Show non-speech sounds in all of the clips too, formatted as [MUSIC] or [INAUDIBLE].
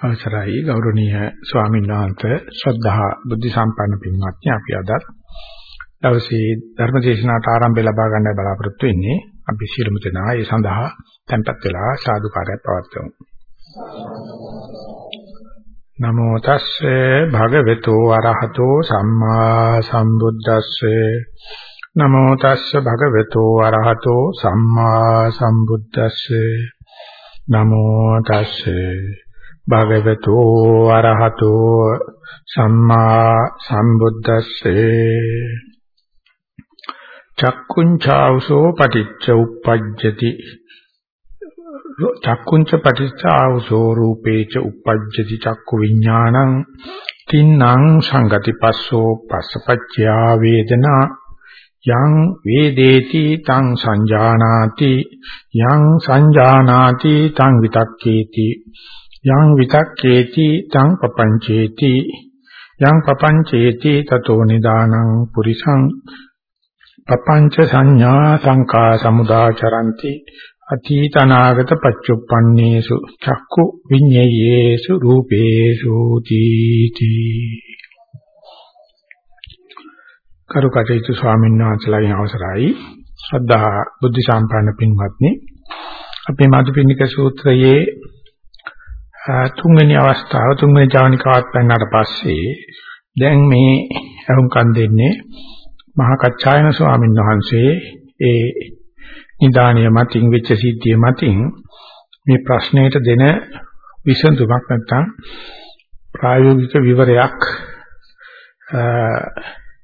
අවසරයි ගෞරවනීය ස්වාමීන් වහන්සේ ශ්‍රද්ධා බුද්ධ සම්පන්න පින්වත්නි අපි අද දවසේ ධර්ම දේශනාවට ආරම්භය ලබා ගන්න බලාපොරොත්තු වෙන්නේ අපි සියලුම දෙනා ඒ සඳහා tempත් වෙලා සාදුකාරයක් පවත්වමු. නමෝ තස්සේ භගවතු වරහතෝ සම්මා සම්බුද්දස්සේ. නමෝ තස්සේ භගවතු වරහතෝ සම්මා සම්බුද්දස්සේ. නමෝ තස්සේ. භගවතු අරහතෝ සම්මා සම්බුද්දස්සේ. චක්කුංචාවසෝ පටිච්ච උප්පජ්ජති. චක්කුංච පටිච්චාවසෝ රූපේච උප්පජ්ජති චක්කු විඥානං. තින්නම් සංගති පස්සෝ පස්සපච්චයා වේදනා. යං වේදේති තං සංජානාති යං සංජානාති තං විතක්කේති යං විතක්කේති තං පపంచේති යං පపంచේති තතෝ නිදානං පුරිසං පపంచ සංඥා සංකා සමුදාචරಂತಿ අතීත අනාගත පච්චුප්පන්නේසු චක්කු විඤ්ඤේයේසු රූපේසු තීති. කරුකටේතු ස්වාමීන් වහන්සේලාගෙන් අවසරයි. ශ්‍රද්ධා බුද්ධ සම්පන්න පින්වත්නි අපේ මధుපින්නික සූත්‍රයේ තුන්වෙනි අවස්ථාව තුන්වෙනි ජානිකාවත් පෙන්නාට පස්සේ දැන් මේ අහුම්කම් දෙන්නේ මහා කච්චායන ස්වාමීන් වහන්සේ. ඒ නිදානිය මතින් වෙච්ච සිද්ධිය මතින් මේ ප්‍රශ්නෙට දෙන විසඳුමක් නැත්තම් ප්‍රායෝගික විවරයක්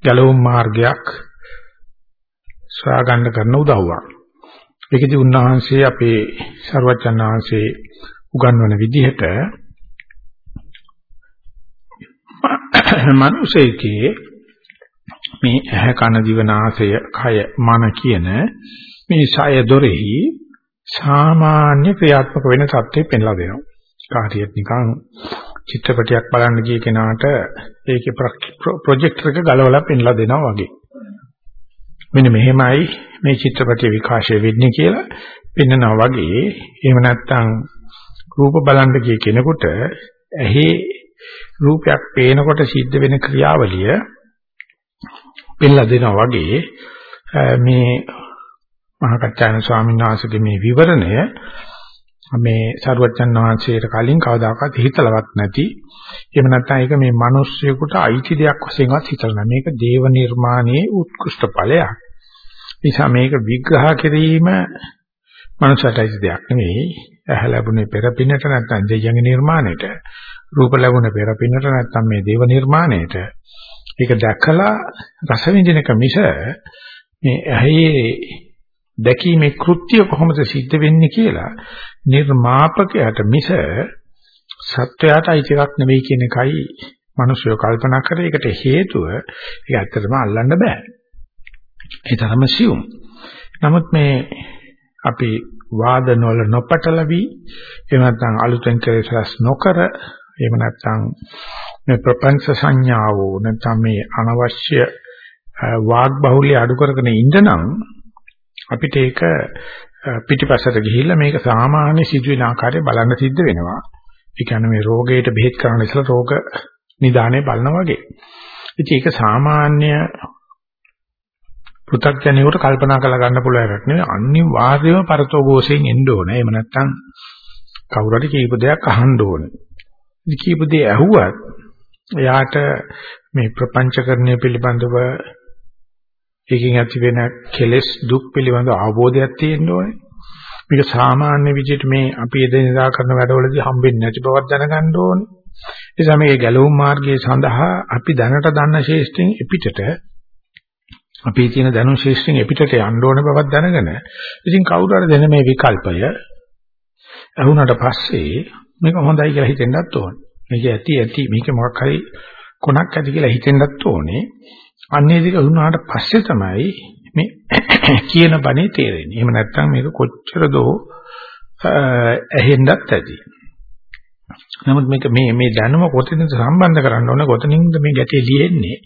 ගැලවුම් මාර්ගයක් සොයාගන්න කරන උදව්වක්. ඒකදී උන්වහන්සේ අපේ ਸਰවචන් වහන්සේ උගන්වන විදිහට මනුෂ්‍යයේ මේ ඇහ කන දිව නාසය කය මන කියන මේ සය දොරෙහි සාමාන්‍ය ක්‍රියාත්මක වෙන தත්ත්වෙ පෙන්ලා දෙනවා. කාටියක් නිකන් චිත්‍රපටයක් බලන්න ගිය කෙනාට ඒකේ ප්‍රොජෙක්ටර් එක ගලවලා පෙන්ලා දෙනවා වගේ. මෙන්න මෙහෙමයි මේ චිත්‍රපටයේ විකාශය වෙන්නේ කියලා පෙන්වනවා වගේ. එහෙම නැත්නම් රූප බලන්න ගිය කෙනෙකුට ඇහි රූපයක් පේනකොට සිද්ධ වෙන ක්‍රියාවලිය පෙන්ලා දෙනවා වගේ මේ මහකච්චායන ස්වාමීන් වහන්සේගේ මේ විවරණය මේ සරුවච්චන් වහන්සේට කලින් කවදාකවත් හිතලවත් නැති එහෙම නැත්නම් ඒක මේ මිනිස්සුයෙකුට අයිති දෙයක් වශයෙන්වත් හිතලා මේක දේව නිර්මාණයේ උත්කෘෂ්ඨ ඵලයක්. නිසා මේක විග්‍රහ කිරීම මනුෂ්‍යටයි දෙයක් නෙවෙයි. ඇහැ ලැබුණේ පෙර පිනට නැත්නම් දෙයයන්ගේ නිර්මාණයට. රූප ලැබුණේ පෙර පිනට නැත්නම් මේ දේව නිර්මාණයට. ඒක දැකලා රස විඳිනක මිස මේ ඇහි දැකීමේ කෘත්‍ය කොහොමද සිද්ධ වෙන්නේ කියලා නිර්මාපකයාට මිස සත්වයාට අයිති එකක් නෙවෙයි කියන එකයි මිනිස්සු කල්පනා කරේ. ඒකට හේතුව ඒක ඇත්තටම අල්ලන්න බෑ. ඒ තරම සියුම්. නමුත් මේ අපි වාදන වල නොපටලවි එහෙම නැත්නම් අලුතෙන් කෙලෙස් නොකර එහෙම නැත්නම් මේ ප්‍රපංච සංඥාවෝ නැත්නම් මේ අනවශ්‍ය වාග් බහුල්‍ය අඩු කරගෙන ඉඳනම් අපිට ඒක පිටිපස්සට ගිහිල්ලා මේක සාමාන්‍ය සිදුවෙන ආකාරය බලන්න සිද්ධ වෙනවා. ඒ කියන්නේ මේ රෝගයට බෙහෙත් කරන්න ඉස්සලා රෝග නිදානේ බලනවා වගේ. ඉතින් ඒක සාමාන්‍ය පෘථග්ජනියට කල්පනා කරලා ගන්න පුළුවන් එකක් නෙවෙයි අනිවාර්යයෙන්ම පරතෝഘോഷයෙන් එන්න ඕනේ. එහෙම නැත්නම් කවුරු හරි කීප දෙයක් අහන්න ඕනේ. ඉතින් කීප දේ ඇහුවත් එයාට මේ ප්‍රපංචකරණය පිළිබඳව ඒකෙන් ඇති වෙන කෙලෙස් දුක් පිළිබඳ අවබෝධයක් තියෙන්න ඕනේ. මේක සාමාන්‍ය විදිහට මේ අපි එදිනදා කරන වැඩවලදී හම්බෙන්නේ නැති බවක් දැනගන්න ඕනේ. ඒ නිසා මේ ගැලවුම් මාර්ගයේ සඳහා අපි දැනට දන්න ශේෂ්ඨෙන් එපිටට අපි තියෙන දැනුම් ශේෂ්ඨෙන් එපිටට යන්න ඕන බවක් දැනගෙන ඉතින් කවුරු හරි දෙන මේ විකල්පය අහුණට පස්සේ මේක හොඳයි කියලා හිතෙන්නත් ඕනේ. මේක ඇති ඇති මේක මොකක් හරි කොනක් ඇති කියලා හිතෙන්නත් ඕනේ. අන්නේ දෙක වුණාට පස්සේ තමයි මේ [COUGHS] කියන බණේ තේරෙන්නේ. එහෙම නැත්නම් මේක කොච්චර දෝ ඇහෙන්නත් ඇති. නමුත් මේක මේ මේ දැනුම කොතැනද සම්බන්ධ කරන්න ඕන කොතනින්ද මේ ගැටේ ලියෙන්නේ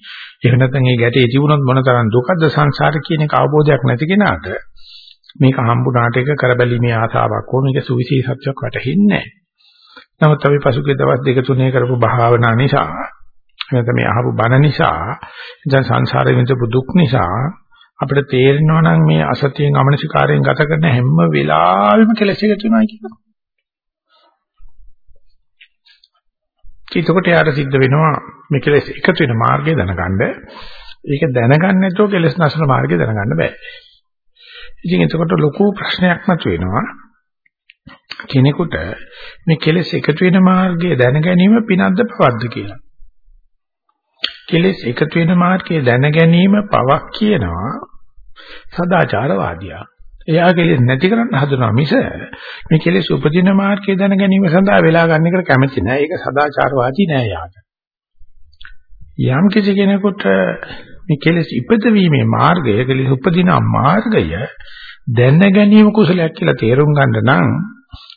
එහෙම නැත්නම් මේ ගැටේ තිබුණොත් මොන තරම් දුකද සංසාර කියන එක අවබෝධයක් නැති කෙනාට මේක හම්බුනාට එක කරබැලීමේ ආසාවක් ඕන මේක සුවිශේෂත්වයක් වැටහෙන්නේ නැහැ නමුත් අපි පසුගිය දවස් දෙක තුනේ කරපු භාවනා නිසා නැත්නම් මේ අහපු බණ නිසා දැන් සංසාරේ විඳපු දුක් නිසා අපිට තේරෙනවා නම් මේ අසතියෙන් අමනසිකාරයෙන් ගත කරන හැම වෙලාවෙම කෙලෙස් එකතු වෙනවා කියනවා. ඒකකොට යාට සිද්ධ වෙනවා මේ කෙලෙස් එකතු වෙන මාර්ගය දැනගන්න. ඒක දැනගන්න නැතුව කෙලෙස් නැසන මාර්ගය දැනගන්න බෑ. ඉතින් එතකොට ලොකු ප්‍රශ්නයක් මතුවෙනවා. කෙනෙකුට මේ කෙලෙස් එකතු වෙන මාර්ගය දැන ගැනීම පිනක්ද පවක්ද කියලා. කෙලෙස් එකතු වෙන මාර්ගය දැන ගැනීම පවක් කියනවා සදාචාරවාදියා. එයා කෙලෙස් නැති කරන්න හදනවා මිස මේ කෙලෙස් උපදින මාර්ගය දැන ගැනීම සඳහා වෙලා ගන්න එකට කැමති නෑ. ඒක සදාචාරවාදී නෑ යාට. යම් කිසි කෙනෙකුට මේ කෙලෙස් ඉපදවීමේ මාර්ගය කෙලෙස් උපදින මාර්ගය දැන ගැනීම කුසලයක් කියලා තේරුම් ගන්න නම්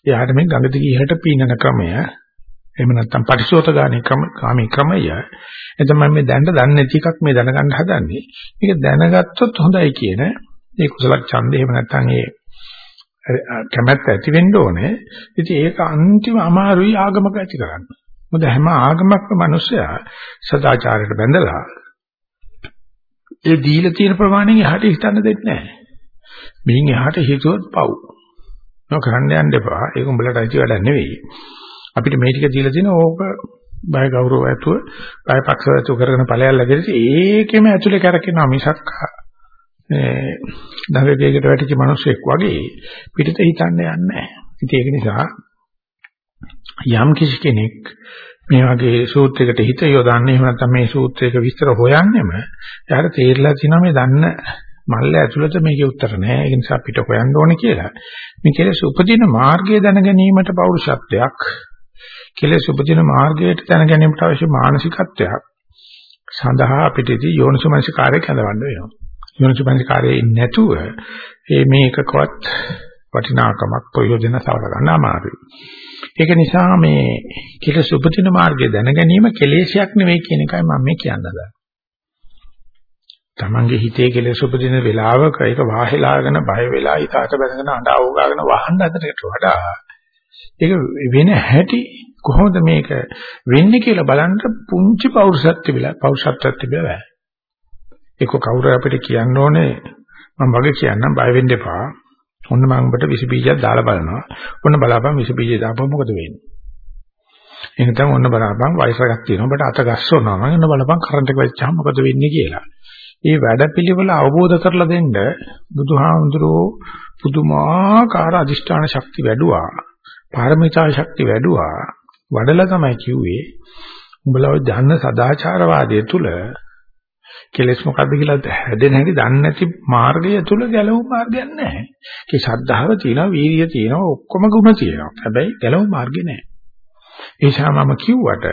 එයාට මේ ගඟ දිගේ ඉහළට පීනන ක්‍රමය එහෙම නැත්නම් පරිශෝතගාමී ක්‍රම කාමී ක්‍රමය එතන මම මේ දැනට දන්නේ නැති එකක් මේ දැනගන්න හදන්නේ මේක දැනගත්තොත් හොඳයි කියන මේ කුසල ඡන්දේ එහෙම නැත්නම් ඒ කැමැත්ත ඇති වෙන්න ඕනේ ඉතින් ඒක අන්තිම අමාරුයි ආගමක ඇති කරන්න මොකද හැම ආගමක්ම මිනිස්සයා සදාචාරයට බැඳලා ඒ දීලා තියෙන ප්‍රමාණයෙන් එහාට හිතන්න දෙන්නේ නැහැ. මින් එහාට හිතුවොත් පව්. නෝ කරන්න යන්න එපා. ඒක උඹලට අයිති වැඩක් නෙවෙයි. අපිට මේ ටික දීලා තියෙන ඕක බය ගෞරව ඇතුව බය පක්ෂ ඇතුව කරගෙන ඵලයක් ලැබෙද්දී ඒකෙම ඇතුලේ කරකිනවා මිසක් මේ දඟේකට වැටිච්ච මිනිස්සෙක් වගේ පිටිත හිතන්න යන්නේ නැහැ. ඉතින් ඒක නිසා යම් කිසි කෙනෙක් මේ වගේ සූත්‍රයකට හිත යොදන්නේ එහෙම නැත්නම් මේ සූත්‍රයක විස්තර හොයන්නෙම එයාට තේරලා තියෙනවා මේ දන්න මල්ල ඇතුළත මේකේ උත්තර නැහැ ඒ නිසා අපිට හොයන්න ඕනේ කියලා. මේ කෙලෙස් උපදින මාර්ගය දැන ගැනීමට පෞරුෂත්වයක් කෙලෙස් උපදින මාර්ගයට දැන ගැනීමට අවශ්‍ය මානසිකත්වයක් සඳහා අපිටදී යෝනිසමනසිකාරය කැඳවන්න වෙනවා. යෝනිසමනසිකාරයේ නැතුව මේ මේකකවත් වටිනාකමක් ප්‍රයෝජන සලක ගන්න අමාරුයි. ඒක නිසා මේ කෙලෙස් උපදින මාර්ගය දැන ගැනීම කෙලෙසයක් නෙවෙයි කියන එකයි මම මේ කියන්න හදන්නේ. තමන්ගේ හිතේ කෙලෙස් උපදින වෙලාවක ඒක වාහෙලාගෙන බය වෙලා ඊටාට බැඳගෙන අඬව ගාගෙන වහන්න හදනකට වඩා ඒක වෙන හැටි කොහොමද මේක වෙන්නේ කියලා බලන්න පුංචි පෞරුෂත්ව විලා පෞරුෂත්වයක් තිබෙලා ඒක කවුරු අපිට කියන්න ඕනේ මම වගේ කියන්නම් බය වෙන්න එපා ඔන්න මම ඔබට විස බීජයක් දාලා බලනවා. ඔන්න බලාපන් විස බීජය දාපුවම මොකද වෙන්නේ? එහෙනම් ඔන්න බලාපන් වයස එකක් තියෙනවා. ඔබට අත ගස්සනවා. මම ඔන්න බලපන් කරන්ට් එක වැච්චාම මොකද වෙන්නේ කියලා. මේ වැඩපිළිවෙල අවබෝධ කරලා දෙන්න බුදුහාමුදුරෝ පුදුමාකාර අදිෂ්ඨාන ශක්ති වැඩුවා. පාරමිතා ශක්ති වැඩුවා. වඩලා තමයි කිව්වේ උඹලා ඔය ධන්න සදාචාරවාදයේ තුල කෙලෙස් මොකද්ද කියලා හැදෙන හැටි දන්නේ නැති මාර්ගය තුල ගැලවු මාර්ගයක් නැහැ. ඒ ශ්‍රද්ධාව තියෙනවා, වීර්යය තියෙනවා, ඔක්කොම ගුණ තියෙනවා. හැබැයි ගැලවු මාර්ගය නැහැ. ඒ නිසා මම කිව්වට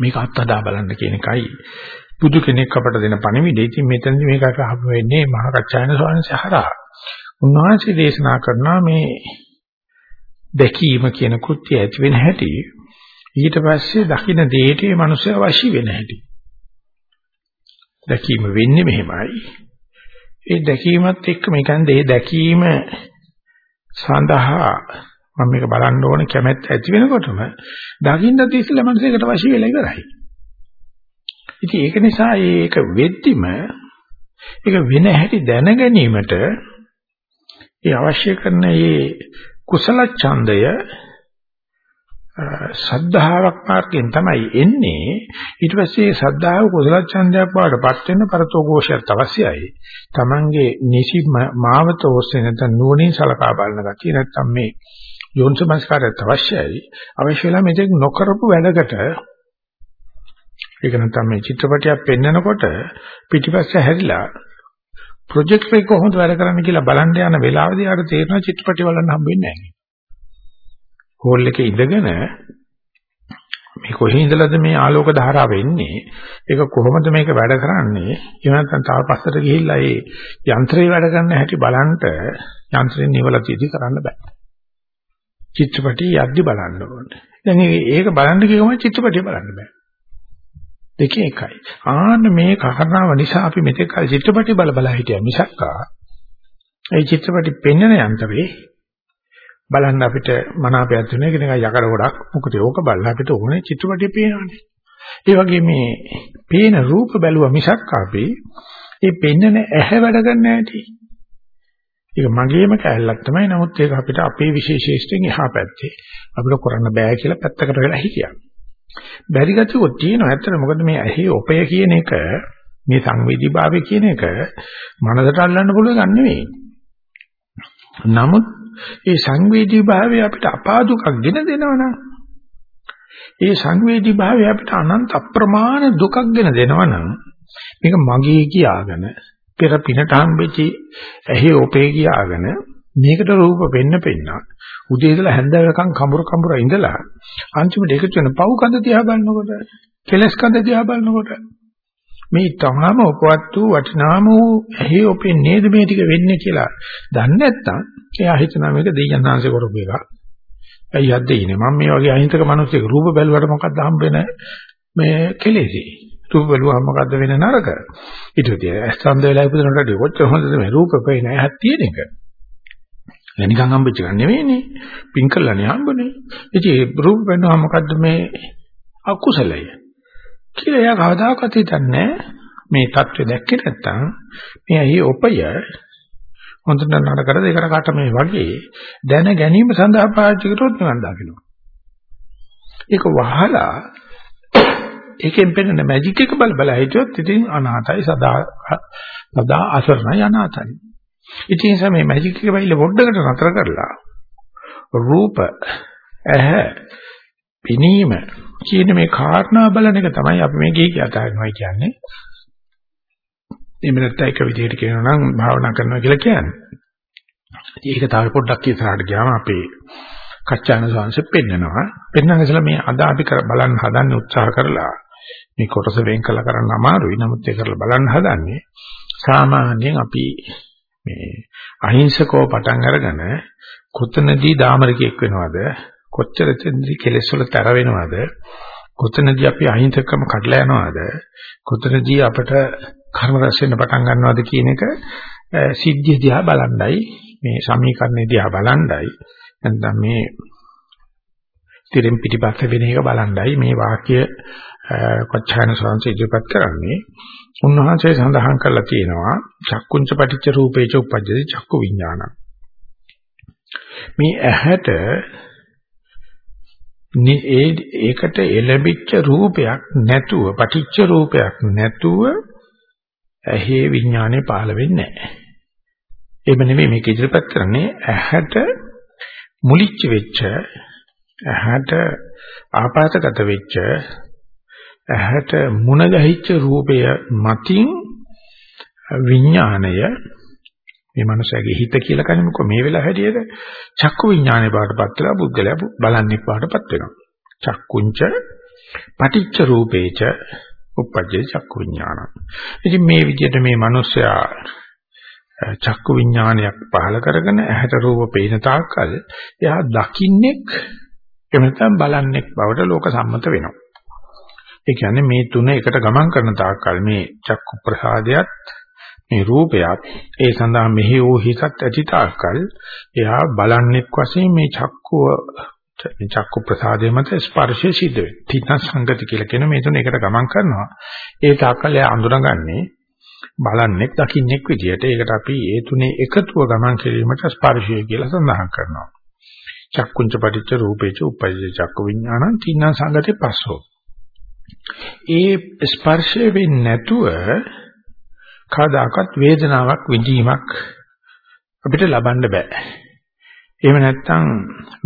මේක අත්හදා බලන්න කියන එකයි බුදු කෙනෙක් අපට දෙන පණිවිඩය. ඉතින් මෙතනදි මේක අහපු වෙන්නේ මහා කච්චායන ස්වාමීන් වහන්සේ හරහා. උන්වහන්සේ දේශනා කරනවා මේ දැකීම කියන කෘත්‍ය ඇති වෙන හැටි ඊට පස්සේ දකින්න දෙයට මේ මිනිස්සු අවශ්‍ය වෙන හැටි. දැකීම වෙන්නේ මෙහෙමයි. ඒ දැකීමත් එක්ක මේ කියන්නේ ඒ දැකීම සඳහා මම මේක බලන්න ඕනේ කැමැත්ත ඇති වෙනකොටම දකින්නත් ඉස්සෙල්ලා මනසකට වශී වෙලා ඉවරයි. ඉතින් ඒක නිසා ඒක වෙද්දිම ඒක වෙන හැටි දැන ගැනීමට ඒ අවශ්‍ය කරන මේ කුසල ඡන්දය සද්ධාාවක් මාර්ගයෙන් තමයි එන්නේ. ඊට පස්සේ සද්ධාව කුසල ඡන්දයක් බවටපත් වෙන පරතෝഘോഷයක් අවශ්‍යයි Tamange නිසි මාවත ඔස්සේ නැත්නම් නුවණින් සලකා බලන ගතිය නැත්නම් මේ යෝනිසමස්කාරයත් අවශ්‍යයි අවශ්‍ය වෙලා මෙතෙක් නොකරපු වැඩකට ඒක නැත්නම් මේ චිත්‍රපටයක් පෙන්නකොට පිටිපස්ස හැරිලා ප්‍රොජෙක්ටර් එක කොහොමද වැඩ කරන්නේ කියලා බලන්න යන වෙලාවදී ආර තේරෙන චිත්‍රපටය බලන්න හම්බෙන්නේ නැහැ. හෝල් එකේ ඉඳගෙන මේ කොහේ ඉඳලාද මේ ආලෝක ධාරාව එන්නේ? ඒක කොහොමද මේක වැඩ කරන්නේ? එහෙම නැත්නම් තව පස්සට ගිහිල්ලා ඒ යන්ත්‍රේ වැඩ කරන හැටි බලන්ට යන්ත්‍රයෙන් නිවලා තියදී කරන්න බෑ. චිත්‍රපටි යද්දි බලන්න ඕනේ. දැන් ඒක බලන්න කියවම චිත්‍රපටිය බලන්න බෑ. දෙකේ එකයි ආන්න මේ කාරණාව නිසා අපි මෙතෙක් කල චිත්‍රපටි බල බල හිටියා මිසක්කා ඒ චිත්‍රපටි පෙන්වන යන්ත්‍රේ බලන්න අපිට මනාපයක් තියෙන එක නිකන් යකඩ ගොඩක් මොකද ඕක බලලා අපිට ඕනේ චිත්‍රපටිය පේනවනේ. ඒ වගේ මේ පේන රූප බැලුවා මිසක් අපි ඒ පෙන්නන ඇහැ වැඩ ගන්න නැහැටි. ඒක මගේම කැලලක් තමයි. නමුත් ඒක අපිට අපේ විශේෂයෙන් එහා පැත්තේ අපිට කරන්න බෑ කියලා පැත්තකට වෙලා හිටියා. බැරි ගැතියොත් තියෙනවා. ඇත්තට මොකද මේ ඇහි ඔපය කියන එක මේ සංවේදීභාවය කියන එක මනසට අල්ලන්න පුළුවන් ගන්න නෙවෙයි. නමුත් ඒ සංවේදීභාවය අපිට අපාදුකක් ගෙන දෙනවනම් ඒ සංවේදීභාවය අපිට අනන්ත අප්‍රමාණ දුකක් ගෙන දෙනවනම් මේක මගේ කියාගෙන පෙර පිනට හම්බෙච්ච ඇහි ඔපේ කියාගෙන මේකට රූප වෙන්න පෙන්නා උදේ ඉඳලා හැන්ද වෙනකන් කඹුර කඹුර ඉඳලා අන්තිමට එකතු වෙන පව් කඳ දිහා බලනකොට කෙලස් කඳ දිහා බලනකොට මේ තමාම උපවත් වූ වටිනාම වූ ඇහි ඔපේ නේද මේ ටික වෙන්නේ කියලා දන්නේ නැත්නම් එයා හිතනවා මේක දෙයයන්ාංශ කරපු එක. ඇයි යද්දේ මම මේ වගේ අහිංසක මිනිස්සෙක් රූප බැලුවට මොකක්ද හම්බෙන්නේ මේ කෙලෙසි. රූප බැලුවම මොකද්ද වෙන නරක? ඊට පස්සේ ස්තන්ද වෙලා ඉපදුනට කොච්චර හොඳද මේ රූප පේන ඇහක් තියෙන එක. නිකන් හම්බෙච්ච එක නෙවෙයිනේ. පින් කළානේ හම්බුනේ. ඉතින් රූප පේනවා මොකද්ද මේ අකුසලය. කියලා එයා කවදාකවත් හිතන්නේ මේ தත්ත්වය දැක්කේ නැත්තම් මේ ඇහි ඔපය හොඳට නරකට දෙකට කට මේ වගේ දැන ගැනීම සඳහා පාවිච්චි කරොත් නිවන් දකින්න. ඒක වහලා ඒකෙන් පෙනෙන මැජික් එක බල බල හිටියොත් ඉතින් අනාතයි සදා සදා අසරණයි අනාතයි. ඉතින් ඒ නිසා මේ මැජික් එක බයිල පොඩ්ඩකට නතර කරලා රූප ඇහැ පිනීම කියන මේ කාරණා බලන එක තමයි අපි මේ ගිහි කතාවෙනවා කියන්නේ. එහෙම නැත්නම් එක විදිහට කියනවා නම් භාවනා කරනවා කියලා කියන්නේ. ඒක තව පොඩ්ඩක් ඉස්සරහට ගියාම අපේ කච්චාන සංසෙ පෙන්නනවා. පෙන්නන ඉස්සලා මේ අද අපි බලන්න හදන්නේ උත්සාහ කරලා මේ කොටස වෙන් කළා කරන්න අමාරුයි. නමුත් ඒක කරලා බලන්න හදන්නේ සාමාන්‍යයෙන් අපි මේ අහිංසකව පටන් අරගෙන කොතනදී දාමරිකෙක් වෙනවද? කොච්චර තෙන්දි කෙලෙස් වල තර වෙනවද? කොතනදී අපි අහිංසකකම කඩලා යනවද? කොතනදී අපට කර්ම රැස් වෙන්න පටන් ගන්නවද කියන එක සිද්ධිය දිහා බලන්නයි මේ සමීකරණය දිහා බලන්නයි නැත්නම් මේ තිරෙන් පිටිපස්ස වෙන එක බලන්නයි මේ වාක්‍ය කොච්චාන සංසය ඉදිරිපත් කරන්නේ උන්වහන්සේ සඳහන් කරලා තියෙනවා චක්කුංච පටිච්ච රූපේච උපජ්ජති චක්කු විඥානං මේ ඇහැට ඒ ඒකට එළඹිච්ච රූපයක් නැතුව පටිච්ච රූපයක් නැතුව ඇහි විඥානේ පහළ වෙන්නේ නැහැ. එහෙම නෙමෙයි මේක ඉදිරිපත් කරන්නේ ඇහැට මුලිච්ච වෙච්ච ඇහැට ආපాతගත වෙච්ච ඇහැට මුණ ගැහිච්ච රූපය මතින් විඥාණය මේ මනුස්සයාගේ හිත කියලා කනමුකෝ මේ වෙලාව හැටියට චක්කු විඥානේ පාටපත් වෙලා බුද්ධලයා බලන්නේ පාටපත් වෙනවා. චක්කුංච පටිච්ච රූපේච උපජ්ජේ චක්කු විඥාන. ඉතින් මේ විදිහට මේ මනුස්සයා චක්කු විඥානයක් පහල කරගෙන ඇහැට රූප පේන තාක්කල් එයා දකින්නෙක් එහෙම නැත්නම් බලන්නෙක් බවට ලෝක සම්මත වෙනවා. ඒ කියන්නේ මේ තුන එකට ගමන් කරන තාක්කල් මේ චක්කු ප්‍රසාදයක් මේ රූපයත් ඒ සඳහා මෙහි වූ හිතත් ඇති තාක්කල් එයා බලන්නෙක් වශයෙන් මේ චක්කුව මේ චක්කු ප්‍රසාදයේ මත ස්පර්ශය සිද්ධ වෙනවා. තින සංගති කියලා කියන මේ තුන එකට ගමන් කරනවා. ඒ තාක්කල් එයා අඳුරගන්නේ බලන්නෙක් දකින්නෙක් විදියට. ඒකට අපි ඒ තුනේ එකතුව ගමන් කිරීමට ස්පර්ශය කියලා සඳහන් කරනවා. චක්කුංච පටිච්ච රූපේච උපජ්ජ චක්කු විඥානං තින සංගති පස්සෝ. ඒ ස්පර්ශය වෙන්නේ නැතුව කවදාකවත් වේදනාවක් විඳීමක් අපිට ලබන්න බෑ. එහෙම නැත්නම්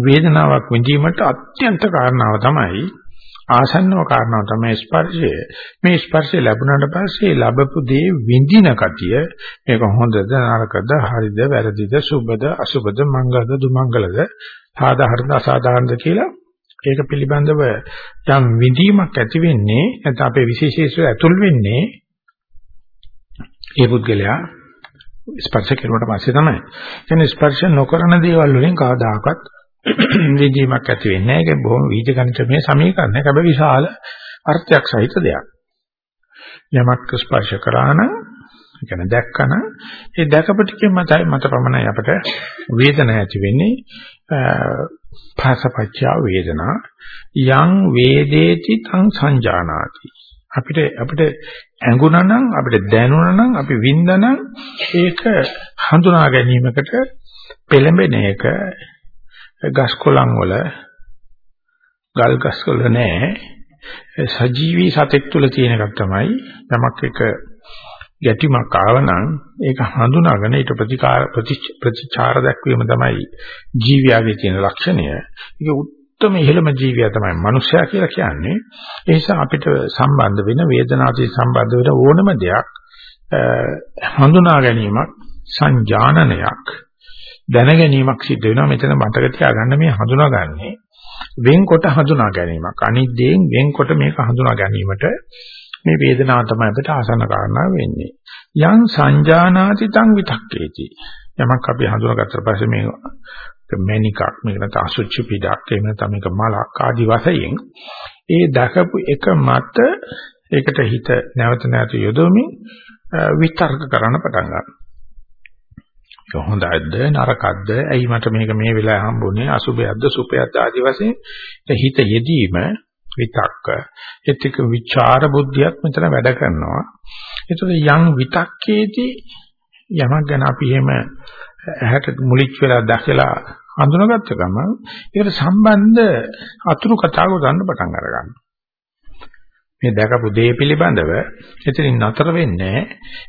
වේදනාවක් විඳීමට අත්‍යන්ත කාරණාව තමයි ආසන්නව කාරණාව තමයි ස්පර්ශය. මේ ස්පර්ශය ලැබුණාට පස්සේ ලැබපු දේ විඳින කතිය මේක හොඳද නරකද හරිද වැරදිද සුබද අසුබද මංගලද දුමංගලද සාධාරණද අසාධාරණද කියලා ඒක පිළිබඳව යම් විඳීමක් ඇති වෙන්නේ නැත්නම් අපේ විශේෂීස්ව ඇතුල් වෙන්නේ ඒ පුද්ගලයා ස්පර්ශ කෙරුවට පස්සේ තමයි. කියන්නේ ස්පර්ශ නොකරන දේවල් වලින් කවදාකවත් විඳීමක් ඇති වෙන්නේ නැහැ. ඒක බොහොම වීජගණිතමය සමීකරණයක්. හැබැයි විශාල අර්ථයක් සහිත දෙයක්. යමක් ස්පර්ශ කරා නම් කියන්නේ දැක්කන ඒ දැකපු ටිකෙන් මතයි මත පමණයි අපට වේදනාවක් ඇති වෙන්නේ භාසපච්චා වේදනා යං වේදේති තං සංජානාති. අපිට අපිට ඇඟුණා නම් අපිට දැනුණා නම් අපි වින්දා නම් ඒක හඳුනා ගැනීමකට පෙළඹෙන එක. ගස් කොළන් වල ගල් ගස් වල නෑ. සජීවී සතෙක් තුල තියෙන එකක් තමයි. යමක් එක ගැටීමක් ආවනම් ඒක හඳුනාගෙන ඊට ප්‍රතිකාර ප්‍රතිචාර දක්වීම තමයි ජීවියාගේ තියෙන ලක්ෂණය. ඒක උත්තරම ඉහළම ජීවියා තමයි මනුෂ්‍යයා කියලා කියන්නේ. ඒ නිසා අපිට සම්බන්ධ වෙන වේදනාවට සම්බන්ධ වෙන ඕනම දෙයක් හඳුනා ගැනීමක් සංජානනයක් දැන ගැනීමක් සිද්ධ වෙනවා. මෙතන මතක තියාගන්න මේ හඳුනාගන්නේ වෙන්කොට හඳුනා ගැනීමක්. අනිත් දේෙන් වෙන්කොට මේක හඳුනා ගැනීමට මේ වේදනාව තමයි අපිට ආසන්න කාරණා වෙන්නේ. යං සංජානාති තං විතක්කේති. යමක් අපි හඳුනාගත්තට පස්සේ මේ මැනිකක් මේක නැත්නම් අසුචි පිටක් එහෙම නැත්නම් මේක මලක් ආදි වශයෙන් ඒ දැකපු එක මත ඒකට හිත නැවත නැවත යොදවමින් විතර්ක කරන්න පටන් ගන්නවා. ඒක හොඳයිද නරකක්ද ඇයි මට මේක මේ වෙලාවේ හම්බුනේ අසුබයක්ද සුපයක්ද ආදි වශයෙන් හිත යෙදීම විතක්ක ඒත් එක්ක විචාර බුද්ධියක් මෙතන වැඩ කරනවා. ඒතකොට යම් විතක්කේදී යමක් ගැන අපි එහෙම ඇහැට මුලිච්ච වෙලා දැකලා හඳුනාගත්ත ගමන් ඒකට සම්බන්ධ අතුරු කතා ගොඩන්න පටන් අර ගන්නවා. මේ දැකපු දේ පිළිබඳව එතනින් නතර වෙන්නේ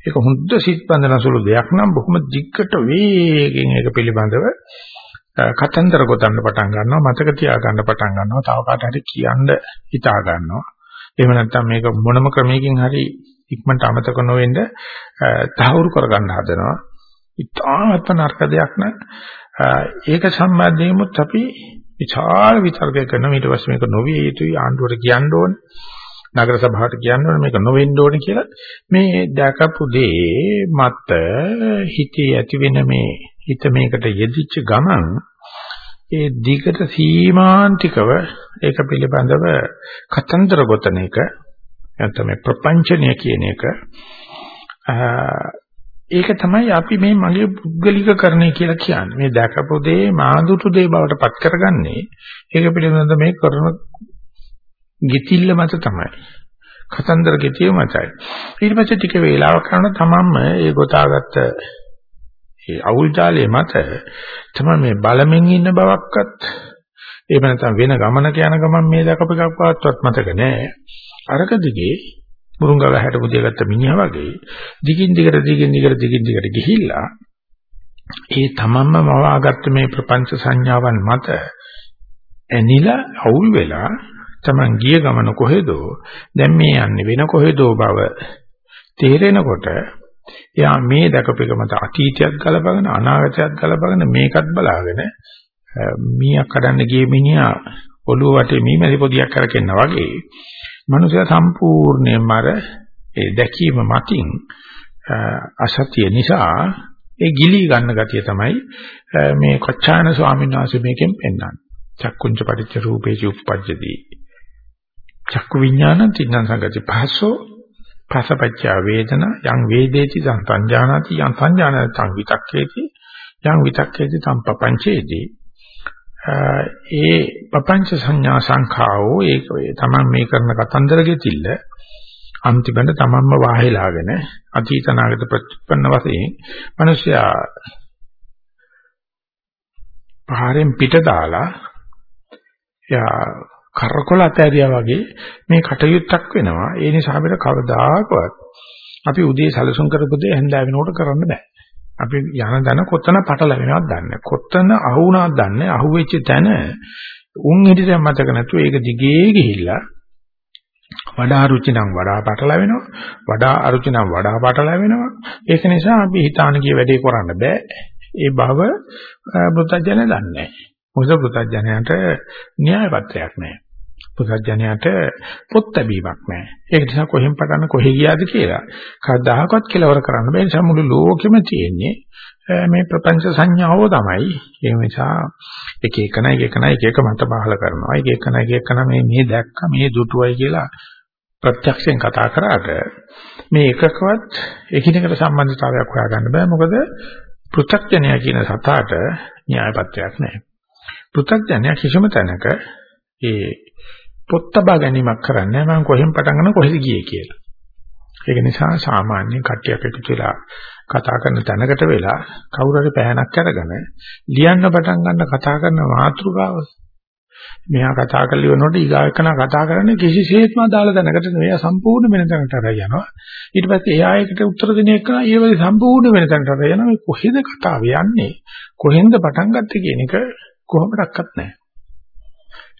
ඒක හොඳ සිත් බඳන සුළු දෙයක් නම් බොහොම දිග්ගට වේගෙන් ඒක පිළිබඳව කතන්දර ගොතන්න පටන් ගන්නවා මතක තියා ගන්න පටන් ගන්නවා තව කාට හරි කියන්න හිතා ගන්නවා එහෙම නැත්නම් මේක මොනම ක්‍රමයකින් හරි ඉක්මනට අමතක නොවෙන්න තහවුරු කරගන්න හදනවා ඉතාමත් නරක දෙයක් නෑ. ඒක සම්බන්ධයෙන්මුත් අපි විචාර විතර්කය කරන ඊට පස්සේ මේක නොවිය යුතුයි ආණ්ඩුවට කියන්න ඕනේ. නගර සභාවට කියන්න ඕනේ මේක නොවෙන්න ඕනේ කියලා මේ දැකපු දේ මත හිතේ ඇති වෙන මේ හිත මේකට යෙදිච්ච ගමන් ඒ දිගට සීමාන්තිකව ඒක පිළිබඳව කතන්දර ගොතන එක නැත්නම් ප්‍රපංචනය කියන එක ඒක තමයි අපි මේ මගේ පුද්ගලිකකරණය කියලා කියන්නේ. මේ දැකපු දේ මාඳුතු දේ බවට පත් කරගන්නේ. ඒක පිළිබඳව මේ කරන ගිතිල්ල මත තමයි. කතන්දර ගෙතිය මතයි. ඊට පස්සේ ටික වේලාවක් කරන තමන්ම ඒ ගොතාගත්ත ඒ අවුල් ජාලයේ මත තමයි මේ බලමින් ඉන්න බවක්වත් එහෙම නැත්නම් වෙන ගමනක යන ගමන් මේ දැකපු එකක්වත් මතක නෑ. අරක දිගේ මුරුංග වැහැට පුදියගත්ත මිනිහා වගේ දිගින් දිගට දිගින් දිගට දිගින් දිගට ගිහිල්ලා ඒ තමන්ම මවාගත්ත මේ ප්‍රපංච සංඥාවන් මත ඇනිලා අවුල් වෙලා තමන් ගිය ගමන කොහෙදෝ දැන් මේ යන්නේ වෙන කොහෙදෝ බව තේරෙනකොට එයා මේ දැකපෙක මත අතීතයක් ගලපගෙන අනාගතයක් ගලපගෙන මේකත් බලාගෙන මීයක් කඩන්න ගිය මිනිහා ඔළුව වටේ මීමැලි පොදියක් කරකෙන්නා වගේ මනුස්සයා සම්පූර්ණයෙන්ම අර ඒ දැකීම මතින් අසතිය නිසා ඒ ගිලී ගන්න ගතිය තමයි මේ කොච්චාන ස්වාමීන් වහන්සේ මේකෙන් පෙන්වන්නේ. චක්කුංච පටිච්ච රූපේච උප්පජ්ජති. චක්කු විඥාන තින්න සංගති පහසෝ පසපච්ච වේදන යං වේදේති සංඥානාති යං සංඥානාති සංවිතක්කේති යං විතක්කේති සම්පපංචේති ඒ පపంచ සංඥා සංඛාවෝ ඒක තමන් මේ කරන කතන්දර ගෙතිල්ල අන්තිමට තමන්ම වාහෙලාගෙන අතීත නාගත ප්‍රතිපන්න වශයෙන් මිනිසයා පහරෙන් පිට දාලා යා කරකොල ඇතරියා වගේ මේ කටයුත්තක් වෙනවා. ඒ නිසා අපිට කවදාකවත් අපි උදේ සැලසුම් කරපු දේ හැන්දෑ වෙනකොට කරන්න බෑ. අපි යන දන කොතන පටලවෙනවද දන්නේ කොතන අහුණාද දන්නේ අහුවෙච්ච තැන උන් හිටිට මතක නැතුව ඒක දිගේ ගිහිල්ලා වඩා රුචි නම් වඩා පටලවෙනවා වඩා අරුචි නම් වඩා පටලවෙනවා ඒක නිසා අපි හිතාන කිය වැඩේ කරන්න බෑ. ඒ බව බුද්ධජන දන්නේ නැහැ. මොකද බුද්ධජනයට න්‍යාය පත්‍රයක් නැහැ පුසජනයට පොත් ලැබීමක් නැහැ. ඒක නිසා කොහෙන් පටන් කොහෙ ගියාද කියලා කවදාහක්වත් කෙලවර කරන්න බැහැ. නිසා මුළු ලෝකෙම තියෙන්නේ මේ ප්‍රපංච සංඥාව තමයි. ඒ නිසා එක එකන එක එකන එක එක මත බහල කරනවා. එක එකන එක එකන මේ මේ දැක්ක මේ දුටුවයි කියලා ප්‍රත්‍යක්ෂයෙන් කතා කරාට මේ එකකවත් එකිනෙකට සම්බන්ධතාවයක් හොයාගන්න බෑ. මොකද පෘථග්ජනය කියන සතාට න්‍යායපත්‍යක් නැහැ. පෘථග්ජනයා කිසිම තැනක ඒ පොත්තබා ගැනීමක් කරන්නේ මම කොහෙන් පටන් ගන්න කොහෙද ගියේ කියලා. ඒක නිසා සාමාන්‍ය කට්ටියක් එකතු වෙලා කතා කරන තැනකට වෙලා කවුරු හරි පැහැනක් අරගෙන ලියන්න පටන් ගන්න කතා කරන මාතෘකාව. මෙහා කතා කරලා ඉවරනකොට ඊගාකන කතා කරන්නේ කිසිසේත්ම අදාළ දැනකට නෙවෙයි. සම්පූර්ණ වෙන තැනකට අරයි යනවා. ඊට පස්සේ එයා ඒකට උත්තර දෙන එක ඊවලේ සම්පූර්ණ වෙන තැනකට අරයි යනවා. මේ කොහෙද කතාව යන්නේ? කොහෙන්ද පටන් ගත්තේ කියන එක කොහොමඩක්වත් නැහැ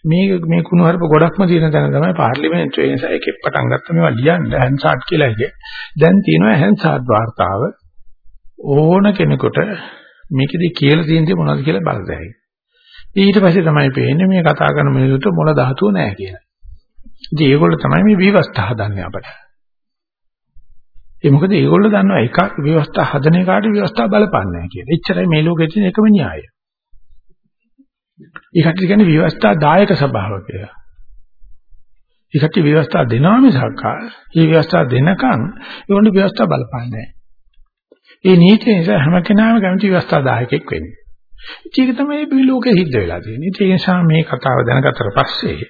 මේ මේ කුණු හරප ගොඩක්ම තියෙන තැන තමයි පාර්ලිමේන්තුවේ ඒ නිසා එකෙක් පටන් ගත්ත මේවා ලියන්න හැන්සාඩ් කියලා එකේ දැන් තියෙනවා හැන්සාඩ් වාර්තාව ඕන කෙනෙකුට මේකෙදි කියලා තියෙන්නේ මොනවද කියලා බලදැයි ඊට පස්සේ තමයි පේන්නේ මේ කතා කරන මිනිසුන්ට මොළ ධාතුව නැහැ කියලා. ඉතින් ඒගොල්ලෝ තමයි මේ විවස්ථා හදන්නේ අපට. ඒ මොකද ඒගොල්ලෝ දන්නවා එක විවස්ථා හදන එකට විවස්ථා බලපන්නේ නැහැ කියලා. එච්චරයි මේ ලෝකෙ තියෙන එකම න්‍යායය. ඒකට කියන්නේ විවස්ථා දායක ස්වභාව කියලා. ඒකට විවස්ථා දෙනවා මිසක් මේ විවස්ථා දෙනකන් ඒගොල්ලෝ විවස්ථා බලපන්නේ නැහැ. ඒ නීතිය නිසා හැම කෙනාම කැමති විවස්ථා දායකෙක් වෙන්නේ. ඒක තමයි මේ ලෝකෙ සිද්ධ වෙලා තියෙන්නේ. ඒ නිසා මේ කතාව දැනගත්තට පස්සේ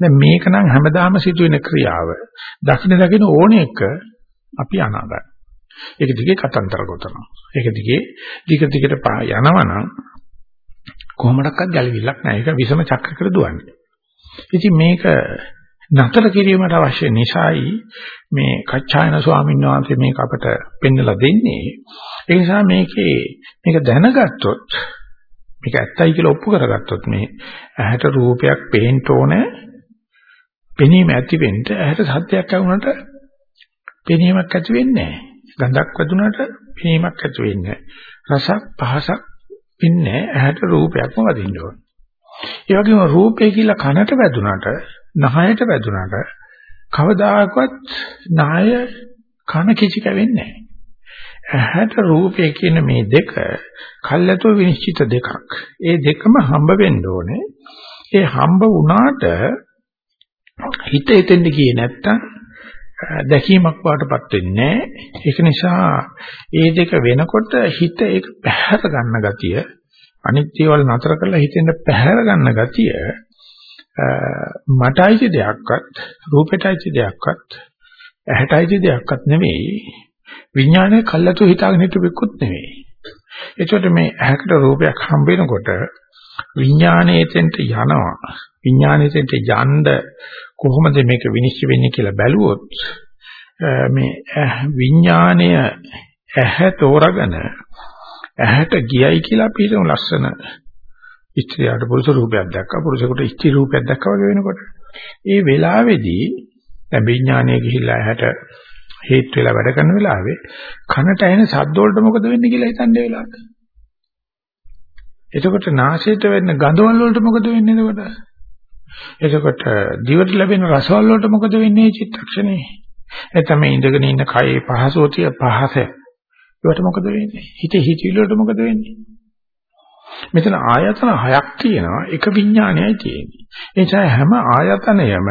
දැන් මේක නම් හැමදාම සිදුවෙන ක්‍රියාව. දකින්න දකින්න ඕන එක අපි අනාගතයි. ඒක දිගේ කතන්තර ගොතනවා. ඒක දිගේ දිග දිගට යනවනම් කොහොමඩක්වත් ගැළවිල්ලක් නැහැ. ඒක විසම චක්‍රයකට දුවන්නේ. ඉතින් මේක නතර කිරීමට අවශ්‍ය නිසායි මේ කච්චායන ස්වාමීන් වහන්සේ මේක අපට පෙන්වලා දෙන්නේ. ඒ නිසා මේකේ මේක දැනගත්තොත් මේක ඇත්තයි කියලා ඔප්පු කරගත්තොත් මේ ඇහැට රූපයක් පේන්න ඕනේ පෙනීම ඇති වෙන්න ඇහැට සත්‍යයක් ඇහුනට පෙනීමක් ඇති වෙන්නේ නැහැ ගඳක් වැදුනට පෙනීමක් ඇති වෙන්නේ රසක් පහසක් වෙන්නේ ඇහැට රූපයක්ම වදින්න ඕනේ ඒ වගේම රූපේ කියලා කනට වැදුනට නහයට වැදුනට කවදාකවත් නාය කන කිචි කැවෙන්නේ නැහැ ඇහැට රූපය කියන මේ දෙක කල්ැතෝ විනිශ්චිත දෙකක්. ඒ දෙකම හම්බ වෙන්න ඕනේ. ඒ හම්බ වුණාට හිත එතෙන්ද ගියේ නැත්තම් දැකීමක් වඩටපත් වෙන්නේ ඒක නිසා ඒ දෙක වෙනකොට හිත ඒක පැහැර ගන්න ගතිය අනිත්‍ය වල නතර කරලා හිතෙන් පැහැර ගන්න ගතිය මටයිති දෙයක්වත් රූපෙටයිති දෙයක්වත් ඇහැටයිති දෙයක්වත් නෙවෙයි විඥානය කල්ලාතු හිතාගෙන හිටපෙකුත් නෙවෙයි. ඒකට මේ ඇහැකට රූපයක් හම්බ වෙනකොට විඥාණයෙන්ට යනවා. විඥාණයෙන්ට යන්න කොහොමද මේක විනිශ්චය වෙන්නේ කියලා බැලුවොත් මේ විඥාණය ඇහැ තෝරගෙන ඇහැට ගියයි කියලා අපි හිතමු ලස්සන ස්ත්‍රියට පුරුෂ රූපයක් දැක්කා පුරුෂයෙකුට ස්ත්‍රී රූපයක් දැක්කා වගේ වෙනකොට ඒ වෙලාවේදී දැන් විඥානය ගිහිල්ලා ඇහැට හේත් වෙලා වැඩ කරන වෙලාවේ කනට ඇහෙන ශබ්ද වලට මොකද වෙන්නේ කියලා හිතන්නේ වෙලාවට. එතකොට නාසයට වෙන්න ගඳවල වලට මොකද වෙන්නේ එතකොට? එතකොට දිවට ලැබෙන රසවල වලට මොකද වෙන්නේ චිත්තක්ෂණේ? එතම ඉඳගෙන ඉන්න කයේ පහසෝතිය පහස. ඒවට මොකද වෙන්නේ? හිතේ හිතවිලි වලට මොකද වෙන්නේ? මෙතන ආයතන හයක් තියෙනවා එක විඥානයයි තියෙන්නේ. ඒ නිසා හැම ආයතනයම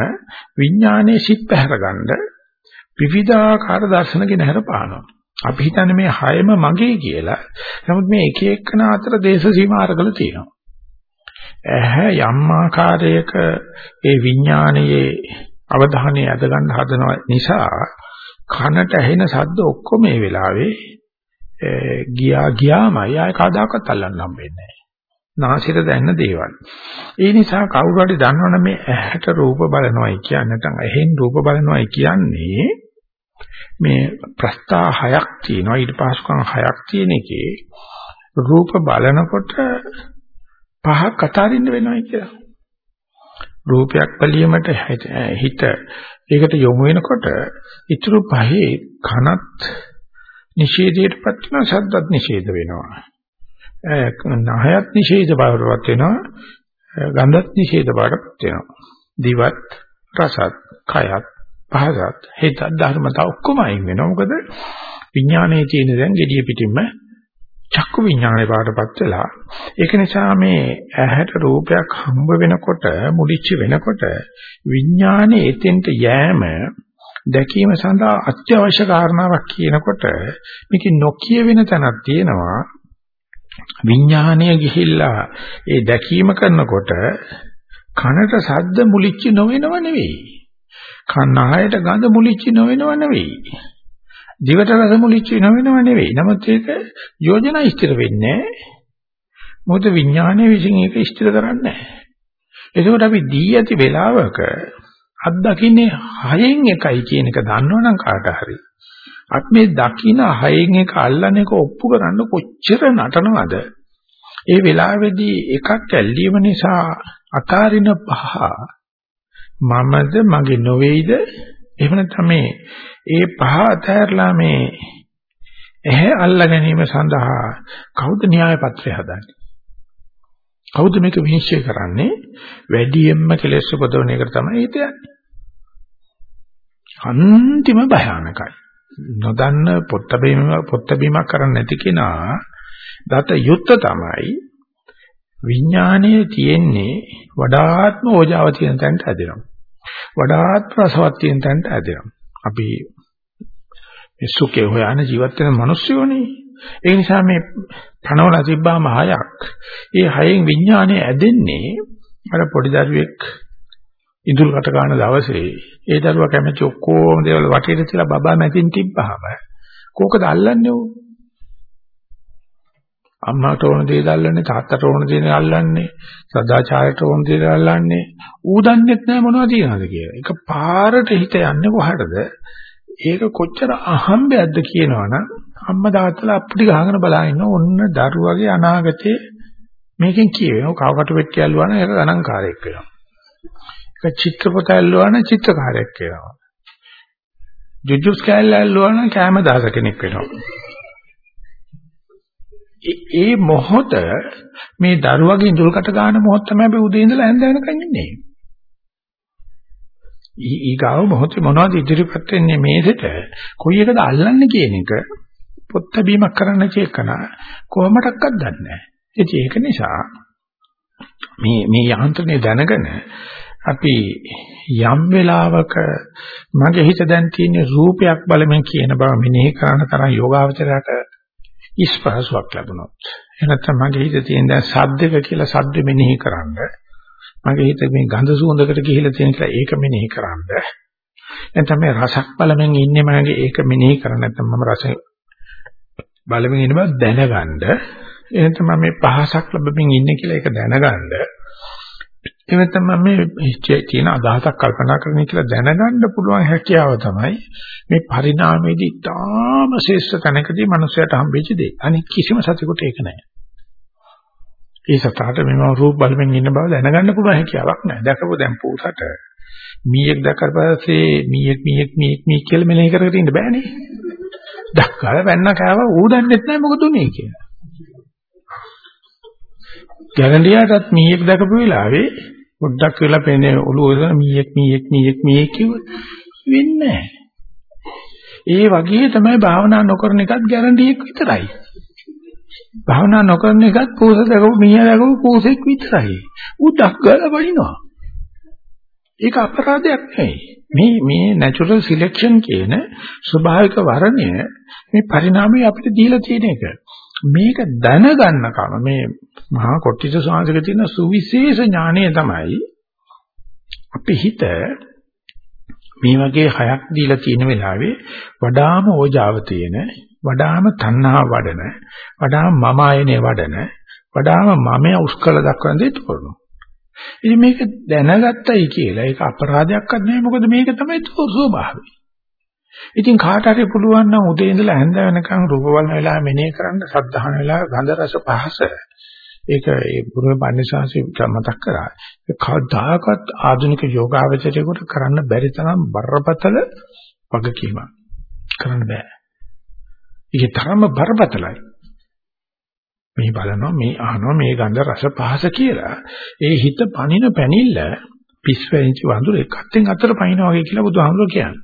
විඥානයේ සිත් පැහැරගන්න විවිධාකාර දර්ශන ගෙන හරපානවා. අපි හිතන්නේ මේ හයම මගේ කියලා. නමුත් මේ එක එකන අතර දේශ සීමා අරගල තියෙනවා. ඇහැ යම් ආකාරයක ඒ විඥානයේ අවධානය යොද ගන්න හදන නිසා කනට ඇහෙන ශබ්ද ඔක්කොම මේ වෙලාවේ ගියා ගියාමයි ආය කවදාකවත් අල්ලන්න හම්බෙන්නේ නැහැ. නාසයට දැනෙන දේවල්. ඒ නිසා කවුරු හරි දන්නවනම් මේ ඇහැට රූප බලනවායි කියන්නේ නැත්නම් ඇහෙන් රූප බලනවායි කියන්නේ මේ ප්‍රස්තා හයක් තියෙනවා ඊට පහසුකම් හයක් තියෙන එකේ රූප බලනකොට පහක් අතාරින්න වෙනවා කියලා. රූපයක් බැලීමට හිත ඒකට යොමු වෙනකොට ඊතුරු පහේ කනත් නිෂේධයටපත් වෙනවා ශබ්දත් නිෂේධ වෙනවා. නහයත් නිෂේධ බවටපත් වෙනවා ගන්ධත් නිෂේධ බවටපත් වෙනවා දිවත් රසත් කයත් පහසත් හිතත් ධර්මතා ඔක්කොම අයින් වෙනවා මොකද විඥානයේ තියෙන දැන් gediya පිටින්ම චක්කු විඥානේ බවටපත් වෙලා ඒක නිසා මේ ඇහැට රූපයක් හම්බ වෙනකොට මුලිච්ච වෙනකොට විඥානේ එතෙන්ට යෑම දැකීම සඳහා අත්‍යවශ්‍ය කාරණාවක් කියනකොට මේක නොකිය වෙන තැනක් තියෙනවා විඥානය ගිහිල්ලා ඒ දැකීම කරනකොට කනට ශබ්ද මුලිච්ච නොවෙනව නෙවෙයි. කනහයට ගඳ මුලිච්ච නොවෙනව නෙවෙයි. දිවට රස මුලිච්ච නොවෙනව නෙවෙයි. නමුත් ඒක යෝජනා ස්ථිර වෙන්නේ මොකද විඥානයේ විසින් ඒක ස්ථිර කරන්නේ නැහැ. එතකොට අපි දී ඇති වෙලාවක අත් දකින්නේ හයෙන් එකයි කියන එක දන්නවනම් කාට හරි අපි මේ දකින හයෙන් එක අල්ලන එක ඔප්පු කරන්න කොච්චර නටනවද ඒ වෙලාවේදී එකක් ඇල්ලීම නිසා අකාරින පහ මමද මගේ නොවේද එහෙම නැත්නම් මේ ඒ පහ අතහැරලා මේ ඇහැ අල්ලා ගැනීම සඳහා කවුද න්‍යාය පත්‍රය හදන්නේ කවුද මේක විනිශ්චය කරන්නේ වැඩියෙන්ම කෙලෙස් උපදවන එක තමයි හිතන්නේ අන්තිම භයානකයි නොදන්න පොත්ත බීම පොත්ත බීමක් කරන්නේ නැති කෙනා දත යුත්ත තමයි විඥානයේ තියෙන්නේ වඩාත්ම ඕජාව තියෙන තැනට ඇදෙනවා. වඩාත් රසවත් තියෙන තැනට ඇදෙනවා. අපි මේ සුඛේ හොයන ජීවත් වෙන මිනිස්සුනේ. ඒ නිසා මේ පණවලා තිබ්බාම හයක්. ඒ හයෙන් විඥානය ඇදෙන්නේ අර පොඩි දරුවෙක් ඉඳුල්කට ගන්න දවසේ ඒ දරුවා කැමති ඔක්කොම දේවල් වටේට තියලා බබා මැදින් තිබ්බහම කෝකද අල්ලන්නේ උ අම්මාට ඕන දේ අල්ලන්නේ තාත්තට ඕන දේ අල්ලන්නේ සදාචාරයට ඕන දේ අල්ලන්නේ ඌ දන්නේත් නැහැ මොනවද තියනවද කියලා. ඒක පාරට හිත යන්නේ කොහටද? ඒක කොච්චර අහම්බයක්ද කියනවනම් අම්මා තාත්තලා අප්පුඩි ගහගෙන බලා ඉන්න ඔන්න දරුවගේ අනාගතේ මේකෙන් කියවෙනවා කවකට වෙට්ටි ඇල්ලුවා නම් ඒක ගණන්කාරයෙක් වෙනවා. ඒක චිත්‍රපට ඇල්ලුවා නම් චිත්‍රකාරයෙක් වෙනවා. ජුජුස් කැල්ල ඇල්ලුවා නම් කැමදාස කෙනෙක් වෙනවා. ඒ මොහොත මේ දරුවගේ ඉඳුල්කට ගන්න මොහොත තමයි අපි උදේ ඉඳලා හැන්ද වෙනකන් ඉන්නේ. ඊගාව මොහොතේ මොනවද ඉදිරිපත් වෙන්නේ මේසෙට කොයි එකද අල්ලන්නේ කියන එක පොත් බැීමක් කරන්න චේකන කොහොමඩක්වත් දන්නේ නැහැ. ඒක නිසා මේ මේ යාන්ත්‍රණය දැනගෙන අපි යම් වෙලාවක මගේ හිත දැන් තියෙන රූපයක් බලමින් කියන බව මෙනෙහි කරන තරම් යෝගාවචරයට ඉස්පහසුවක් ලැබුණොත්. එහෙනම් මගේ හිතේ තියෙන දැන් සද්දක කියලා සද්ද මෙනෙහි කරන්න මගේ හිතේ මේ ගඳ සුවඳකට ගිහිලා තියෙන කියලා ඒක මෙනෙහි කරන්න නැත්නම් මේ රසක් බලමින් ඉන්නේ මගේ ඒක මෙනෙහි කරන්න නැත්නම් මම රස බලමින් ඉන්න බව දැනගන්න එහෙනම් මම මේ පහසක් ලැබෙමින් ඉන්නේ කියලා ඒක දැනගන්න එහෙම තමයි මේ තියෙන අදහසක් කල්පනා කරන්න කියලා දැනගන්න පුළුවන් හැකියාව තමයි මේ පරිණාමයේදී තාම ශේෂ්ඨ තැනකදී මනුස්සයට හම්බෙච්ච දේ. අනික කිසිම සතෙකුට ඒක නැහැ. ඒ සතාට මෙම රූප බලමින් ඉන්න බව දැනගන්න පුළුවන් හැකියාවක් නැහැ. දැකපො දැන් පූසට මීයක් දැක්කට පස්සේ මීයක් මීයක් මීයක් මීයක් කියලා මෙලෙහි කරගෙන ඉන්න බෑනේ. දැක්කම වැන්න කෑව ඌ දන්නෙත් නැහැ මොකද උනේ කියලා. ගැරන්ඩියාටත් මීයක් දැකපු වෙලාවේ පොඩ්ඩක් වෙලා පේන්නේ ඔළුව වල මීයක් මීයක් මීයක් මීයක් කිව්ව වෙන්නේ ඒ වගේ තමයි භාවනා නොකරන එකත් ගැරන්ටි එක විතරයි. භාවනා නොකරන එකත් පූස දකපු මීයා දකපු පූසෙක් විතරයි. උඩක් ගාලා වඩිනවා. ඒක අපරාධයක් නෙවෙයි. මේ මේ natural selection කියන ස්වභාවික වර්ණය මේ පරිණාමය අපිට දීලා තියෙන එක. මේක දැනගන්නකම මේ මහා කොට්ටිස සාංශක තියෙන සුවිශේෂ ඥානය තමයි අපි හිත මේ වගේ හයක් දීලා තියෙන වෙලාවේ වඩාම ඕජාව තියෙන වඩාම තණ්හා වඩන වඩාම මම ආයනේ වඩන වඩාම මමයා උස්කල දක්වන දේ තෝරනවා. ඉතින් මේක දැනගත්තයි කියලා ඒක අපරාධයක්වත් නෙවෙයි මොකද මේක තමයි ස්වභාවය. ඉතින් කාට හරි පුළුවන් නම් උදේ ඉඳලා හැන්ද වෙනකන් රූප බලන වෙලාව මෙනෙහි කරන්න සද්ධාහන වෙලාව ගන්ධ රස පහස. ඒක ඒ බුරුමේ පන්සිවාසි මතක් කරා. ඒ කවදාකවත් ආධුනික යෝගාවචරයකට කරන්න බැරි තරම් බරපතල වගකීමක් කරන්න බෑ. ඒක තරම බරපතලයි. මේ බලනවා මේ අහනවා මේ ගන්ධ රස පහස කියලා. ඒ හිත පණින පැනිල්ල පිස් වෙන්චි වඳුර එකත්ෙන් අතර පනිනවා වගේ කියලා බුදුහාමුදුරුවෝ කියන්නේ.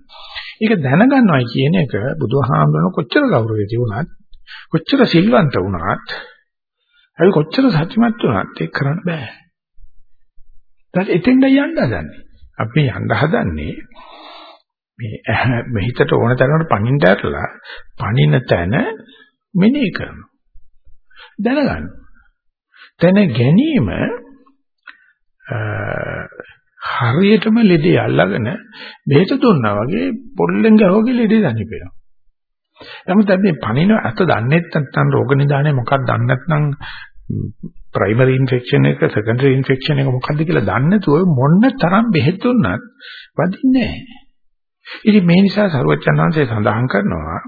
ඒක දැනගන්නවයි කියන එක බුදුහාමුදුරන කොච්චර ගෞරවය තිබුණත් කොච්චර සිල්වන්ත වුණත් අපි කොච්චර සත්‍යමත් වුණත් ඒක කරන්න බෑ. දැන් එතෙන්ද යන්න හදන්නේ. අපි යන්න හදන්නේ මේ මේ හිතට ඕන තරමට පණින්න ඇරලා පණින තැන මෙනෙහි කරනවා. දැනගන්න. දැන ගැනීම හරියටම ලෙඩේ අල්ලගෙන බෙහෙත දුන්නා වගේ පොල්ලෙන් ගහවගේ ලෙඩේ දනිපෙනවා. නමුත් අපි පණින අත දන්නේ නැත්නම් රෝග නිදානේ මොකක්ද දන්නේ නැත්නම් ප්‍රයිමරි ඉන්ෆෙක්ෂන් එක සෙකන්ඩරි ඉන්ෆෙක්ෂන් එක මොකක්ද කියලා දන්නේ නැතුව මොන්න තරම් බෙහෙත් දුන්නත් වදින්නේ නැහැ. ඉතින් මේ නිසා සරුවචනාංශය සඳහන් කරනවා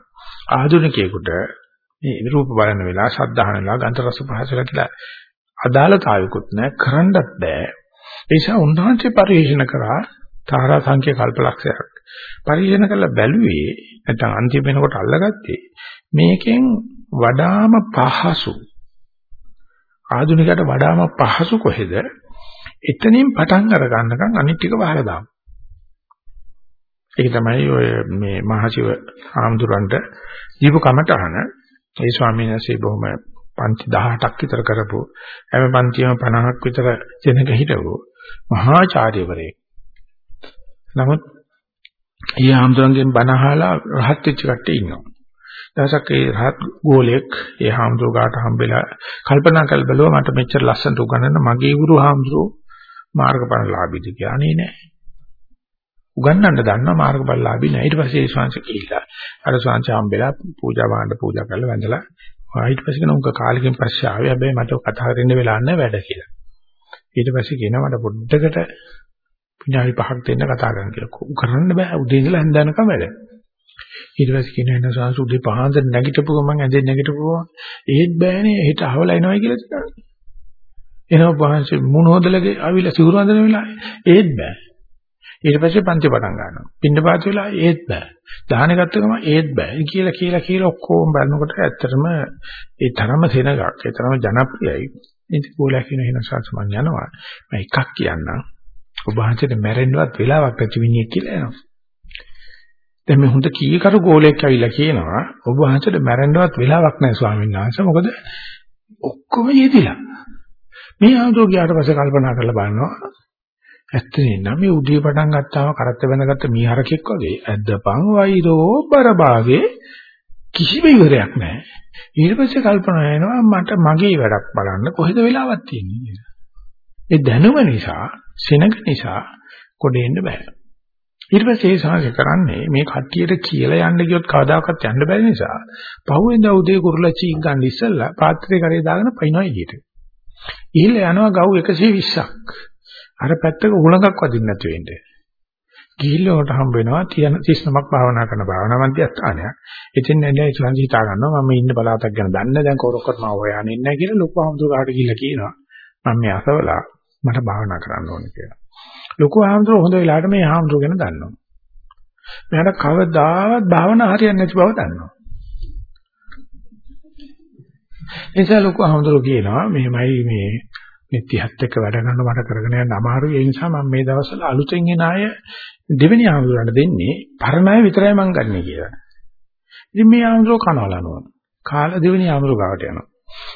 ආධුනිකයෙකුට මේ රූප බලන වෙලාව, ශබ්දහන වෙලාව, ගන්ධ රස පහසලා කියලා අදාළතාවයකුත් නැහැ, කරන්නත් බෑ. ඒ නිසා උන්වහන්සේ පරිශන කරා තාරා සංඛ්‍ය කල්පලක්ෂයක්. පරිශන කරලා බැලුවේ නැත්නම් අන්තිම වෙනකොට අල්ලගත්තේ මේකෙන් වඩාම පහසු ආධුනිකයට වඩාම පහසු කොහෙද? එතනින් පටන් අර ගන්නකම් අනිත් ටික වහලා දාමු. ඒක තමයි ඔය මේ මහසිව ආම්දුරන්ට දීපු කමටහන. ඒ ස්වාමීන් වහන්සේ බොහොම පන්ති 18ක් විතර කරපු හැම පන්තියම 50ක් විතර දෙනක හිටවු මහාචාර්යවරයෙක්. නමුත් ඊ ආම්දුරන්ගෙන් බණ අහලා රහත් වෙච්ච කට්ටිය ඉන්නවා. දවසක් ඒ රහත් ගෝලයක් ඒ හාමුදුරුවෝ ගාට හම්බෙලා කල්පනා කළ බැලුවා මට මෙච්චර ලස්සනට උගන්වන්න මගේ ගුරු හාමුදුරුවෝ මාර්ගඵලලාභීද කියලා. අනේ නෑ. උගන්වන්න දන්නවා මාර්ගඵලලාභී නෑ. ඊට පස්සේ ඒ ශාංශ කියලා. අර ශාංශ හම්බෙලා පූජා වාණ්ඩ පූජා කරලා වැඳලා ඊට පස්සේ කෙනා උංග කාලෙකින් පස්සේ ආවේ හැබැයි මට කතා කරන්න වෙලා නැහැ වැඩ කියලා. ඊට පස්සේ කියනවා මට පොඩ්ඩකට විනාඩි 5ක් දෙන්න කතා කරන්න කියලා. කරන්න බෑ උදේ ඉඳලා හඳනකම වැඩ. ඊට පස්සේ කියන එන සාසු උදේ පහන්ද නැගිටපු ගමන් ඇඳෙන් නැගිටපු ඒත් බෑනේ හෙට අහවලා එනවයි කියලා කියනවා. එනවා පහන්සේ මුණ හොදලගේ ආවිලා සිවුරු අඳින වෙලාවේ ඒත් බෑ. ඊට පස්සේ පන්ති පටන් ගන්නවා. පින්න පාත වෙලා ඒත් බෑ. දාහන ගත්ත ගමන් ඒත් බෑ. කියලා කියලා කියලා ඔක්කොම බලනකොට ඇත්තටම ඒ තරම සෙනගක්, ඒ තරම ජනප්‍රියයි. ඉතින් කෝලා කියන වෙන සාසමන් යනවා. මම එකක් කියන්නම්. ඔබ වහන්සේට මැරෙන්නවත් වෙලාවක් නැති විනිය කියලා එනවා. දැන් මේ හොඳ කීකරු ගෝලයක් ඇවිල්ලා කියනවා ඔබ වහන්සේට මැරෙන්නවත් වෙලාවක් නැහැ ස්වාමීන් වහන්සේ මොකද ඔක්කොම යෙදිලා මේ ආදෝ ගියාට පස්සේ කල්පනා කරලා බලනවා ඇත්තනේ නම් මේ උදේ පටන් ගත්තාම කරත්ත බැඳගත්ත මීහරකෙක් වගේ ඇද්දපන් වෛරෝ බරභාගේ කිසිම ඉවරයක් නැහැ ඊට පස්සේ කල්පනා වෙනවා මට මගේ වැඩක් බලන්න කොහෙද වෙලාවක් තියෙන්නේ කියලා ඒ දැනුම නිසා සෙනග නිසා කොටෙන්න බෑ ඊට පස්සේ ඒ සාහක කරන්නේ මේ කට්ටියට කියලා යන්න ගියොත් කවදාකවත් යන්න බැරි නිසා පහුවෙන්ද උදේ කුරුල්ලා චීක් ගන්න ඉස්සෙල්ලා පාත්‍රේ කරේ දාගෙන පයින්නවා එළියට. ඉහිල යනවා ගව් 120ක්. අර පැත්තක උලඟක් වදින්න නැතු වෙන්නේ. ගිහිල්ලා උට හම්බ වෙනවා 39ක් භාවනා කරන භාවනා මධ්‍යස්ථානයක්. ඉතින් නේද ඉස්ලාම් හිතා ගන්නවා මම ඉන්න පළාතක් ගැන දන්නේ දැන් කොරොක්කට මම හොයන්නේ නැහැ කියලා ලොකු හම්දුර කාට ගිහිල්ලා කියනවා. මම මේ අසවලා මට භාවනා කරන්න ඕනේ කියලා. ලොකු ආම්ද්‍ර හොඳ වෙලාවට මේ ආම්ද්‍ර ගැන දන්නවා. මෙයාට කවදාවත් භාවනා හරියන්නේ නැති බව දන්නවා. එනිසා ලොකු ආම්ද්‍ර කියනවා මෙහෙමයි මේ නිත්‍යහත් එක්ක වැඩ කරන මට කරගෙන යන්න අමාරුයි ඒ නිසා මම මේ දවස්වල අලුතෙන් එන අය දෙවෙනි ආම්ද්‍රන්ට දෙන්නේ පරණ අය විතරයි මං ගන්නෙ කියලා. ඉතින් මේ ආම්ද්‍ර කනවලනවා. කාලා දෙවෙනි ආම්ද්‍ර ගාවට යනවා.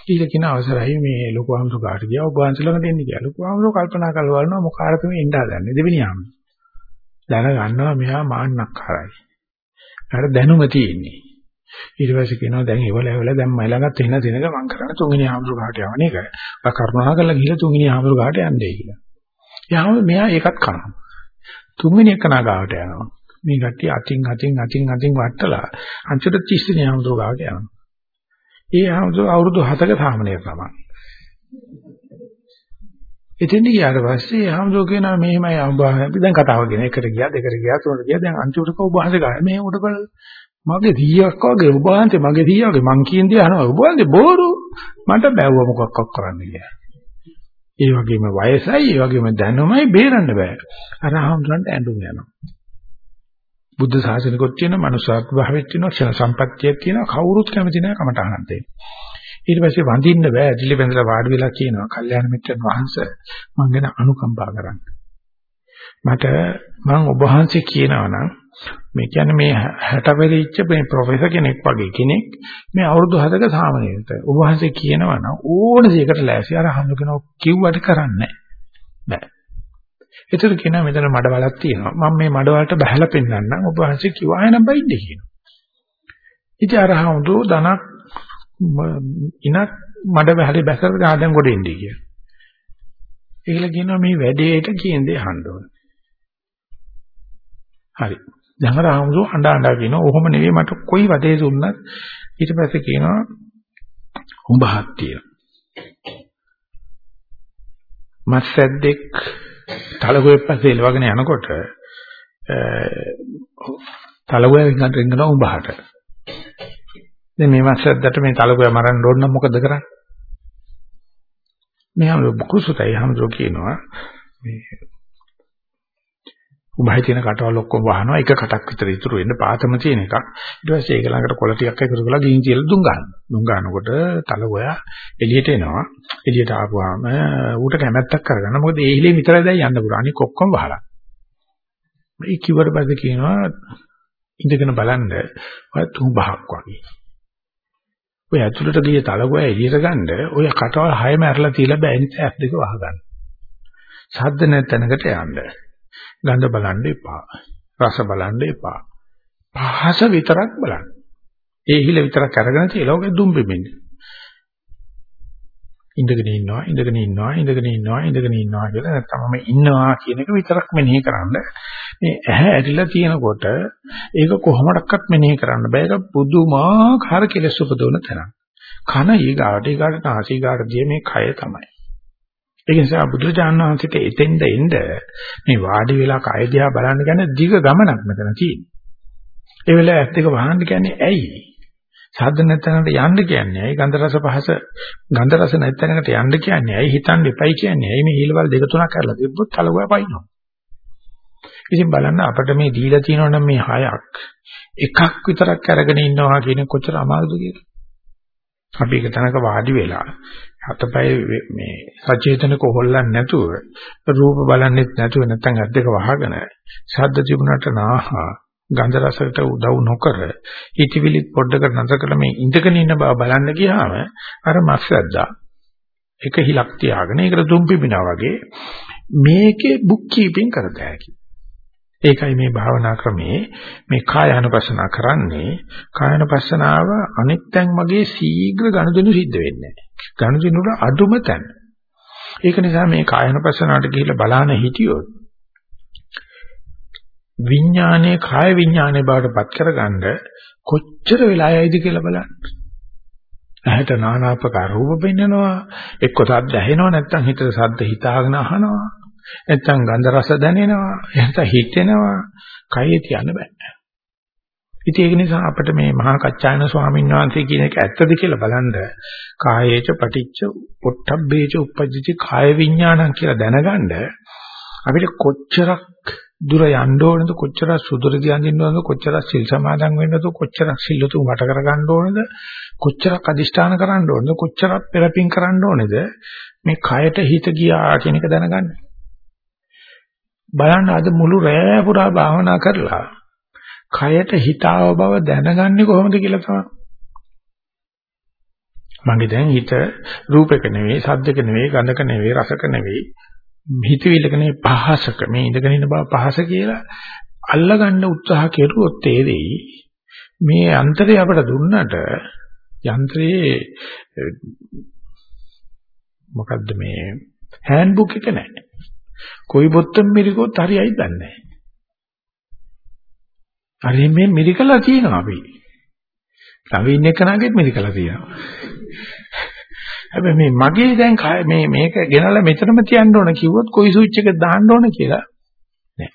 ඊළ කියන අවසරයි මේ ලොකු ආමතු කාට ගියා ඔබ වහන්සේ ළඟට එන්න කියලා. ලොකු ආමතු කල්පනා කරලා බලනවා මොකාරද මේ එන්න හදන්නේ දෙවෙනි ආමතු. දැන ගන්නවා මෙහා මාන්නක්කාරයි. හර දැනුම තියෙන්නේ. ඊට පස්සේ කියනවා දැන් ඒවල ඒවල දැන් මයි ළඟත් එන දිනක මං කරන්නේ තුන්වෙනි ආමතු කාට යවන එක. ඔය කරුණා කරලා ගිහලා තුන්වෙනි ආමතු කාට යන්නේ කියලා. යාම මෙහා ඒකත් කරනවා. තුන්වෙනි එක නාගාවට යනවා. මේ කට්ටිය අතින් අතින් අතින් අතින් වටලා අන්තිමට 30 වෙනි ආමතු ගාවට යනවා. ඒ ආමතුරු අවුරුදු 7ක සාමණේර තමයි. එතෙන් ගියාට පස්සේ ආමතුරු කියනවා මෙහෙමයි අපි දැන් කතාව ගෙන එකට ගියා දෙකට ගියා තුනට ගියා දැන් අන්තිමට ඔබ වහන්සේ ගාන මේ උඩකල් මගේ 100ක් වගේ ඔබ වහන්සේ මගේ 100 වගේ මං කියන දේ අහනවා ඔබ වහන්සේ බෝරු මට බැවුව මොකක්වත් කරන්න කියලා. ඒ වගේම වයසයි ඒ වගේම දැනුමයි බේරන්න බෑ. අර ආමතුරන්ට ඇඬුම් යනවා. බුද්ධ ශාසනිකොත් තියෙන මනුෂ්‍යාත් භාවෙත් තියෙන ක්ෂණ සම්පත්තියක් තියෙන කවුරුත් කැමති නැහැ කමටහනක් දෙන්න. ඊට පස්සේ වඳින්න බෑ ඇදිලි බඳලා වාඩි වෙලා කියනවා කල්යාණ මිත්‍රන් වහන්සේ මම ගැන අනුකම්පා කරන්න. මට මම ඔබ වහන්සේ කියනවා නම් මේ කියන්නේ මේ 60 වෙරිච්ච මේ ප්‍රොෆෙසර් කෙනෙක් වගේ කෙනෙක් මේ අවුරුදු 7ක සාමණේරට ඔබ වහන්සේ කියනවා නම් ඕන දෙයකට ලෑසි අර හඳුනන කිව්වට කරන්නේ බෑ. ඒතර කියනවා මෙතන මඩවලක් තියෙනවා. මම මේ මඩවලට බහැලා පෙන්නන්නම්. ඔබ වහන්සේ කිව්වා ආයෙනම් බයින්ද කියනවා. ඉතින් අර හමුදු ධනක් ඉනක් මඩ බහරි බැසර ගාඩන් ගොඩ එන්නේ කියලා. ඒකල කියනවා මේ වැඩේට කියන දේ අහන්න ඕනේ. හරි. දැන් අර ආමුදෝ අඬ අඬ කියනවා ඔහොම නෙවෙයි මට කොයි වදේ දුන්නත් ඊට පස්සේ කියනවා උඹහත් තියෙනවා. මස්සද්දෙක් තලගොයෙක් පස්සේ එලවගෙන යනකොට තලගොය වින්ගට රින්ගනවා උඹහට. දැන් මේ මස්සද්දට මේ තලගොය මරන්න ඕන නම් මොකද කරන්නේ? මෙහම කුසුතයි හම්දෝ කියනවා මේ උඹයි තියෙන කටවල් ඔක්කොම වහනවා. එක කටක් විතර ඉතුරු වෙන්න පාතම තියෙන එකක්. ඊට පස්සේ ඒක ළඟට කොළ ටිකක් එකතු කරලා ගිහින් තියලා දුම් ගන්න. දුම් ගන්නකොට තලගොයා එළියට එනවා. එළියට ආපුවාම ඌට කැමැත්තක් කරගන්න. මොකද ඒ හිලේ විතරයි දැන් යන්න පුළුවන්. අනික ඔක්කොම වහලා. මේ කිව්වට පස්සේ කියනවා ඉඳගෙන බලන්න ඔය තුඹහක් වගේ. ඔය ඇතුළට ගිය තලගොයා එළියට ගන්න ඔය කටවල් හයම ඇරලා තියලා බෑ. නිසා ඇස් දෙක වහගන්න. ශබ්ද නැතනකට යන්න. ගඳ බලන්න එපා. රස බලන්න එපා. පහස විතරක් බලන්න. ඒ හිල විතරක් අරගෙන තියලා ඔගේ දුම් බෙමින්. ඉඳගෙන ඉන්නවා ඉඳගෙන ඉන්නවා ඉඳගෙන ඉන්නවා ඉඳගෙන ඉන්නවා කියලා නැත්නම් මම ඉන්නවා කියන එක විතරක් මෙනෙහි කරන්න මේ ඇහැ ඇරිලා තියෙනකොට ඒක කොහොමඩක්වත් මෙනෙහි කරන්න බෑ ඒක පුදුමාකාර කෙලෙස් උපදවන තැන කන ඊගාට ඊගාට නාසීගාට දිය මේ කය තමයි ඒ නිසා බුදුරජාණන් වහන්සේට එතෙන්ද එන්න මේ වාඩි වෙලා කය දිහා බලන්න කියන්නේ දිග ගමනක් මෙතන තියෙන්නේ. ඒ වෙලාව ඇස් දෙක වහන්න කියන්නේ ඇයි? සාධ නැතනකට යන්න කියන්නේ ඇයි? ගන්ධ රස පහස ගන්ධ රස නැතනකට යන්න කියන්නේ ඇයි? හිතන්න එපයි කියන්නේ ඇයි? මේ හීලවල දෙක තුනක් කරලා තිබ්බොත් කලගුව පයින්නවා. ඉතින් බලන්න අපිට මේ දීලා තියෙනවනම් මේ හයක් එකක් විතරක් අරගෙන ඉන්නවා කියන කොච්චර අමාරුද කියලා. අපි එක තැනක වාඩි වෙලා අතපය මේ සචේතනක හොල්ලන්නේ නැතුව රූප බලන්නෙත් නැතුව නැත්නම් අත් දෙක වහගෙන ශබ්ද තිබුණාට නාහා ගන්ධ රසයට උදව් නොකර හිතවිලි පොඩ්ඩකට නතර කරලා මේ ඉඳගෙන ඉන්න බව බලන්න ගියාම අර මස්සද්දා එක හිලක් තියාගෙන ඒකට දුම් පිපිනා වගේ මේකේ බුක් කීපින් කරත හැකියි ඒකයි මේ භාවනා ක්‍රමේ මේ කායानुපස්සන කරන්නේ කායानुපස්සනාව අනිත් තැන් මගේ ශීඝ්‍ර ගනුදෙනු සිද්ධ වෙන්නේ නැහැ. ගනුදෙනු වල අඩුම තැන. ඒක නිසා මේ කායानुපස්සනාවට ගිහිල්ලා බලන හිටියොත් විඥානයේ කාය විඥානයේ බවට පත් කරගන්න කොච්චර වෙලා යයිද කියලා බලන්න. ඇහැට নানা ආකාර රූප පෙන්නනවා එක්ක සද්ද ඇහෙනවා නැත්නම් හිතට සද්ද හිතාගෙන අහනවා නැත්තම් ගන්ධ රස දැනෙනවා, නැත්තම් හිතෙනවා, කයේ තියන්න බෑ. ඉතින් ඒක නිසා අපිට මේ මහා කච්චායන ස්වාමීන් වහන්සේ කියන එක ඇත්තද කියලා බලන්න කායේච පටිච්ච පොට්ටබ්බේච උපජ්ජති කාය විඥානං කියලා දැනගන්න අපිට කොච්චරක් දුර යන්න ඕනද කොච්චරක් සුදුරදී අඳින්න ඕනද කොච්චරක් සිල් සමාදන් වෙන්නද කොච්චරක් සිල්ලුතු වට කර ගන්න ඕනද කොච්චරක් අදිෂ්ඨාන කරන්න ඕනද කොච්චරක් පෙරපින් කරන්න ඕනද මේ කයට හිත ගියා කියන එක දැනගන්න බලන්න අද මුළු රෑ පුරා භාවනා කරලා කයට හිතාව බව දැනගන්නේ කොහොමද කියලා තමයි. මගේ දැන් හිත රූපයක නෙවෙයි, සද්දක නෙවෙයි, ගඳක නෙවෙයි, රසක නෙවෙයි, හිතවිල්ලක නෙවෙයි පහසක මේ ඉඳගෙන ඉන්න බව පහස කියලා අල්ලගන්න උත්සාහ කෙරුවොත් තේරෙයි මේ අන්තරය අපට දුන්නට යන්ත්‍රයේ මොකද්ද මේ හෑන්ඩ්බුක් එක නැහැ. කොයි බොත්තම් මිරිකොත් හරියයි දන්නේ නැහැ. හරි මේ මිරිකලා තියෙනවා අපි. ළඟ ඉන්න කෙනාගෙත් මිරිකලා තියෙනවා. හැබැයි මේ මගේ දැන් මේ මේක ගෙනල්ලා මෙතනම තියන්න ඕන කිව්වොත් කොයි ස්විච් එක දාන්න ඕන කියලා නෑ.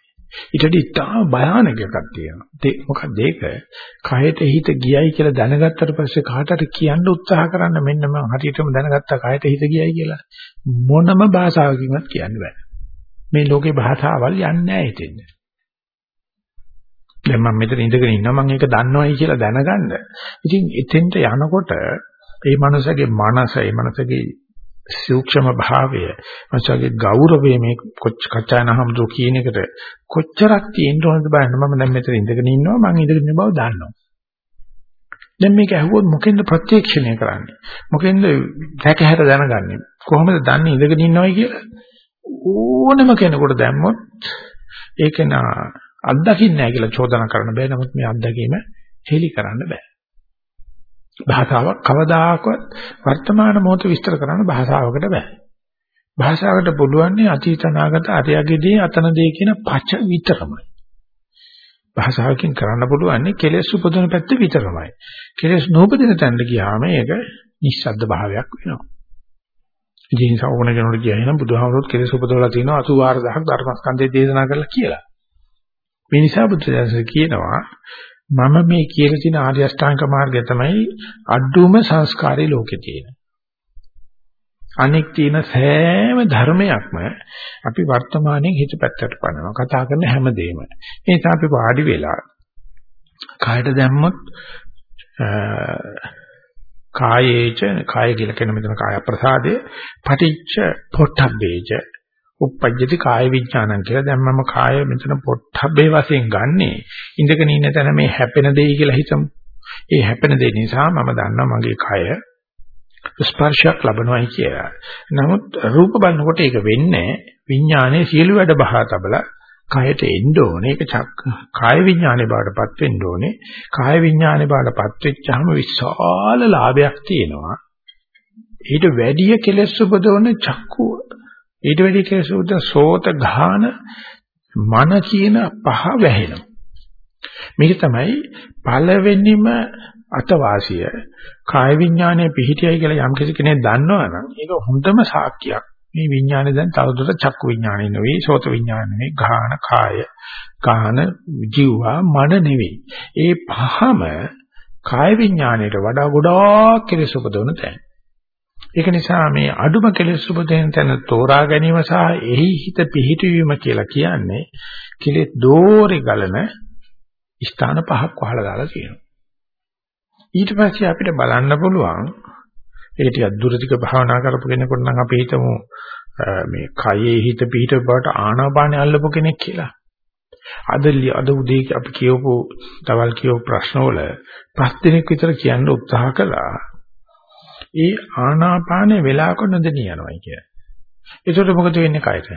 ඊටදී තා භයානක එකක් තියෙනවා. ඒ මොකක්ද ඒක? කයට හිත ගියයි කියලා දැනගත්තට පස්සේ කාටට කියන්න උත්සාහ කරන්න මෙන්න මම හරියටම දැනගත්තා කයට හිත ගියයි කියලා මොනම භාෂාවකින්වත් කියන්න බෑ. මේ ලෝකේ භාෂාවල් යන්නේ නැහැ හිතෙන්න. දැන් මම මෙතන ඉඳගෙන ඉන්නවා මම ඒක දන්නවයි කියලා දැනගන්න. ඉතින් එතෙන්ට යනකොට මේ මනසගේ මනස, මේ මනසගේ සූක්ෂම භාවය, මනසගේ ගෞරවය මේ කච්චානහමදෝ කියන එකට කොච්චරක් තියෙන්න ඕනද බලන්න. මම දැන් මෙතන ඉඳගෙන ඉන්නවා මම ඉඳගෙන ඉන්න බව දන්නවා. දැන් මේක ඇහුවොත් මොකෙන්ද ප්‍රත්‍යක්ෂණය කරන්නේ? මොකෙන්ද දැකහැර දැනගන්නේ? කොහොමද දන්නේ ඉඳගෙන ඉන්නවයි කියලා? ඕනම කෙනෙකුට දැම්මොත් ඒක නා අත්දකින්නේ නැහැ කියලා චෝදනා කරන්න බෑ. නමුත් මේ අත්දැකීම හෙලි කරන්න බෑ. භාෂාවක් කවදාකවත් වර්තමාන මොහොත විස්තර කරන්න භාෂාවකට බෑ. භාෂාවකට පුළුවන් අතීත අනාගත අරයගේදී අතනදී කියන පච විතරමයි. භාෂාවකින් කරන්න පුළුවන් කෙලෙස් උපදින පැත්ත විතරමයි. කෙලෙස් නූපදින තැනට ගියාම ඒක නිස්සද්ද භාවයක් වෙනවා. ඉතින් සෝවන කෙනෙකුට කියනනම් බුදුහාමුදුරුවෝ කෙලෙස් උපදවලා තිනවා 84000ක් ධර්මස්කන්ධය දේශනා කරලා කියලා. මේ නිසා බුදුදහම කියනවා මම මේ කියලා තියෙන ආර්ය අෂ්ටාංග මාර්ගය තමයි අඩුම සංස්කාරී ලෝකේ තියෙන. අනෙක් තියෙන සෑම ධර්මයක්ම අපි වර්තමානයේ හිත පැත්තට පනනවා. කතා කරන හැමදේම. ඒ නිසා අපි වාඩි වෙලා කායට දැම්මොත් කායේච කාය කියලා කියන මෙතන කාය ප්‍රසාදේ පටිච්ච පොට්ටබ්බේච උප්පජ්ජති කාය විඥානං කියලා දැන් මම කාය මෙතන පොට්ටබ්බේ වශයෙන් ගන්නෙ ඉඳගෙන ඉන්න තැන මේ හැපෙන දෙයි කියලා හිතමු. ඒ හැපෙන දෙය නිසා මම දන්නවා මගේ කය ස්පර්ශයක් ලබනවායි කියලා. නමුත් රූප බලනකොට ඒක වෙන්නේ විඥානයේ සියලු වැඩ බහා තබලා කයට එන්න ඕනේ. ඒක කාය විඥානේ බාටපත් වෙන්න ඕනේ. කාය විඥානේ බාටපත් වෙච්චාම විශාල ලාභයක් තියෙනවා. ඊට වැඩිය කෙලෙස් උපදවන චක්කුව ඊට වැඩි කෙලෙස් උපද සෝත ගාන මන කියන පහ වැහෙනවා. මේක තමයි පළවෙනිම අතවාසිය කාය විඥානයේ පිහිටියයි කියලා යම් කෙනෙක් දන්නවනම් ඒක හොඳම සාක්කියක්. මේ විඥානේ දැන් තවදුරටත් චක්කු විඥානේ නෙවෙයි, සෝත විඥානේ නෙවෙයි, ගාන කාය, ගාන ජීවා මන නෙවෙයි. ඒ පහම කාය විඥාණයට වඩා ගොඩාක් කෙලෙස් උපදවන තැන. ඒක නිසා මේ අඩුම කෙලෙස් උපදින තැන තෝරා ගැනීම සහ එහි හිත පිහිටවීම කියලා කියන්නේ කෙලෙස් දෝරේ ගලන ස්ථාන පහක් වහලා දාලා තියෙනවා. ඊට පස්සේ අපිට බලන්න පුළුවන් ඒක ටිකක් දුරදිග භාවනා කරපු කෙනෙකුට නම් අපි හිතමු මේ කයේ හිත පිහිට බවට ආනාපානෙ අල්ලපු කෙනෙක් කියලා. අද අද උදේ අපි කියවපු තවල් කියවපු ප්‍රශ්නවල පස් දිනක් විතර කියන්න උත්සාහ කළා. ඒ ආනාපානෙ වෙලාවක නොදෙනිය යනවායි කිය. ඒකට මොකද වෙන්නේ කයට?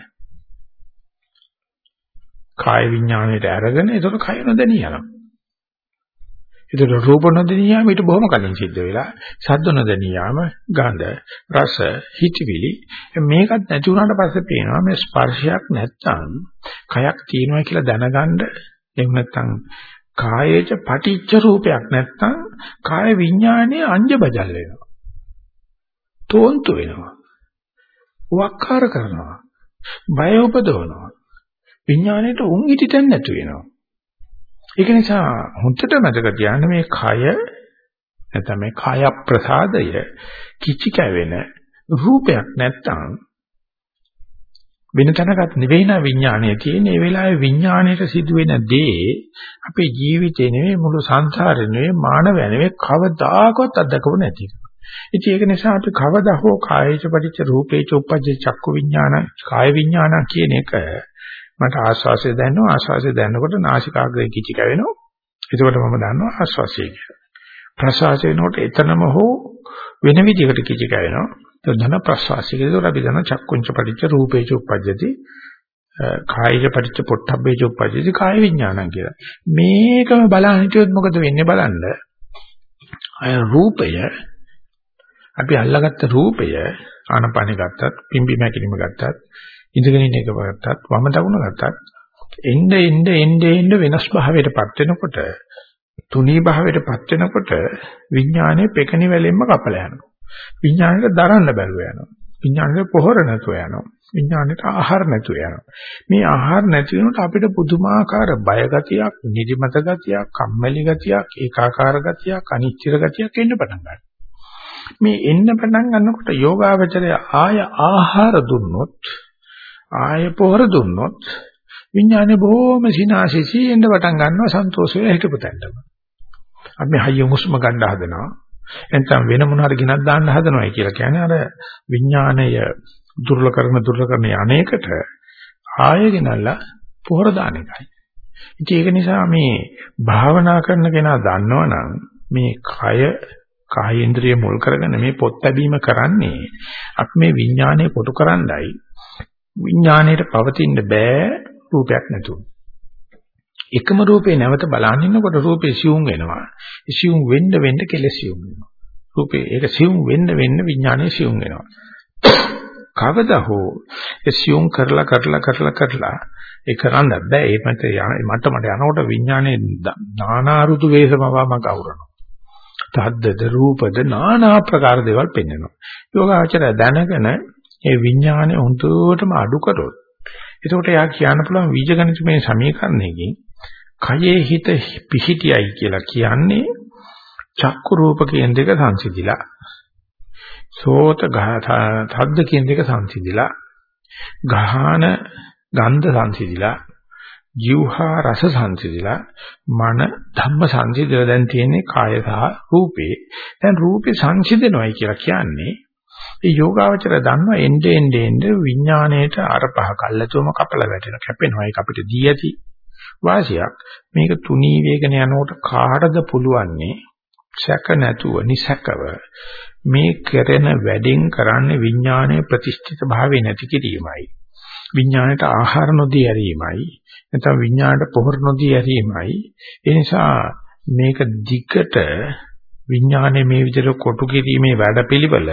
කාය විඥාණයට අරගෙන ඒකට කය නොදෙනිය යනවා. ඒතර රූප නොදෙනියාම ඊට බොහොම කලින් සිද්ධ වෙලා ශබ්ද නොදෙනියාම ගඳ රස හිතවිලි මේකත් නැති වුණාට පස්සේ පේනවා මේ ස්පර්ශයක් නැත්තම් කයක් තියෙනවා කියලා දැනගන්න එහෙම නැත්තම් කායේච පටිච්ච රූපයක් නැත්තම් කාය විඥානයේ අංජබජල් වෙනවා. තෝන්තු වෙනවා. වක්කාර කරනවා. බය උපදවනවා. විඥාණයට උන් ඉටිටන් නැතු වෙනවා. ඒක නිසා හොඳට මතක තියාගන්න මේ කය නැත්නම් මේ කාය ප්‍රසාදය කිචි කැවෙන රූපයක් නැත්තම් වෙන තැනකට නෙවෙයි නා විඥානය තියෙන. ඒ වෙලාවේ විඥාණයට සිදුවෙන දේ අපේ ජීවිතේ නෙවෙයි මුළු සංසාරේ නෙවෙයි මානව නෙවෙයි කවදාකවත් අත්දකව නැති එක. ඉතින් ඒක නිසා අපි කවදා හෝ කායේච පටිච්ච රූපේච උපජ්ජේ චක්කු විඥාන කාය විඥාන කියන එක මට ආස්වාසය දැනෙනවා ආස්වාසය දැනනකොට නාසිකාග්‍රේ කිචි කැවෙනවා. එතකොට මම දන්නවා ආස්වාසය කියලා. ප්‍රසවාසය වෙනකොට එතනම හෝ වෙන විදිහකට කිචි කැවෙනවා. ඒක ධන ප්‍රසවාසය කියලා. ඒක අපි දන්න චක්කුංච පටිච්ච රූපේච උප්පජ්ජති. කායික පටිච්ච පොට්ටබ්බේච උප්පජ්ජති කාය විඥානං කියලා. මේකම බලන්න හිටියොත් මොකද වෙන්නේ බලන්න. අය රූපය අපි අල්ලගත්ත රූපය ආනපනෙ ගත්තත් පිම්බි මැකිලිම ගත්තත් ඉඳගෙන ඉන්න එක ගත්තත් වම දකුණ ගත්තත් එnde එnde එnde එnde වෙනස් භාවයටපත් වෙනකොට තුනී භාවයටපත් වෙනකොට විඥානයේ පෙකණි වැලෙන්ම කපලා යනවා. විඥානෙට දරන්න බැරුව යනවා. විඥානෙට පොහොර නැතුව යනවා. විඥානෙට ආහාර නැතුව යනවා. මේ ආහාර නැති වෙනකොට අපිට පුදුමාකාර බය ගතියක්, නිදිමත ගතියක්, කම්මැලි ගතියක්, ඒකාකාර ගතියක්, අනිච්චර ගතියක් එන්න පටන් ගන්නවා. මේ එන්න පටන් ගන්නකොට යෝගාවචරය ආය ආහාර දුන්නොත් ආය පොහොර දුන්නොත් විඥානේ බොහොම සිනාසිසී එන්න පටන් ගන්නවා සන්තෝෂ වෙලා හිටපතන්නම. අපි හයිය මුස්ම ගන්න හදනවා. එතන වෙන මොන හරි ගිනක් දාන්න හදනවායි කියලා කියන්නේ අර විඥානය දුර්ල කරන දුර්ල කරන අනේකට ආය ගෙනල්ලා පොහොර දාන එකයි. ඉතින් ඒක නිසා මේ භාවනා කරන කෙනා දන්නවනම් මේ කය කායේන්ද්‍රිය මුල් කරගෙන මේ පොත් ලැබීම කරන්නේ අපි මේ විඥානය කොටු කරන්නයි විඥාණයට පවතින්න බෑ රූපයක් නැතුව. එකම රූපේ නැවත බලන් ඉන්නකොට රූපේ සියුම් වෙනවා. සියුම් වෙන්න වෙන්න කෙලෙස් සියුම් වෙනවා. රූපේ ඒක සියුම් වෙන්න වෙන්න විඥානය සියුම් වෙනවා. කවදා හෝ ඒ සියුම් කරලා කරලා කරලා කරලා ඒ කරන්න බෑ ඒ මත මට මට යනකොට විඥානේ නානා ඍතු වේසමවම කවුරනවා. තද්දද රූපද නානා ප්‍රකාර දේවල් පෙන්වනවා. යෝගාචරය දැනගෙන ඒ විඥානේ හොඳටම අඩු කරොත් එතකොට යා කියන්න පුළුවන් බීජගණිතමය සමීකරණයකින් කයේ හිත පිහිටියයි කියලා කියන්නේ චක්කු රූප කියන දෙක සංසිඳිලා සෝත තද්ද කියන දෙක සංසිඳිලා ගහන ගන්ධ සංසිඳිලා ජීවහා රස සංසිඳිලා මන ධම්ම සංසිඳිලා. දැන් තියෙන්නේ කාය සහ රූපේ. දැන් රූපේ සංසිඳනවායි කියලා කියන්නේ ඒ යෝගාවචර දන්නවා එnde ende ende විඥාණයට අර පහ කල්ලාතුම කපලා වැටෙන කැපෙනවා. ඒක අපිට දී ඇති වාසියක්. මේක තුනී වේගන යනකොට කාටද පුළුවන්නේ? සැක නැතුව නිසකව මේ කරන වැඩෙන් කරන්නේ විඥානයේ ප්‍රතිෂ්ඨිත භාවය නැති කිරීමයි. විඥාණයට ආහාර නොදී ඇරීමයි. නැත්නම් විඥාණයට පොහොර නොදී ඇරීමයි. ඒ නිසා මේක දිගට විඥානයේ මේ විදිහට කොටු කිරීමේ වැඩපිළිවෙල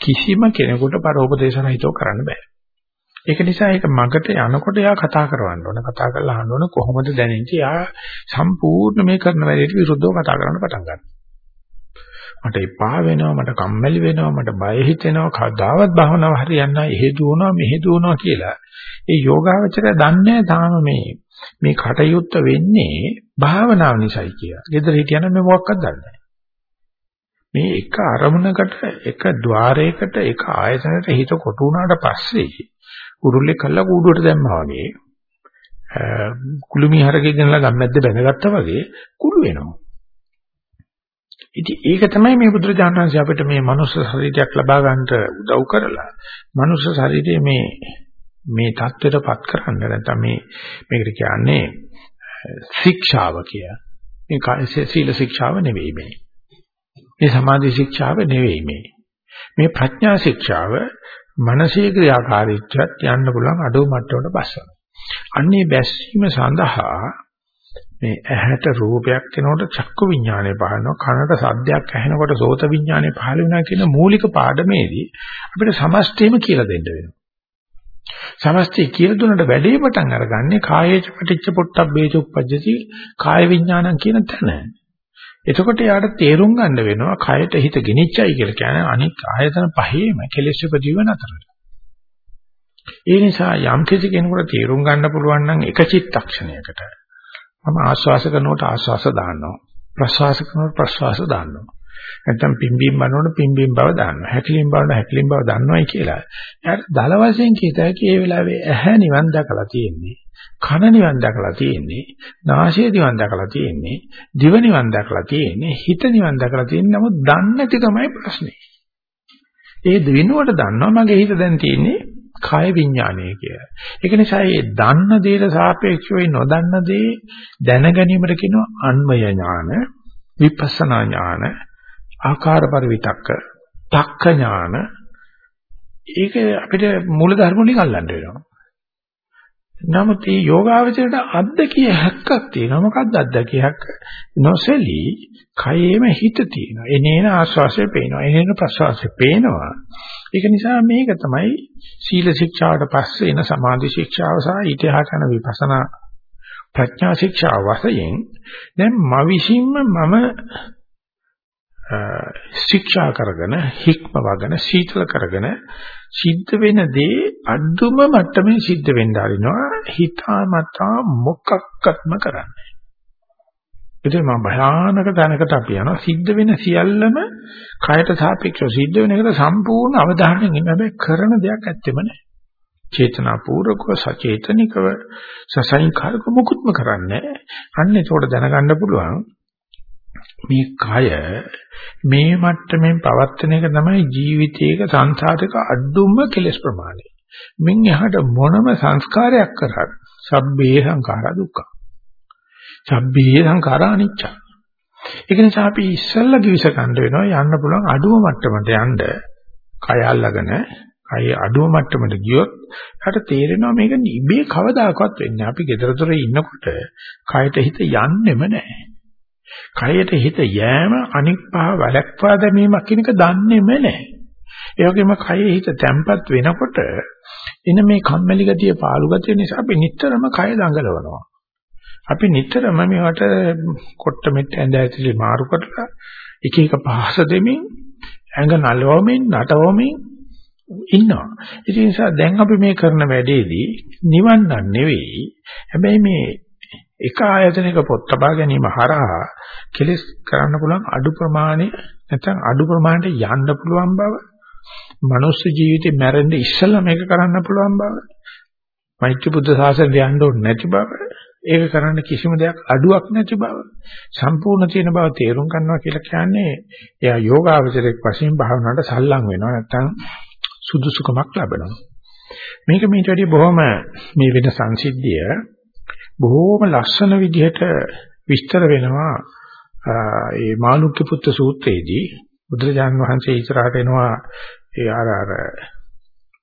කිසිම කෙනෙකුට පරෝපදේශන හිතව කරන්න බෑ. ඒක නිසා ඒක මගට යනකොට යා කතා කරවන්න ඕන. කතා කරලා අහන්න ඕන කොහොමද දැනෙන්නේ? යා සම්පූර්ණ මේ කරන වැඩේට විරුද්ධව කතා කරන්න පටන් ගන්නවා. මට එපා වෙනවා, මට කම්මැලි වෙනවා, මට බය හිතෙනවා, කවදාවත් භවනාව හරියන්නේ නැහැ, එහෙ දුවනවා, මෙහෙ දුවනවා කියලා. ඒ යෝගාවචරය දන්නේ තාම මේ මේ කටයුත්ත වෙන්නේ භාවනාව නිසායි කියලා. ගෙදර හිටියනම් මේ මොකක්වත් දන්නේ නැහැ. මේ එක අරමුණකට එක ద్వාරයකට එක ආයතනයකට හිත කොටු වුණාට පස්සේ කුරුල්ලේ කල්ලා කූඩුවට දැම්මා වගේ කුළුමි හරකේ ගෙනලා ගම්මැද්ද බැඳගත්තා වගේ කුළු වෙනවා. ඉතින් ඒක තමයි මේ බුදුරජාණන් වහන්සේ අපිට මේ මනුස්ස ශරීරයක් ලබා ගන්නට උදව් කරලා මනුස්ස ශරීරයේ මේ මේ தත්ත්වයටපත් කරන්න නැත්නම් මේ මේකට කියන්නේ ශික්ෂාව කිය. මේ කායසේ සීල ශික්ෂාව නෙවෙයි මේ. මේ සමාධි ශික්ෂාව නෙවෙයි මේ. මේ ප්‍රඥා ශික්ෂාව මනසේ ක්‍රියාකාරීත්වයට යන්න පුළුවන් අඩු මට්ටමකට බස්සන. අන්නේ බැස්සීම සඳහා මේ ඇහැට රූපයක් එනකොට චක්කු විඥානය පහළනවා කනට සද්දයක් ඇහෙනකොට සෝත විඥානය පහළ වෙනවා කියන මූලික පාඩමේදී අපිට සමස්තයම කියලා දෙන්න වෙනවා. සමස්තය කියලා දුන්නට වැඩේ පටන් අරගන්නේ කායේච පටිච්ච පොට්ටබ්බේච උප්පජ්ජති කාය විඥානං කියන තැන. එතකොට යාට තේරුම් ගන්න වෙනවා කයට හිත ගෙනිච්චයි කියලා කියන්නේ අනික් ආයතන පහේම කෙලෙස් උපදීව නතර ඒ නිසා යම් කිසි කෙනෙකුට තේරුම් ගන්න පුළුවන් නම් එක චිත්තක්ෂණයකට. මම ආශ්වාස කරනකොට ආශ්වාස දාන්නවා ප්‍රශ්වාස කරනකොට ප්‍රශ්වාස දාන්නවා නැත්තම් පිම්බීම් බලනකොට පිම්බීම් බව දාන්නවා හැකිලිම් බලනකොට හැකිලිම් බව දන්නවයි කියලා. එයාට දල වශයෙන් කීත හැකි ඒ වෙලාවේ ඇහැ නිවන් දැකලා තියෙන්නේ. කන නිවන් දැකලා තියෙන්නේ නාසය නිවන් දැකලා තියෙන්නේ දිව නිවන් දැකලා තියෙන්නේ හිත නිවන් දැකලා තියෙන්නේ නමුත් දන්නේ නැති තමයි ප්‍රශ්නේ ඒ දිනුවට දන්නවා මගේ හිත දැන් තියෙන්නේ කාය විඥානය කියලා. ඒක නිසා මේ දන්න දේට සාපේක්ෂව නොදන්න දේ දැන ගැනීමට කියනවා අන්මය ඥාන, විපස්සනා ඥාන, ආකාර පරිවිතක්ක, තක්ක ඥාන. ඒක අපිට මූල ධර්ම වලින් අල්ලන්න වෙනවා. නමුත් මේ යෝගාවචරයට අද්දකිය හැක්කක් තියෙනවා. මොකක්ද අද්දකිය හැක්ක? නොසෙලී කයේම හිත තියෙනවා. එනේන ආස්වාසය පේනවා. එනේන ප්‍රසවාසය පේනවා. ඒක නිසා මේක තමයි සීල ශික්ෂාවට පස්සේ එන සමාධි ශික්ෂාව සහ ඊටහා කරන විපස්සනා ප්‍රඥා ශික්ෂාව වශයෙන් දැන් මවිසින්ම මම ශික්ෂා කරගෙන හික්ම වගන සීතල කරගෙන සිද්ධ වෙන දේ අඩුම මට්ටමේ සිද්ධ වෙන්න ආරිනවා හිතාමතා මොකක්වත්ම කරන්නේ. ඒකේ මම භයානක තැනකට අපි යනවා සිද්ධ වෙන සියල්ලම කයට සාපේක්ෂව සිද්ධ වෙන එකට සම්පූර්ණ අවධානයෙන් ඉන්න හැබැයි කරන දෙයක් ඇත්තෙම නැහැ. චේතනාපූර්වකව සචේතනිකව සසංකාරක මුකුත්ම කරන්නේ නැහැ. අන්න ඒකට දැනගන්න පුළුවන් මේ කය මේ මට්ටමින් පවත්වන එක තමයි ජීවිතයක සංසාරික අඩුම කෙලස් ප්‍රමාණය. මින් එහාට මොනම සංස්කාරයක් කරත් සබ්බේ සංඛාර දුක්ඛ. සබ්බේ සංඛාර අනිච්ච. ඒක නිසා අපි ඉස්සල්ලා කිවිස ගන්න වෙනවා යන්න පුළුවන් අඩුම මට්ටමට යන්න. කය අල්ලගෙන කය අඩුම මට්ටමට ගියොත් හට තේරෙනවා මේක ඉබේ කවදාකවත් වෙන්නේ. අපි gedara dore ඉන්නකොට කයට හිත යන්නෙම නැහැ. කයට හිත යෑම අනික් පහ වැළැක්වා දැමීමක් කියන එක දන්නේම නැහැ. ඒ වගේම කයේ හිත තැම්පත් වෙනකොට එන මේ කම්මැලි ගතිය පාළු ගතිය නිසා අපි නිතරම කය දඟලවනවා. අපි නිතරම මේවට කොට්ට මෙට්ට ඇඳ ඇතුලේ මාරු කරලා එක එක පහස දෙමින් ඇඟ නලවමින් නටවමින් ඉන්නවා. ඒ නිසා දැන් අපි මේ කරන වැඩේදී නිවන් නෙවෙයි. හැබැයි මේ එක ආයතනයක පොත් තබා ගැනීම හරහා කෙලස් කරන්න පුළුවන් අඩු ප්‍රමාණය නැත්නම් අඩු ප්‍රමාණයට යන්න පුළුවන් බව මනුස්ස ජීවිතේ මැරෙන්න ඉස්සෙල්ලා මේක කරන්න පුළුවන් බව මෛත්‍රී බුද්ධ ශාසනය යන්න ඕනේ නැති බව ඒක කරන්න කිසිම දෙයක් අඩුවක් නැති බව සම්පූර්ණ තියෙන බව තේරුම් ගන්නවා කියලා කියන්නේ එයා යෝගාවචරයක් වශයෙන් භාවනාවට සල්ලං වෙනවා නැත්නම් සුදුසුකමක් ලැබෙනවා. මේක මීට වැඩිය බොහොම මේ වෙන සංසිද්ධිය බොහෝම ලස්සන විදිහට විස්තර වෙනවා ඒ මාළුක්‍ය පුත්‍ර සූත්‍රයේදී. බුදුරජාණන් වහන්සේ ඉස්සරහට එනවා ඒ අර අර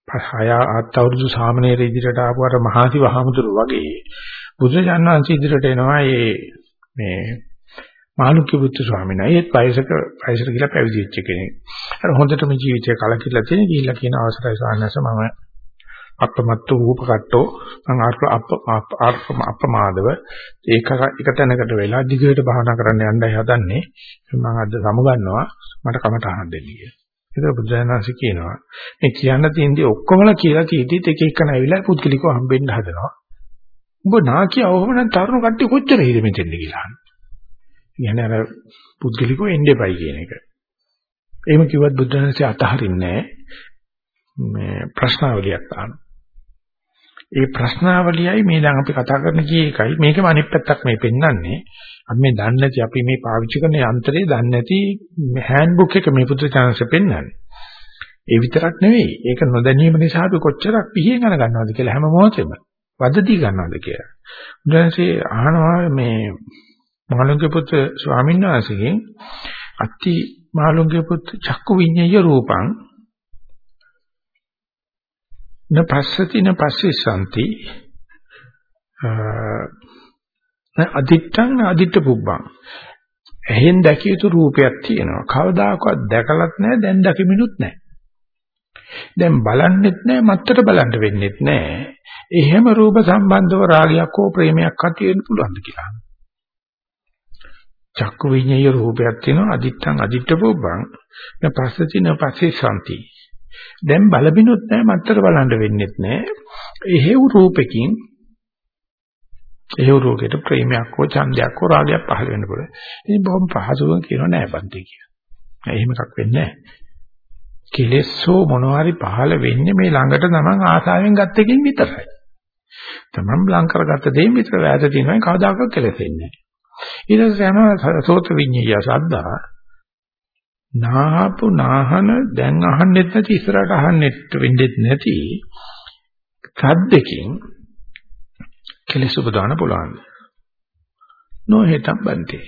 පහය ආත් අවුරුදු සාමණේර ඉදිරියට ආපු අර මහාති වහමුදුරු වගේ. බුදුරජාණන් වහන්සේ ඉදිරියට එනවා ඒ මේ මාළුක්‍ය පුත්‍ර ස්වාමීන් වහන්සේ. ඒත් වයසක වයසට ගිහිලා පැවිදි වෙච්ච කෙනෙක්. අර හොඳටම ජීවිතය කලකිරලා තියෙන ගිහිල්ලා කියන අවසරයි ස්වාමීන් වහන්සේ මම අප්‍රමත්තු රූපකට්ටෝ මම අර්ථ අප්‍රමාදව ඒක එක තැනකට වෙලා දිගට භාවනා කරන්න යන්නයි හදන්නේ මම අද සමුගන්නවා මට කමටහනක් දෙන්න කියලා. ඒක බුදුසසුනාසි කියනවා මේ කියන්න තියෙන්නේ ඔක්කොමලා කියලා කීටිත් එක එක නැවිලා පුද්ගලිකව හම්බෙන්න හදනවා. උඹ නාකිය අවම නම් තරුණ කට්ටිය කොච්චර හිර මෙතෙන්ද කියලා. කියන්නේ අර පුද්ගලිකව එන්නේපයි කියන එක. එහෙම කිව්වත් බුදුසසුනාසි අතහරින්නේ මේ ප්‍රශ්නාවලියක් තානවා. ඒ ප්‍රශ්නාවලියයි මේ දැන් අපි කතා කරන කී එකයි. මේකම අනිත් පැත්තක් මේ පෙන්වන්නේ අපි මේ දන්නේ නැති අපි මේ පාවිච්චි කරන යන්ත්‍රේ දන්නේ නැති හෑන්ඩ්බුක් එක මේ පුත්‍ර chance පෙන්වන්නේ ඒ විතරක් නෙවෙයි. ඒක නොදැනීම නිසා අපි කොච්චරක් පිහින් අර ගන්නවද කියලා හැම මොහොතෙම වදදී ගන්නවද කියලා. උන්වහන්සේ අහනවා මේ මහලුන්ගේ පුත්‍ර ස්වාමීන් වහන්සේගෙන් අති මහලුන්ගේ පුත්‍ර චක්කු විඤ්ඤය රූපං න පස්සති න පස්සිසanti අදිත්තං අදිත්ත පුබ්බං. එහෙන් දැකිය යුතු රූපයක් තියෙනවා. කවදාකවත් දැකලත් නැහැ දැන් දකිමිනුත් නැහැ. දැන් බලන්නෙත් නැහැ මත්තර බලන්න වෙන්නෙත් නැහැ. එහෙම රූප සම්බන්ධව රාගයක් හෝ ප්‍රේමයක් ඇති වෙන්න පුළුවන්ද කියලා. චක්කු විඤ්ඤාය රූපයක් තියෙනවා. අදිත්තං අදිත්ත පුබ්බං. න පස්සති න පස්සිසanti දැන් බලබිනුත් නැහැ මත්තර බලන්න වෙන්නෙත් නැහැ. එහෙව් රූපකින් එහෙව් රෝගයට ප්‍රේමයක් හෝ ඡන්දයක් හෝ රාගයක් පහළ වෙන්න පුළුවන්. ඉතින් බොහොම පහසුවෙන් කියනවා නෑ බන්ති කියලා. එහෙම එකක් වෙන්නේ නැහැ. කෙලෙස්සෝ මොනවාරි පහළ වෙන්නේ මේ ළඟට තමන් ආසාවෙන් ගත්ත එකකින් විතරයි. තමන් ලං කරගත්ත දෙයින් විතර වැද තියෙනවා කවදාකවත් කෙලෙසෙන්නේ නැහැ. ඊට පස්සේ යනවා සෝත විඤ්ඤාය සද්දා නාහපු නාහන දැන් අහන්නෙත් නැති ඉස්සරහට අහන්නෙත් වෙන්නෙත් නැති සද්දකින් කෙලෙස උපදාන පුළුවන්. නොහෙතම් බන්ති.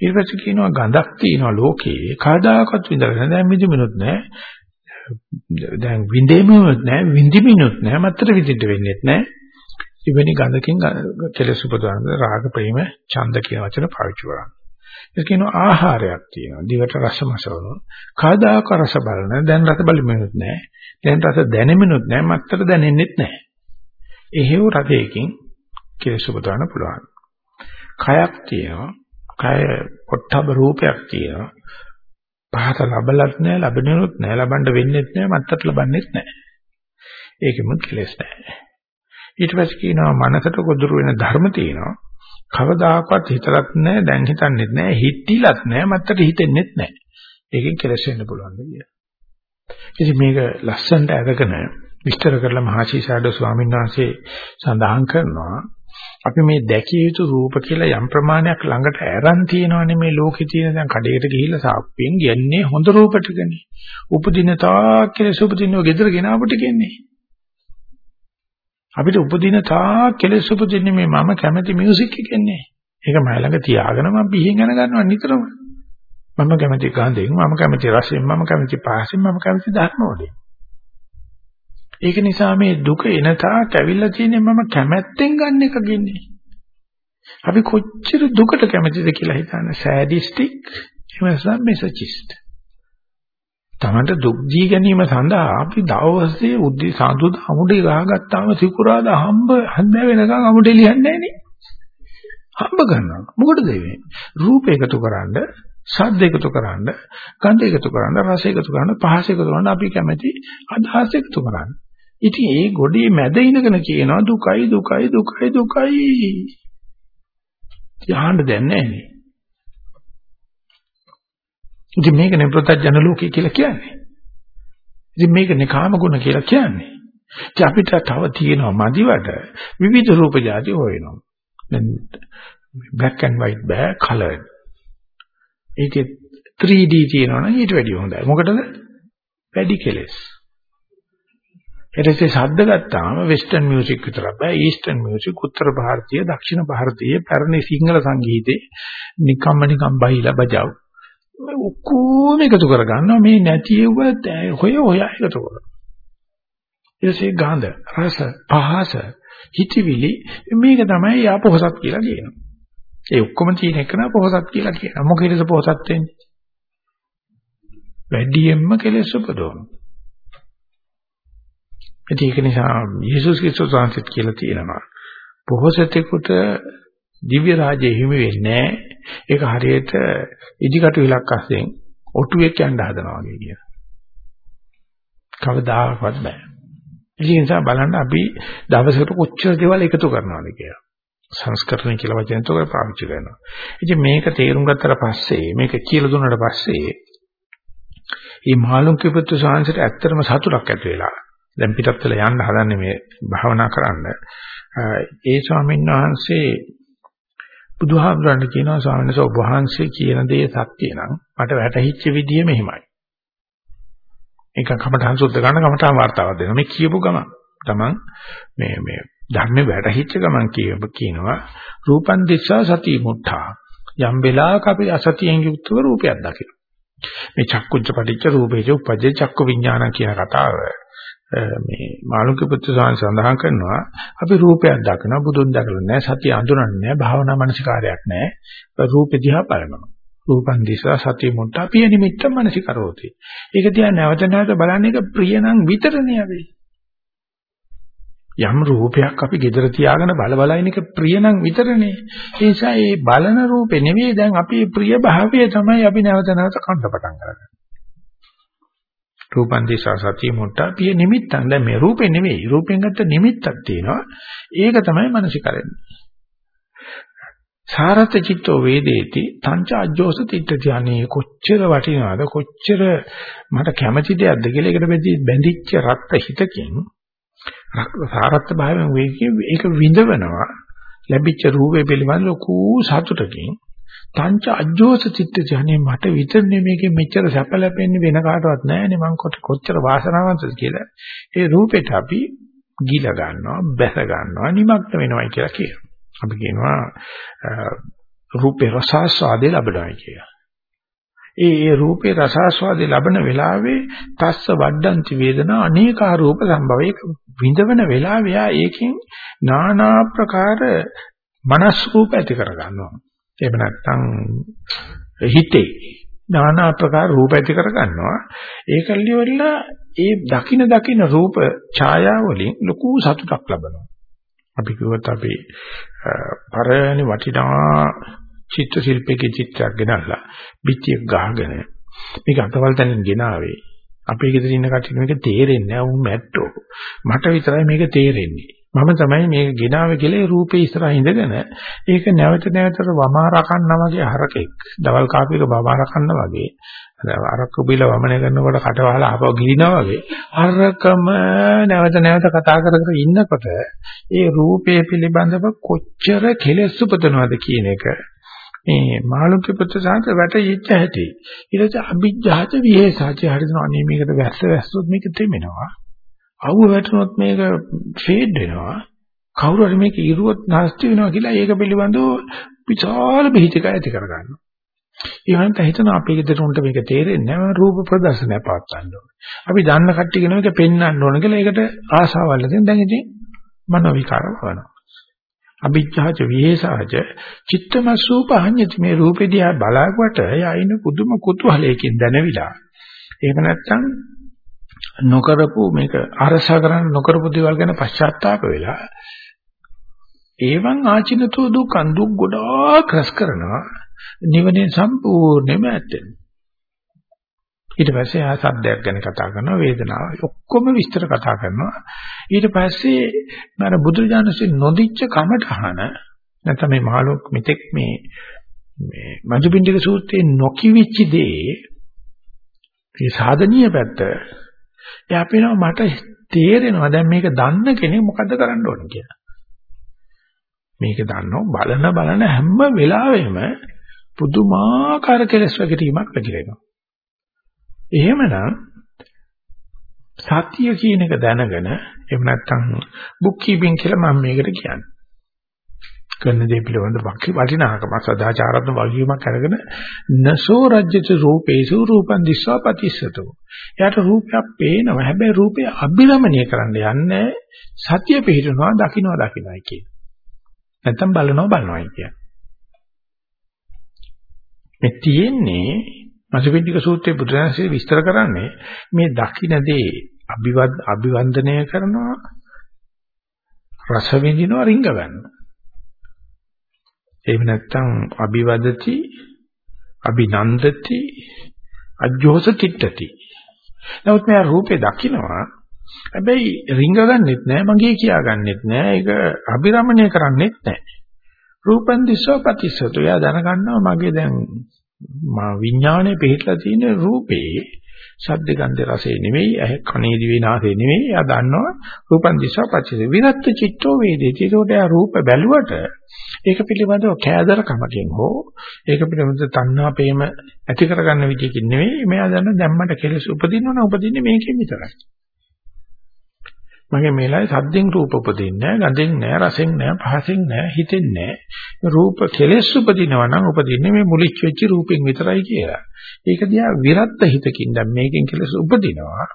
ඊට පස්සේ කියනවා ගඳක් තියෙනවා ලෝකේ කවදාකවත් විඳගෙන දැන් විඳිමිනුත් නැහැ. දැන් විඳෙමිනුත් නැහැ විඳිමිනුත් නැහැ මත්තර විඳින්න වෙන්නේත් නැහැ. ඉවෙනි ගඳකින් කෙලෙස උපදාන රාග ප්‍රේම ඡන්ද කියන වචන පාවිච්චි කරනවා. ඒක කියනවා ආහාරයක් තියෙනවා. දිවට රස මසවනවා. කවදාක රස බලන දැන් රස බලෙමිනුත් නැහැ. දැන් රස දැනෙමිනුත් නැහැ. මත්තර දැනෙන්නෙත් නැහැ. එහෙව් රසයකින් කෙලෙස් උපදවන්න පුළුවන්. කයක් තියෙනවා. කය පොට්ටබ රූපයක් තියෙනවා. පහත ලබලත් නැහැ, ලැබෙනුත් නැහැ, ලබන්න වෙන්නෙත් නැහැ, මත්තට ලබන්නෙත් නැහැ. ඒකෙමුත් කෙලෙස් නැහැ. ඊට පස්සේ කියනවා මනසට ගොදුරු වෙන ධර්ම තියෙනවා. කවදාකවත් හිතලත් නැහැ දැන් හිතන්නෙත් නැහැ හිතිලත් නැහැ මත්තට හිතෙන්නෙත් නැහැ ඒකෙන් කෙලස් වෙන්න පුළුවන් කියලා. ඉතින් මේක ලස්සනට අරගෙන විස්තර කරලා මහසි සාඩෝ ස්වාමීන් වහන්සේ සඳහන් කරනවා අපි මේ දැකිය යුතු රූප කියලා යම් ප්‍රමාණයක් ළඟට ඇරන් තියෙනවනේ මේ ලෝකේ තියෙන දැන් කඩේකට ගිහිල්ලා සාප්පියෙන් යන්නේ හොඳ රූප ටිකනේ. උපදින තාක් කියලා උපදිනව ගෙදර ගෙනාවට කියන්නේ. අපිට උපදින තා කෙලෙස් උපදින්නේ මේ මම කැමති මියුසික් එකන්නේ. ඒක මම ළඟ තියාගෙන මම පිහින් යන ගන්නවා නිතරම. මම කැමති ගන්ධයෙන්, මම කැමති රසයෙන්, මම කැමති පහසෙන්, මම කැමති ධර්මවලින්. ඒක නිසා මේ දුක එන තාක් ඇවිල්ලා තියෙන්නේ මම කැමැත්තෙන් ගන්න එක ගින්නේ. අපි කොච්චර දුකට කැමතිද කියලා හිතන්න සෑඩිස්ටික් එහෙම නැත්නම් මෙසචිස්ට්. තමන්ට දුක් දී ගැනීම සඳහා අපි දවසේ උද්දී සාදුද අමුඩේ ගහගත්තාම සිකුරාද හම්බ හන්ද වෙනකන් අමුඩේ ලියන්නේ නැහනේ. හම්බ ගන්නවා. මොකටද මේ? රූප එකතු කරන්න, ශබ්ද එකතු කරන්න, ගන්ධ එකතු කරන්න, රස එකතු කරන්න, පහස එකතු කරන්න අපි කැමති අදහස් එකතු කරන්න. ඉතින් ඒ ගොඩේ මැද ඉඳගෙන කියනවා දුකයි දුකයි දුකයි දුකයි. යහන්න දැන් නැහැ ඉතින් මේකනේ ප්‍රත්‍යජන ලෝකය කියලා කියන්නේ. ඉතින් මේකනේ කාම ගුණ කියලා කියන්නේ. ඉතින් අපිට තව තියෙනවා මදිවට විවිධ රූප જાති හොයනවා. දැන් black and white බෑ colored. ඒකේ 3D තියෙනවා නම් ඊට වැඩිය හොඳයි. මොකටද? වැඩි කෙලස්. ඊට පස්සේ ශබ්ද ගත්තාම වෙස්ටර්න් මියුසික් විතර බෑ ඊස්ටර්න් මියුසික් උත්තර ಭಾರತೀಯ දක්ෂිණ ಭಾರತೀය පැරණි සිංහල සංගීතේ නිකම්ම නිකම් බයිලා බජව් ඔක්කොම එකතු කරගන්නවා. මේ නැතිව හොය හොය එකතු කරනවා. ඊටසේ ගාඳ රස පහස හිතවිලි මේක තමයි ආපොහසත් කියලා කියනවා. ඒ ඔක්කොම තියෙන එක නා පොහසත් කියලා කියනවා. මොකේද පොහසත් වෙන්නේ? වැඩියෙන්ම කෙලෙස් උපදවනවා ඒක නිසා යේසුස් ක්‍රිස්තුස් වහන්සේත් කියලා තියෙනවා. පොහොසතෙකුට දිව්‍ය රාජ්‍ය හිමි වෙන්නේ ඒක හරියට ඉදිකටු විලක් අස්සෙන් ඔටුවෙක් යන්න හදනවා වගේ කියන. කවදාකවත් බෑ. ඒ නිසා බලන්න අපි දවසකට කොච්චර දේවල් එකතු කරනවද කියලා. සංස්කරණය කියලා වචන තුන පාවිච්චි කරනවා. ඉතින් මේක තේරුම් ගත්තට පස්සේ මේක කියලා දුන්නාට පස්සේ මේ මාළුන්ගේ පුත්තු සාංශයට ඇත්තටම සතුටක් ඇති වෙලා දැන් පිටත් වෙලා යන්න හදන්නේ මේ භාවනා කරන්න. ඒ ස්වාමීන් වහන්සේ බුදුහාමුදුරන්ට කියනවා ස්වාමීන් වහන්සේ ඔබ වහන්සේ කියන දේ සත්‍ය නම් මට වැටහිච්ච විදිය මෙහෙමයි. ඒක කමඨං සුද්ධ ගන්න කමඨං වார்த்தාවක් දෙනවා. මේ කියපු ගමන් තමන් මේ මේ ධර්මේ වැටහිච්ච ගමන් කියව කියනවා රූපං දිස්සා සති මුත්තා. යම් වෙලාවක අපි අසතියෙන් යුක්තව රූපයක් දකිනවා. මේ චක්කුච්ච පටිච්ච රූපේච උපජ්ජේ චක්කු විඥාන කියන කතාව මේ මාළුක පුත්‍ර සඳහන් කරනවා අපි රූපයක් දකිනවා බුදුන් දැකලා නැහැ සතිය අඳුරන්නේ නැහැ භාවනා මනසිකාරයක් නැහැ. රූපෙ දිහා බලනවා. රූපන් දිසා සතිය මුට්ට අපි නිමිත්ත මනසිකරෝති. ඒක දිහා නැවත නැවත බලන්නේ ඒක ප්‍රිය නම් විතරනේ අපි. යම් රූපයක් අපි gedara තියාගෙන බල බල ඉන්න එක ප්‍රිය නම් විතරනේ. ඒ නිසා මේ බලන රූපේ නෙවෙයි දැන් අපි ප්‍රිය භාවය තමයි අපි නැවත නැවත කන්න පටන් ගන්නේ රූපන් දිසා සතිය මුට්ටා පිය නිමිත්තන් දැන් මේ රූපේ නෙවෙයි. රූපෙන් ගත්ත නිමිත්තක් තියෙනවා. ඒක තමයි මනසිකරන්නේ සාරත චිත්තෝ වේදේති. තංච අජ්ජෝස තිට්ඨති. අනේ කොච්චර වටිනවද? කොච්චර මට කැමති දෙයක්ද කියලා ඒකට බැඳිච්ච රත් හිතකින් සාරත් භාවයෙන් වේගයෙන් ඒක විඳවනවා. ලැබිච්ච රූපේ පිළිබඳ ලොකු සතුටකින් තංච අජ්ජෝස චිත්තති අනේ මට විතරනේ මේකේ මෙච්චර සැප ලැබෙන්නේ වෙන කාටවත් නැහැනේ මං කොච්චර වාසනාවන්තද කියලා. ඒ රූපෙට අපි ගිල ගන්නවා, බැස ගන්නවා, නිමග්න වෙනවා කියලා කියනවා. අපි කියනවා රූපේ රසාස්වාදේ ලැබෙනවා කියලා. ඒ ඒ රූපේ රසාස්වාදේ ලබන වෙලාවේ තස්ස වඩ්ඩන්ති වේදනා අනේකා රූප සම්භව ඒක විඳවන වෙලාවේ යා ඒකෙන් নানা ප්‍රකාර මනස් රූප ඇති කර ගන්නවා. එහෙම නැත්නම් හිතේ নানা ආකාර රූප ඇති කර ගන්නවා. ඒකල්ලි වල ඒ දකින දකින රූප ඡායා වලින් ලොකු සතුටක් ලබනවා. අපි කිව්වොත් අපි පරණ වටිනා චිත්‍ර ශිල්පයේ චිත්‍රයක් ගෙනල්ලා පිටියක් ගහගෙන මේක අතවල් තැනින් ගෙනාවේ. අපේ ගෙදර ඉන්න කට්ටිය මේක තේරෙන්නේ නැහැ උන් මැට්ටෝ. මට විතරයි මේක තේරෙන්නේ. මම තමයි මේක ගෙනාවේ කියලා රූපේ ඉස්සරහ ඉඳගෙන ඒක නැවත නැවතට වමාරා කන්නා වගේ හරකෙක්. දවල් කාපියක වමාරා කන්නා වගේ. අරක්ක බිල වමනය කරනකොට කටවහලා ආපහු ගිලිනවා වගේ. අරකම නැවත නැවත කතා කර කර ඉන්නකොට ඒ රූපේ පිළිබඳව කොච්චර කෙලෙස් උපදනවද කියන එක මේ මාළුක්‍ය පුත්‍ර සාන්ත වැටෙච්ච හැටි. ඊට පස්සේ අභිජ්ජාච විහෙසාච හරිනවා. අනේ මේකට වැස්ස වැස්සොත් මේක තෙමෙනවා. අවුව වැටුනොත් මේක ෆේඩ් වෙනවා. කවුරු හරි මේක ඉරුවොත් නැස්ති වෙනවා කියලා ඒක පිළිබඳව විශාල බිහිතක ඇති කරගන්නවා. ඊවන්ත හිතන අපේ ගෙදර උන්ට මේක තේරෙන්නේ නැහැ රූප ප්‍රදර්ශනය පවත්වන්න ඕනේ. අපි දන්න කට්ටිය කියන එක පෙන්වන්න ඕන කියලා ඒකට ආසාවල් නැතිනම් දැන් ඉතින් මනෝ විකාර වනවා. අභිජ්ජාච විහෙසාච චිත්තමසූපහඤ්ඤති මේ රූපෙ දිහා බලාගුවට යයින පුදුම කුතුහලයකින් දැනවිලා එහෙම නැත්නම් නොකරපු මේක අරසා කරන්න නොකරපු දේවල් ගැන පශ්චාත්තාප වෙලා ඒවන් ආචිනතෝ දුක්ඛ දුක් ගොඩාක් රස කරනවා. නිවනේ සම්පූර්ණයෙන්ම ඇත්තෙන ඊට පස්සේ ආ සද්දයක් ගැන කතා කරනවා වේදනාව. ඔක්කොම විස්තර කතා කරනවා. ඊට පස්සේ මම බුදුජානසෙ නොදිච්ච කමටහන නැත්නම් මේ මහලොක් මෙතෙක් මේ මේ මජුපිණ්ඩික සූත්‍රයේ නොකිවිච්ච දේ මේ සාධනීය පැත්ත එයා අපේනවා මට තේරෙනවා දැන් මේක දන්න කෙනෙක් මොකද්ද කරන්න ඕන කියලා. මේක දන්නව බලන බලන හැම වෙලාවෙම පුදුමාකාර කෙලස් වගකීමක් පැතිරෙනවා. එහෙමනම් සත්‍ය කියන එක දැනගෙන එහෙම නැත්නම් බුක් කීපින් කියලා මම මේකට කියන්නේ. කරන දේ පිළිබඳ වටිනාකම සදාචාරාත්මක වගකීමක් අරගෙන නසෝ රජ්‍යච රූපේසු රූපං දිස්වා පතිස්සතෝ. එයාට රූපයක් පේනවා. හැබැයි රූපය අභිරමණය කරන්න යන්නේ සතිය පිහිටනවා දකින්නවා දකින්නයි කියන. නැත්තම් බලනවා බලනවායි කියන. මේ තියෙන්නේ මසුපිණ්ඩික සූත්‍රයේ බුදුරජාණන්සේ විස්තර කරන්නේ මේ දකින්නදී අභිවද අභිවන්දනය කරනවා රස විඳිනවා රිංග ගන්නවා එහෙම නැත්නම් අභිවදති අභිනන්දති අජ්ජෝස තිට්ඨති නමුත් මෙයා රූපේ දකිනවා. හැබැයි රිංග ගන්නෙත් නෑ මගේ කියා ගන්නෙත් නෑ. ඒක අභිරමණය කරන්නෙත් නෑ. රූපන් දිස්සෝ පතිස්සතු. එයා දැනගන්නවා මගේ දැන් මා විඥානයේ පිටලා තියෙන රූපේ ශබ්ද ගන්ධ රසේ නෙවෙයි ඇහ කනේ දිවේ නාසයේ නෙවෙයි එයා දන්නවා රූපන් දිශා පච්චේ. විරත් චිත්තෝ වේදේති. ඒකට එයා රූප බැලුවට ඒක පිළිබඳව කෑදරකමකින් හෝ ඒක පිළිබඳව තණ්හාපේම ඇති කරගන්න විදියකින් නෙවෙයි මෙයා දන්න දැම්මට කෙලෙස් උපදිනවනම් උපදින්නේ මේකෙන් විතරයි. මගේ මේලයි සද්දෙන් රූප උපදින්නේ නැහැ, ගඳෙන් නැහැ, රසෙන් නැහැ, පහසෙන් නැහැ, හිතෙන් නැහැ. රූප කෙලෙස් උපදිනවා නම් උපදින්නේ මේ මුලිච්ච වෙච්ච රූපෙන් විතරයි කියලා. ඒක දිහා විරත් හිතකින් දැන් මේකෙන් කෙලෙස් උපදිනවා.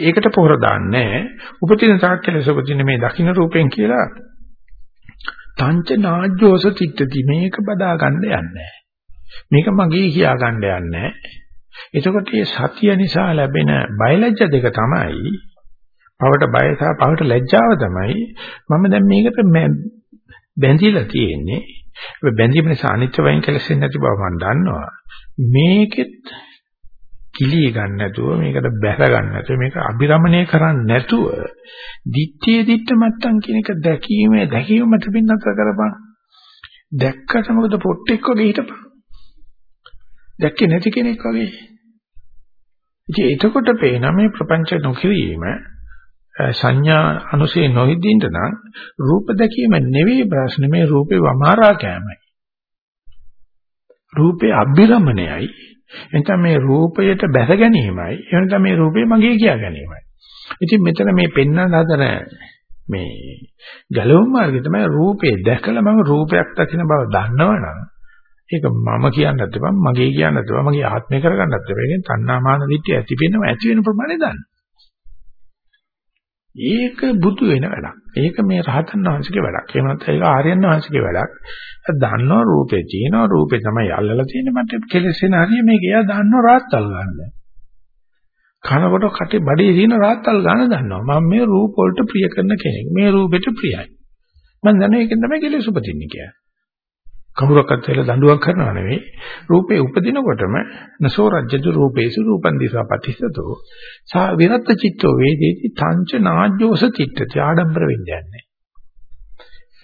ඒකට පොහොර දාන්නේ උපදින තාක් කෙලෙස් උපදින්නේ මේ දකින්න රූපෙන් කියලා. තංච නාජ්ජෝස තිට්ඨති මේක බදා ගන්න යන්නේ මේක මගේ කියා ගන්න යන්නේ එතකොට මේ සතිය නිසා ලැබෙන බයලජ්‍ය දෙක තමයි පවට බය සහ පවට ලැජ්ජාව තමයි මම දැන් මේකට බැඳිලා තියෙන්නේ. ඒ බැඳීම නිසා අනිත්‍ය වයින් කෙලෙසෙන්නේ නැති බව මම දන්නවා. මේකෙත් කිලිය ගන්න නැතුව මේකට බැස ගන්න නැතුව මේක අබිරමණය කරන්නේ නැතුව දිත්තේ දිත්ත මත්තන් කියන එක දැකීමේ දැකීම මත පින්නත කරපන්. දැක්කට මොකද පොට්ටෙක් වගේ හිටපන්. දැක්කේ නැති කෙනෙක් වගේ. ඉතින් එතකොට පේනවා මේ ප්‍රපංච නොකිරීම සංඥා අනුසේ නොහිදින්න නම් රූප දැකීම නෙවෙයි ප්‍රශ්නේ මේ රූපේ වමාරා කෑමයි. රූපේ අභිරමණයයි. එතන මේ රූපයට බැස ගැනීමයි. එහෙනම් මේ රූපේ මගේ කියා ගැනීමයි. ඉතින් මෙතන මේ පෙන්වන හදන මේ ගැලවුම් මාර්ගය තමයි රූපේ දැකලා මම රූපයක් දකින බව දන්නවනම් ඒක මම කියන්නත් එපා මගේ කියන්නත් එපා මගේ ආත්මය කරගන්නත් එපා. ඒකෙන් තණ්හාමාන දිට්ඨිය ඇති වෙනව ඇති වෙන ප්‍රමාණය දන්න. ඒක බුදු වෙන වැඩක්. ඒක මේ රහතන් වහන්සේගේ වැඩක්. එහෙම නැත්නම් ඒක ආර්යයන් වහන්සේගේ වැඩක්. දන්නවා රූපේ තියෙනවා රූපේ තමයි අල්ලලා තියෙන්නේ මට කෙලෙසෙන හරිය මේක එයා දන්නවා රාත්තල් ගන්න. කනකොට කටේ බඩේ තියෙන රාත්තල් ගන්න දන්නවා. මම මේ රූප වලට ප්‍රිය කරන කෙනෙක්. මේ රූපෙට ප්‍රියයි. මම දන්නේ ඒකෙන් තමයි කෙලෙස උපදින්නේ කියලා. කවුරක්වත් වෙලා දඬුවම් කරනව නෙවෙයි. රූපේ උපදිනකොටම නසෝ රජ්‍යතු රූපේසු රූපං දිසා පටිසතෝ සා විරත් චිත්තෝ වේදේති තංච නාජ්ජෝස චිත්තති. ආඩම්බර වෙන්නේ නැහැ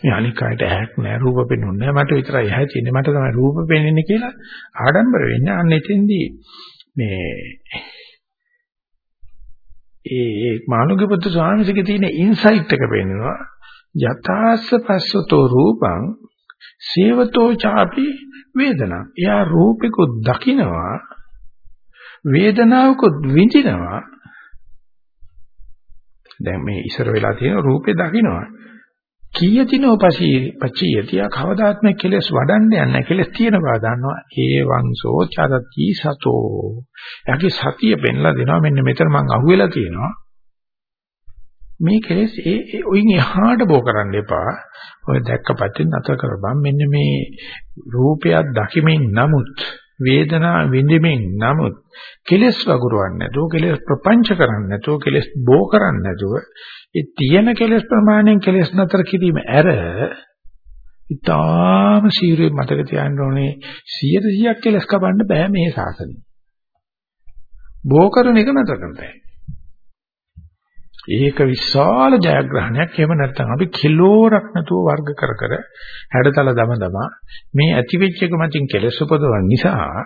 මේ අනික් අයට ඇහක් නැහැ රූප පෙන්වන්නේ නැහැ මට විතරයි ඇහැ තියෙන්නේ. මට තමයි රූප පෙන්වන්නේ කියලා ආඩම්බර වෙන්නේ අන්න එතෙන්දී මේ ඒ මානුගේ පුත්තු ස්වාමීන් වහන්සේගේ තියෙන ඉන්සයිට් එක පෙන්නනවා යථාස්ස පස්සතෝ රූපං සේවතෝ ചാපි වේදනා. එයා රූපිකුත් දකිනවා වේදනාවකුත් විඳිනවා. දැන් මේ ඉස්සර වෙලා තියෙන රූපේ දකිනවා. කීයතිනෝ පසී පචියතිය කවදාත්ම කෙලස් වඩන්නේ නැහැ කෙලස් තියෙන බව දන්නවා ඒ වංශෝ චරති සතෝ යකි සතිය පෙන්ලා දෙනවා මෙන්න මෙතන මං අහුවෙලා තියෙනවා මේ කෙලෙස් ඒ ඔයින් එහාට බෝ කරන්න එපා. ඔය දැක්කපත්ින් නතර කරපන්. මෙන්න මේ රූපයක් දකිමින් නමුත් වේදනා විඳිමින් නමුත් කෙලෙස් වගුරවන්නේ නැතුව කෙලෙස් ප්‍රපංච කරන්නේ නැතුව කෙලෙස් බෝ කරන්නේ නැතුව ඒ තියෙන කෙලෙස් ප්‍රමාණයෙන් කෙලෙස් නතර කිරීම ඇර ඊටාම සීරුවේ මතක තියාගන්න ඕනේ 100ක් කෙලස් කපන්න බෑ මේ සාසනෙ. බෝ කරන එක නතර කරන්න බෑ. ඒක විශාල ජයග්‍රහණයක්. එහෙම නැත්නම් අපි කිලෝරක් නැතුව වර්ග කර කර හැඩතල දම දම මේ ඇතිවෙච්ච එක මතින් කෙලස් උපදවන නිසා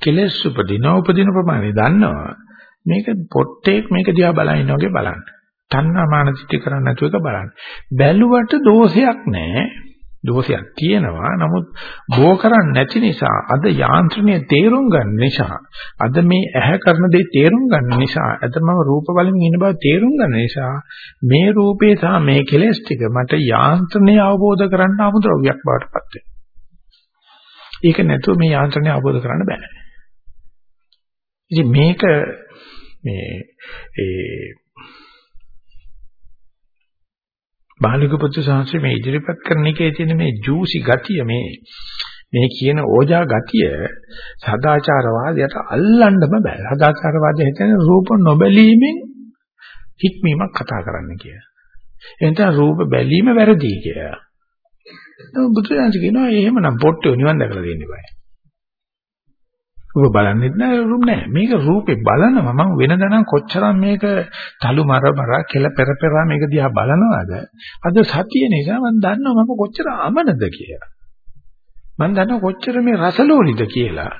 කෙලස් උපදින උපදින ප්‍රමාණය දන්නවා. මේක පොට්ටේක් මේක දිහා බලන ඉන්න වගේ බලන්න. තණ්හා මාන දිටි කරන්නේ නැතුව එක බලන්න. බැලුවට දෝෂයක් නැහැ. දෝෂයක් තියෙනවා. නමුත් බෝ කරන්නේ නැති නිසා අද යාන්ත්‍රණය තේරුම් ගන්න නිසා අද මේ ඇහැ කරන දේ තේරුම් ගන්න නිසා අදම රූප බලමින් ඉන්න බව තේරුම් ගන්න නිසා මේ රූපේ සහ මේ කෙලෙස් ටික මට යාන්ත්‍රණය අවබෝධ කරන්න අමුද්‍රව්‍යයක් බවට පත් වෙනවා. ඒක නැතුව මේ යාන්ත්‍රණය අවබෝධ කරන්න බෑ. ඉතින් මේක මේ ඒ බාලික පුත්‍ර සාංශය මේ ඉදිරිපත් කරන එකේ තියෙන මේ ජූසි ගතිය මේ මේ කියන ඕජා ගතිය සදාචාරවාදයට අල්ලන්නම බෑ. සදාචාරවාදය හිතන්නේ රූප නොබැලීමෙන් හික්මීමක් කතා කරන්න කියලා. එතන රූප බැලීම වැරදි කියලා. බුදුරජාණන් කියනවා එහෙමනම් පොට්ටෝ නිවන් දැකලා දෙන්න බෑ. ඔබ බලන්නේ නැහැ රූප නැහැ. මේක රූපේ බලනවා මම වෙනදනම් කොච්චරම් මේක තලු මර මර කෙල පෙර පෙර මේක දිහා බලනවාද? අද සතිය නිසා මම දන්නවා මම කොච්චර අමනද කියලා. මම දන්නවා කොච්චර මේ රසලෝනිද කියලා.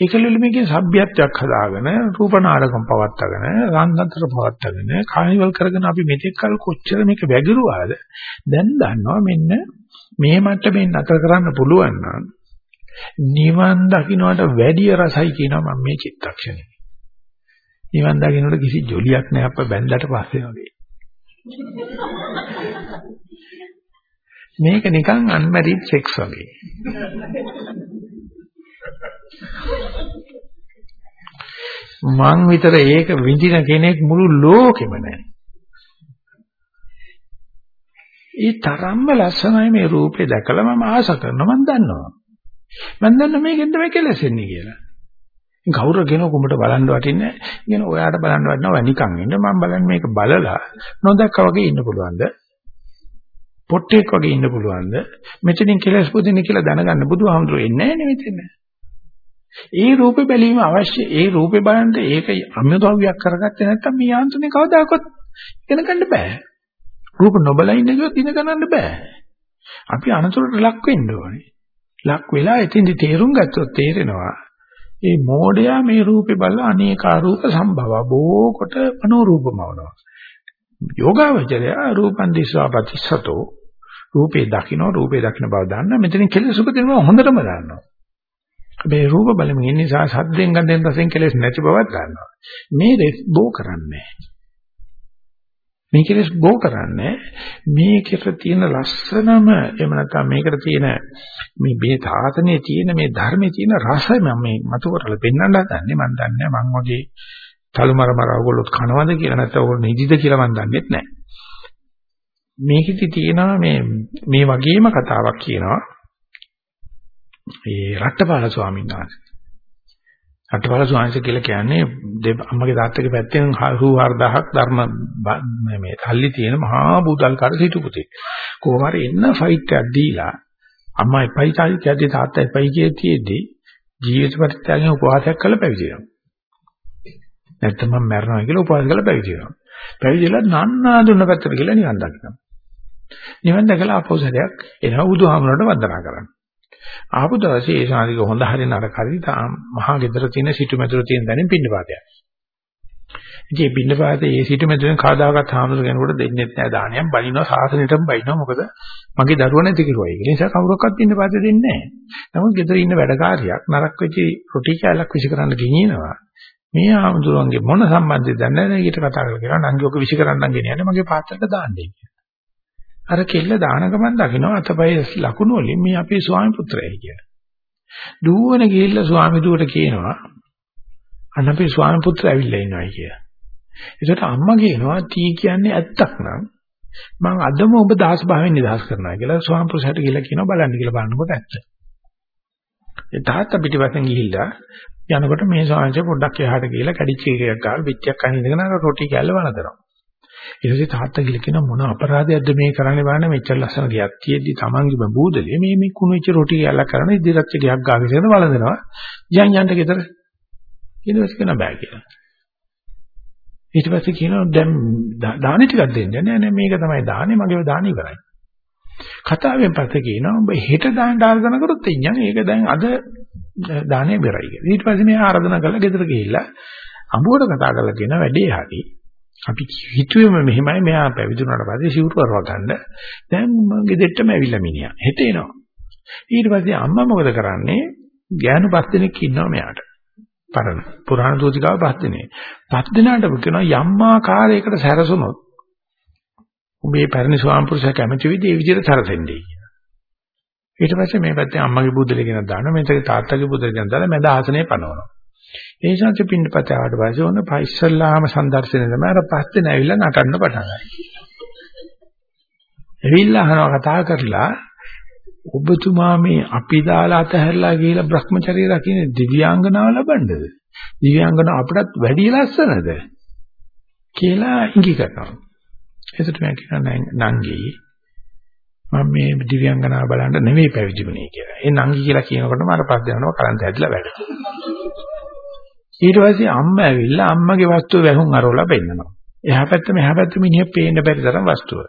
ඒකලෙලි මේකේ සભ્યත්වයක් හදාගෙන රූප නාටකම් පවත්වාගෙන රංගන්තර පවත්වාගෙන කානිවල් කරගෙන අපි මෙතෙක් කල් කොච්චර මේක වැගිරුවාද දැන් දන්නවා මෙන්න මේ මට්ටමින් අතර කරන්න පුළුවන් නම් නිවන් දකින්නට වැඩි රසයි කියනවා මම මේ චිත්තක්ෂණේ. නිවන් දකින්නට කිසි ජොලියක් නැහැ අප්ප බැන්දට පස්සේ වගේ. මේක නිකන් අන්මැරිඩ් සෙක්ස් වගේ. මං විතර ඒක විඳින කෙනෙක් මුළු ලෝකෙම නැහැ. ඒ තරම්ම ලස්සනයි මේ රූපේ දැකලා මම ආස කරනවා මම දන්නවා. මම දන්න මේකෙන් තමයි කෙලෙසෙන්නේ කියලා. කවුරු කෙනෙක් උඹට බලන්න වටින්නේ නැහැ. කියන ඔයාට බලන්න වටිනවා නිකන් ඉන්න මම බලන්නේ මේක බලලා නොදැක්කා වගේ ඉන්න පුළුවන්ද? පොට්ටෙක් වගේ ඉන්න පුළුවන්ද? මෙතනින් කෙලස් පුදින්නේ කියලා දැනගන්න බුදුහාමුදුරුවෝ එන්නේ නැහැ නෙවෙයි ඒ රූපේ බැලීම අවශ්‍ය ඒ රූපේ බලන්න ඒක අමුද්‍රව්‍යයක් කරගත්තේ නැත්නම් මේ යාන්ත්‍රණය කවදාකවත් ඉගෙන ගන්න බෑ. රූප නොබලා ඉන්න කිව්වොත් ඉගෙන ගන්න බෑ. අපි අනතුරට ලක් වෙන්න ඕනේ. ලක් වෙලා එතින්දි තේරුම් ගත්තොත් තේරෙනවා. මේ මෝඩයා මේ රූපේ බලලා අනේකා රූප සම්භව බොහෝකොට අනුරූපමවනවා යෝගාවචරය රූපන් දිස්වා ප්‍රතිසතෝ. රූපේ දකින්න රූපේ දකින්න බව දන්න. මෙතනින් කෙලෙස් උපදිනවා හොඳටම දන්නවා. මේ රූප බලමින් ඉන්න නිසා සද්දෙන් ගඳෙන් රසෙන් කෙලෙස් නැති බවක් දන්නවා. මේ බෝ කරන්නේ. මේ කෙලස් බෝ කරන්නේ මේකට තියෙන ලස්සනම එහෙම නැත්නම් මේකට තියෙන මේ මේ තාතනේ තියෙන මේ ධර්මයේ තියෙන රසය මම මේ මතු කරලා පෙන්වන්න හදන්නේ මම දන්නේ මං වගේ තලුමර මර ඔයගොල්ලෝ කනවද කියලා නැත්නම් ඔයගොල්ලෝ නිදිද කියලා මම දන්නෙත් නැහැ. මේකෙදි තියෙනවා මේ මේ වගේම කතාවක් කියනවා. ඒ රට්ටපාල ස්වාමීන් වහන්සේ. අටවල ස්වාමීන් කියලා කියන්නේ අම්මගේ තාත්තගේ පැත්තෙන් 84000ක් ධර්ම මේ තල්ලි තියෙන මහා බුදල්කාර සිටු පුතේ. කොහොම හරි එන්න ෆයිට් එකක් දීලා අම්මා එපයි තායි කියද්දි තාත්තා එපයි කියතියෙදි ජීවිත පරිත්‍යාගයෙන් උපවාසයක් කළ පැවිදි වෙනවා. නැත්නම් මම මැරෙනවා කියලා උපවාස කළ පැවිදි වෙනවා. පැවිදිලා නන්නා දුන්න පැත්තට කියලා නිවන් දකිනවා. නිවන් දැකලා අපෝසරයක් එනවා බුදුහාමුදුරට වන්දනා කරන්න. ආපු දවසේ ඒ ශාන්තික හොඳ හරිය නරක හරි මහා ගෙදර තියෙන සිටු මෙතර තියෙන දැනින් පින්නපාතයක්. ඉතින් මේ පින්නපාතේ ඒ සිටු මෙතරෙන් කවදාකවත් හාමුදුර කෙනෙකුට දෙන්නේ නැහැ දානයක් බලිනවා සාසනෙටම බලිනවා මොකද මගේ දරුවා නැති කිරුවා ඒක නිසා කවුරක්වත් පින්නපාතේ දෙන්නේ නැහැ. නමුත් ගෙදර ඉන්න වැඩකාරියක් නරක වෙච්ච රොටි කෑල්ලක් විසි කරන්න ගෙනියනවා. මේ ආමුදුරන්ගේ මොන සම්බන්ධයක්ද නැහැ ඊට කතා කරලා කියනවා නංගි ඔක විසි කරන්නම් ගෙනියන්නේ මගේ පාත්‍රයට දාන්නයි කියලා. අර කෙල්ල දාන ගමන් දකිනවා අතපය ලකුණු වලින් මේ අපේ ස්වාමි පුත්‍රයයි කියලා. දුවන ගිහිල්ලා ස්වාමි දුවට කියනවා අන්න අපේ ස්වාමි පුත්‍රය ඇවිල්ලා ඉන්නවයි කියලා. ඒකට අම්මා කියනවා තී කියන්නේ ඇත්තක් නම් මම අදම ඔබ දහස් භාවයෙන් නිදහස් කරනවා කියලා ස්වාම පුරුෂයාට කියලා කියනවා බලන්න කියලා බලනකොට ඇත්ත. ඒ තාත්තා පිටිපස්සෙන් ගිහිල්ලා යනකොට මේ ස්වාමීන් පොඩ්ඩක් එහාට ගිහිල්ලා කැඩිච්ච එකක් ගාලා පිටියක් අහින් ඉඳගෙන අර රොටි කැල්ල වළඳනවා. ඊට පස්සේ තාත්තා කියලා කියන මොන අපරාධයක්ද මේ කරන්නේ බලන්න මෙච්චර ලස්සන ගියක් තියෙද්දි Tamange බූදලේ මේ මේ කුණු වෙච්ච රොටි කැල්ල කරන ඉදිරියට ගියක් ගාගෙන ඉඳන් වළඳනවා. යන් යන්න ගෙදර. ඊට පස්සේ කියන බෑ කියලා. ඊට පස්සේ කියනවා දැන් දානි ටිකක් දෙන්න නෑ නෑ මේක තමයි දානේ මගේ දාන ඉවරයි. කතාවෙන් පස්සේ කියනවා ඔබ හෙට දාන්න ආරාධනා කරොත් ඉන්නම් ඒක දැන් අද දානේ ඉවරයි කියලා. ඊට පස්සේ මේ ආරාධනා කරලා ගෙදර ගිහිල්ලා අඹුවට කතා කරලා කියන වැඩේ හරි. අපි හිතුවේම මෙහෙමයි මෙයා පැවිදුණාට පස්සේ සිවුරු වරව ගන්න. දැන් මගේ දෙට්ටම ඇවිල්ලා මිනිහා. හෙට එනවා. ඊට පස්සේ අම්මා මොකද කරන්නේ? ගෑනු පස් දෙනෙක් ඉන්නවා මෙයාට. පරණ පුරාණ දෝතිකාව පස් දෙනේ. පස් දෙනාට කියනවා යම් ආකාරයකට සැරසුනොත් උඹේ පැරණි ස්වාම පුරුෂයා කැමති විදිහේ විදිහට සැරසෙන්නේ කියලා. ඊට පස්සේ මේ පැත්තේ අම්මගේ බුදුලේ කියන දානවා මෙතන තාත්තගේ බුදුලේ කියන දාලා මැද ආසනේ පනවනවා. ඒ ශාන්ති පින්නපත ආවට පස්සේ ඔන්න පයිස්සල්ලාම සම්දර්ශනේ තමයි අර පස් දෙනා ඇවිල්ලා නටන්න පටන් ගන්නවා. ඇවිල්ලා අහනවා කතා කරලා ඔබතුමා මේ අපි දාලා අතහැරලා ගිහලා Brahmacharya රකින්න දිව්‍යාංගනාව ලබන්නද? දිව්‍යාංගනාව අපටත් වැඩි ලස්සනද? කියලා ඉඟි කරනවා. එතකොට මම කියනවා නංගි මම මේ දිව්‍යාංගනාව බලන්න නෙවෙයි පැවිදිුනේ කියලා. ඒ නංගි කියලා කියනකොටම අර පස් දෙනව කරන්ත ඇදලා වැඩ. ඊට පස්සේ අම්මා ඇවිල්ලා අම්මගේ වස්තුව වැහුම් අරවලා පෙන්නනවා. එහා පැත්ත මෙහා පැත්ත මිනිහ පේන්න බැරි තරම් වස්තුව.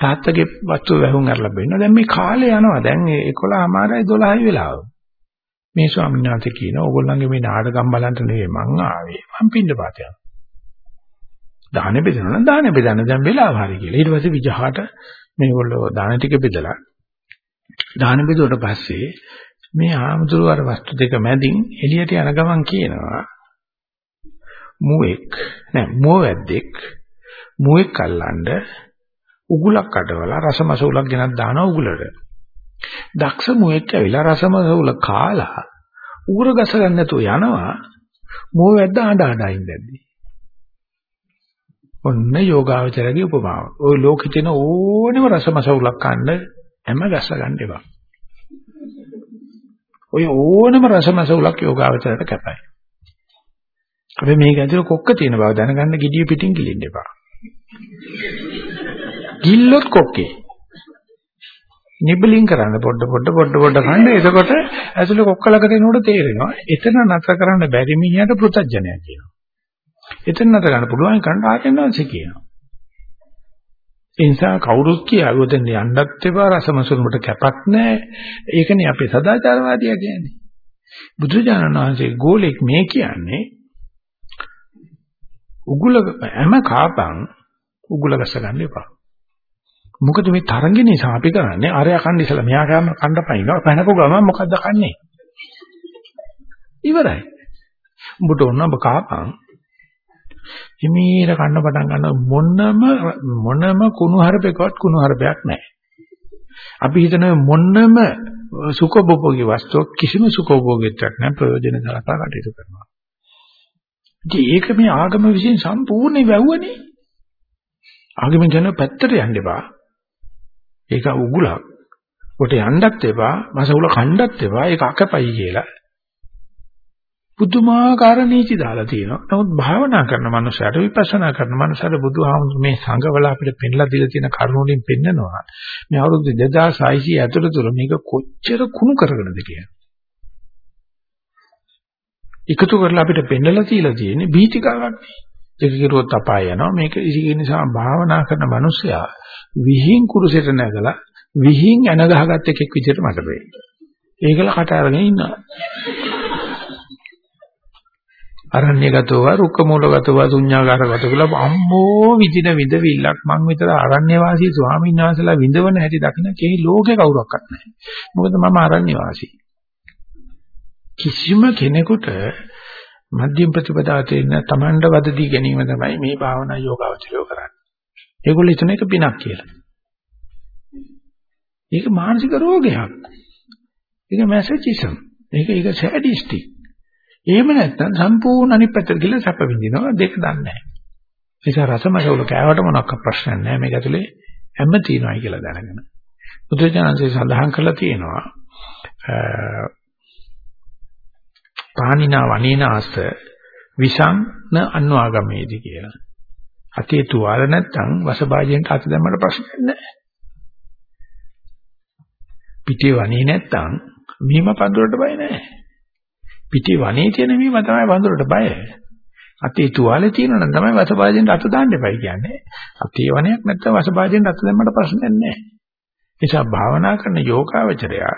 තාත්තගේ වස්තුව වැහුම් අරලා බෙන්න. දැන් මේ කාලේ යනවා. දැන් 11මාරයි 12යි වෙලාව. මේ ස්වාමීන් වහන්සේ කියනවා ඕගොල්ලන්ගේ මේ නාටකම් බලන්න නෙවෙයි මං ආවේ. මං පින්න පාත යනවා. දාන බෙදනවා නම් දාන බෙදන්න දැන් වෙලාව හරි කියලා. ඊට පස්සේ විජහාට මේගොල්ලෝ දාන ටික බෙදලා දාන බෙදුවට පස්සේ මේ ආමතුරු අර වස්තු දෙක මැදින් එළියට යන ගමන් කියනවා මුවෙක් නෑ මුවවැද්දෙක් මුවෙක් අල්ලන්න උගුලක් අඩවලා රසමස උලක් ගෙනත් දානවා උගුලට. දක්ෂ මුවෙක් ඇවිල්ලා රසමස උල කාලා උගුර ගස ගන්න නැතුව යනවා මුවවැද්ද අඬ අඬ ඉඳද්දි. ඔන්න යෝගාවචරගේ උපමාව. ওই ලෝකෙ තියෙන ඕනෙම රසමස උලක් කන්න හැම ගස ගන්න එපා. ඔය ඕනෙම රසමස උලක් යෝගාවචරයට කැපයි. අපි මේක ඇතුළේ කොක්ක තියෙන බව දැනගන්න gediy පිටින් ගිලින්න එපා. ගිල්ලොත් කොක්කේ. නිබ්ලින් කරන්න පොඩ පොඩ පොඩ පොඩ කන්න එතකොට ඇතුළේ කොක්කලකට එනකොට තේරෙනවා. එතන නැතර කරන්න බැරි මිනිහට පෘතජ්ජනය කියනවා. එතන නැතර ගන්න පුළුවන් කන්න ආයෙන්වන්සේ කියනවා. ඒ නිසා කවුරුත් කියාවොත් එන්න යන්නත් එපා රසමසුරුමට කැපක් නැහැ. ඒකනේ අපේ සදාචාරවාදියා කියන්නේ. බුදුජානන වහන්සේ ගෝලෙක් මේ කියන්නේ උගුල හැම කාපන් උගුල ගස ගන්න එපා. මොකද මේ තරංගෙ නිසා අපි කරන්නේ අරයා කන්න ඉස්සලා මෙයා කන්න කන්න පයින්නවා පැනපු ගමන් මොකද්ද කන්නේ ඉවරයි උඹට ඕන ඔබ කාපන් හිමීර කන්න පටන් ගන්න මොනම මොනම කුණු හරපයකවත් කුණු හරපයක් නැහැ අපි හිතන මොනම සුඛභෝගී වස්තුවක් කිසිම සුඛභෝගීත්වයක් නැහැ ප්‍රයෝජන සලකා කටයුතු කරනවා ඉතින් ඒක මේ ආගම විසින් සම්පූර්ණ වැව්වනේ ආගමෙන් කියන පැත්තට යන්න එපා ඒක උගුලක්. කොට යන්නත් එපා, මසඋල කණ්ඩත් එපා. ඒක අකපයි කියලා. පුදුමාකාර නීති දාලා තියෙනවා. නමුත් භාවනා කරන මනුස්සයට විපස්සනා කරන මනුස්සයට බුදුහාමුදුරු මේ සංඝවල අපිට පෙන්ලා දීලා තියෙන කරුණු වලින් පෙන්නනවා. මේ අවුරුදු 2600 ඇතුළත තුර මේක කොච්චර කුණු කරගෙනද කියලා. එකතු කරලා අපිට පෙන්නලා තියලා තියෙන්නේ බීතිකාවක් නේ. ඒක කිරුවොත් අපාය යනවා. මේක ඒ නිසා භාවනා කරන මනුස්සයා විහිං කුරුසෙට නැගලා විහිං ඇන ගහගත් එකෙක් විදිහට මට පේනවා. ඒකල කට අරගෙන ඉන්නවා. අරණ්‍යගතව රුක්ක මූලගතව ශුඤ්ඤාකාරගත කියලා අම්මෝ විදින විදවිල්ලක් මං විතර අරණ්‍ය වාසී ස්වාමීන් වහන්සේලා විඳවන හැටි දකින්න කෙහි ලෝකේ කවුරක්වත් නැහැ. මොකද මම අරණ්‍ය වාසී. කිසිම කෙනෙකුට මධ්‍යම ප්‍රතිපදාව තේින්න තමන්ට වද දී ගැනීම තමයි මේ භාවනා යෝගාවචරය කරන්නේ. ඒගොල්ලෝ හිතන එක පිනක් කියලා. ඒක මානසික රෝගයක්. ඒක මැසේජිසම්. ඒක ඒක සැඩිස්ටික්. එහෙම නැත්නම් සම්පූර්ණ අනිත් පැත්තට ගිහලා සැප විඳිනවා දෙක දන්නේ නැහැ. නිසා රසමසවුල කෑවට මොනක්ක ප්‍රශ්නයක් නැහැ. මේක ඇතුලේ හැම තියනවායි කියලා දැනගෙන. බුදුජානන්සේ සඳහන් කරලා තියෙනවා පානිනා වනේනාස විසංන අන්වාගමේදී කියලා. අතේ තුවාල නැත්තම් වසභාජයෙන් අත දැම්මට ප්‍රශ්නයක් නැහැ. පිටේ වනේ නැත්තම් මීම පඳුරට බය නැහැ. පිටේ වනේ තියෙන මීම තමයි පඳුරට බය. අතේ තුවාලේ තියෙනවා නම් තමයි වසභාජයෙන් අත දාන්න එපයි කියන්නේ. අතේ වනයක් නැත්තම් වසභාජයෙන් අත දැම්මට ප්‍රශ්නයක් නැහැ. නිසා භාවනා කරන යෝගාවචරයා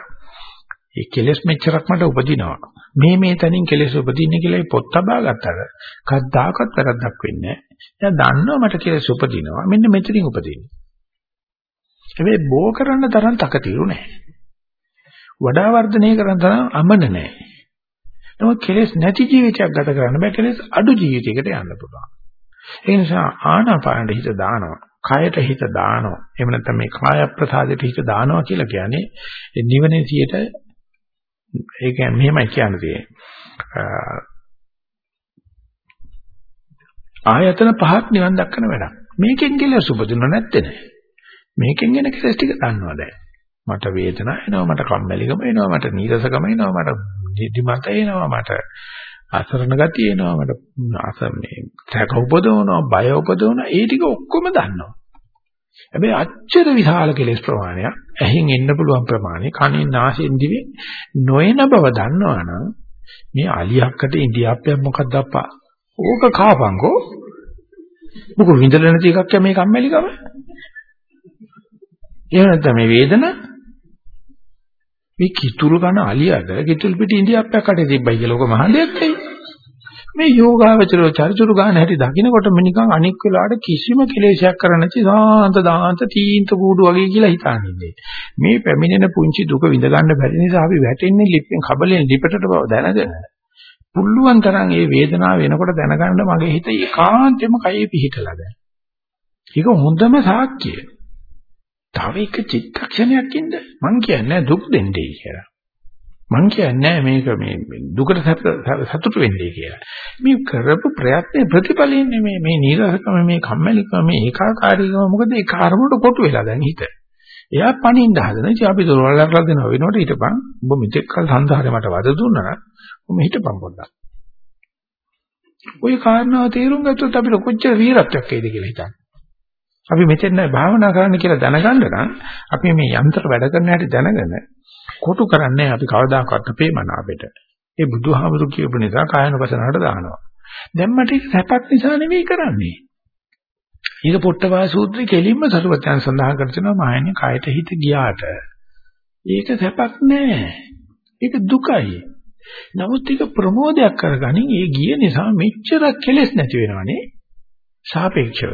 ඒ කෙලෙස් මෙච්චරක් මට උපදිනවා. මේ මේ තනින් කෙලෙස් උපදින්නේ කියලා පොත් තබා ගත්තට කද්දාකත් වැරද්දක් වෙන්නේ නැහැ. එයා දන්නවා මට කෙලෙස් උපදිනවා. මෙන්න මෙතනින් උපදින්නේ. හැබැයි බෝ කරන්න තරම් තකතිරු නැහැ. වඩා වර්ධනය කරන තරම් අමන නැහැ. නමුත් කෙලෙස් නැති ජීවිතයක් ගත කරන්න බෑ කෙලෙස් අඩු ජීවිතයකට යන්න පුළුවන්. ඒ නිසා ආනාපානෙ හිත දානවා. කයට හිත දානවා. එහෙම නැත්නම් මේ කාය ප්‍රසාදයට හිත දානවා කියලා කියන්නේ නිවනේ 100ට ඒ කියන්නේ මෙහෙමයි කියන්න තියෙන්නේ. ආයතන පහක් නිවන් දක්වන වැඩක්. මේකෙන් කෙලෙස් උපදින්න නැත්තේ නෑ. මේකෙන් එන කෙලෙස් ටික දන්නවා දැන්. මට වේදනාව එනවා මට කම්මැලිකම එනවා මට නීරසකම එනවා මට නිදිමත එනවා මට. අසරණ ගතිය එනවා මට. අස මේ සැක උපදවනවා බය උපදවනවා ඒ ටික ඔක්කොම දන්නවා. හැබැයි අච්චර විශාල කෙලෙස් ප්‍රමාණයක් ඇහෙන් එන්න පුළුවන් ප්‍රමාණය කනෙන් නාසයෙන් දිවෙන් නොයන බව දන්නවනම් මේ අලියක්කට ඉන්දියාප්පයක් මොකක්ද අප්පා? ඕක කාපංකෝ මොකද විඳලා නැති එකක් මේ කම්මැලිකම? එහෙම නැත්නම් මේ වේදන? මේ කිතුල් කන අලියට කිතුල් පිට ඉන්දියාප්පයක් කටේ තිබ්බයි කියලා ඕක මහදයක් ඇයි මේ යෝගාවචරෝ චරිචුරු ගන්න හැටි දකින්නකොට මේ නිකන් අනික් වෙලාවට කිසිම කෙලෙසයක් කරන්නේ නැති සාන්ත දාන්ත තීන්ත කූඩු වගේ කියලා හිතානින්නේ. මේ පැමිණෙන පුංචි දුක විඳ ගන්න බැරි නිසා අපි වැටෙන්නේ ලිප්පෙන් කබලෙන් ලිපටට බව දැනගෙන. පුළුවන් තරම් මේ වේදනාව වෙනකොට දැනගන්න මගේ හිත ඒකාන්තෙම කයේ පිහිටලා දැන්. ඒක හොඳම සාක්ෂිය. තව එක චිත්තක්ෂණයක් ඉන්න මං කියන්නේ දුක් දෙන්නේ කියලා. මං කියන්නේ මේක මේ දුකට සතුටු වෙන්නේ කියලා. මේ කරපු ප්‍රයත්නේ ප්‍රතිඵලින්නේ මේ මේ නීරසකම මේ කම්මැලිකම මේ ඒකාකාරීකම මොකද ඒ කාර්මුණට කොටු වෙලා දැන් හිත. එයා පණින්න හදන ඉතින් අපි දොරවල් කරලා දෙනවා වෙනකොට හිටපන්. ඔබ මෙතෙක් කල සංසාරේ මට වද දුන්නා නම් ඔබ හිටපන් පොඩ්ඩක්. ওই කාරණාව තේරුම් ගත්තොත් අපිට කොච්චර වීරත්වයක් එයිද කියලා හිතන්න. අපි මෙතෙන් භාවනා කරන්න කියලා දැනගන්න නම් අපි මේ යන්ත්‍ර වැඩ කරන හැටි දැනගෙන කොටු කරන්නේ අපි කවදාකවත් අපේ මන අපිට. ඒ බුදුහාමුදුරු කියපු නිසා කායනුපසනාවට දානවා. දැන් මට ඒක සැපක් නිසා නෙවෙයි කරන්නේ. ඊට පොට්ටවා සූත්‍රයේ කෙලින්ම සරුවත්යන් සඳහන් කර තිනවා මායනේ කායට හිත ගියාට ඒක සැපක් නෑ. ඒක දුකයි. නමුත් ඒක ප්‍රමෝදයක් කරගනින් ඒ ගිය නිසා මෙච්චර කෙලෙස් නැති වෙනවනේ. සාපේක්ෂව.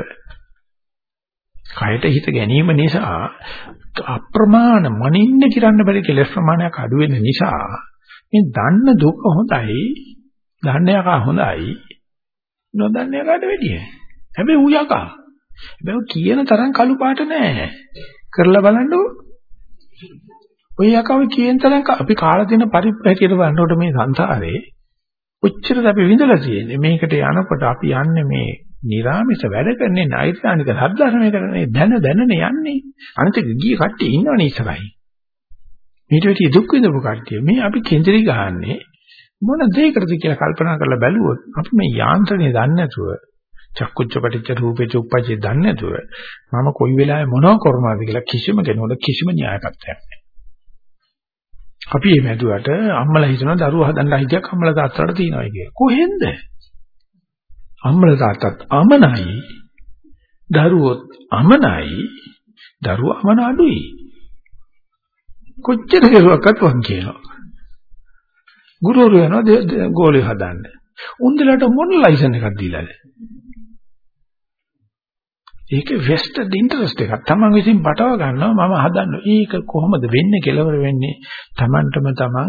කයට හිත ගැනීම නිසා අප්‍රමාණ මනින්න කිරන්න බැරි කෙලස් ප්‍රමාණයක් අඩු වෙන නිසා මේ දන්න දුක හොඳයි දන්න යකා හොඳයි නොදන්න යකාට වැඩිය. හැබැයි ඌ යකා. හැබැයි කියන තරම් කළු පාට නෑ කරලා බලන්නකො ඔය යකාව කියන තරම් අපි කාලා තියෙන පරිප්පැටියට බලනකොට මේ සංසාරේ ඔච්චරද අපි විඳලා තියෙන්නේ? මේකට යනකොට අපි යන්නේ මේ නිරාමිස වැඩ කරන්නේ නෛර්යානික සද්ධර්මය කරන්නේ දැන දැනනේ යන්නේ. අනිත් ගිය කට්ටිය ඉන්නවනේ ඉස්සරහින්. මේට වෙටි දුක් විඳපු කට්ටිය මේ අපි කේන්ද්‍රී ගහන්නේ මොන දෙයකටද කියලා කල්පනා කරලා බැලුවොත් අපි මේ යාන්ත්‍රණය දන්නේ නැතුව චක්කුච්ච පටිච්ච රූපේ උප්පජේ දන්නේ නැතුව මම කොයි වෙලාවෙ මොනව කරනවද කියලා කිසිම කෙනෙකුට කිසිම න්‍යායපත්‍යක් නැහැ. අපි මේ මැදුවට අම්මලා හිතනවා දරුවා හදන්න හිතියක් අම්මලා තාත්තලාට තියනවා කියලා. කොහෙන්ද? අම්මලා තාත්තත් අමනයි. දරුවොත් අමනයි. දරුවා අමන අඩුයි. කොච්චර කෙරුවක්වත් වන් කියනවා. ගුරුවරු යනවා ගෝලිය හදන්න. උන්දලට මොන ලයිසන් එකක් දීලාද? ඒක වෙස්ටඩ් ඉන්ටරෙස්ට් එකක්. Taman විසින් පටව ගන්නවා මම හදන්න. ඒක කොහොමද වෙන්නේ කෙලවර වෙන්නේ? Tamanටම Taman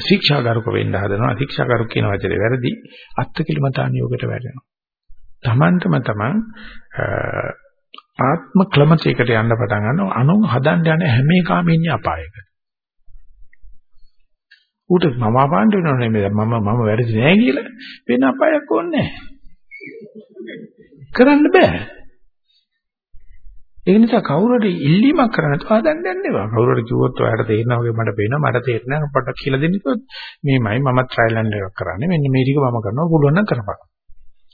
ශික්ෂාගරුක වෙන්න හදනවා. ශික්ෂාගරුක කියන වචනේ වැරදි. අත්කිලමතාන යෝගයට වැටෙනවා. Tamanටම Taman ආත්ම ක්ලමතයකට යන්න පටන් ගන්නවා. අනුන් හදන්න යන හැම එකම ඉන්නේ අපායකට. ඌට මම අපාන්න වෙනව නෙමෙයි මම මම වැරදි නෑ කියලා වෙන අපායක් ඕනේ නෑ. කරන්න බෑ. ඒ නිසා කවුරු හරි ඉල්ලීමක් කරන්න තු හදන්න යන්න එපා. කවුරු හරි කිව්වොත් ඔයාලට තේරෙනවා වගේ මට පේනවා මට තේරෙන්නේ නැහැ පොඩ්ඩක් කියලා දෙන්න කිව්වොත් මේමයි මම ට්‍රයිල් ඇන්ඩ් එකක් කරන්නේ. මෙන්න මේ ටික මම කරනවා පුළුවන් නම් කරපන්.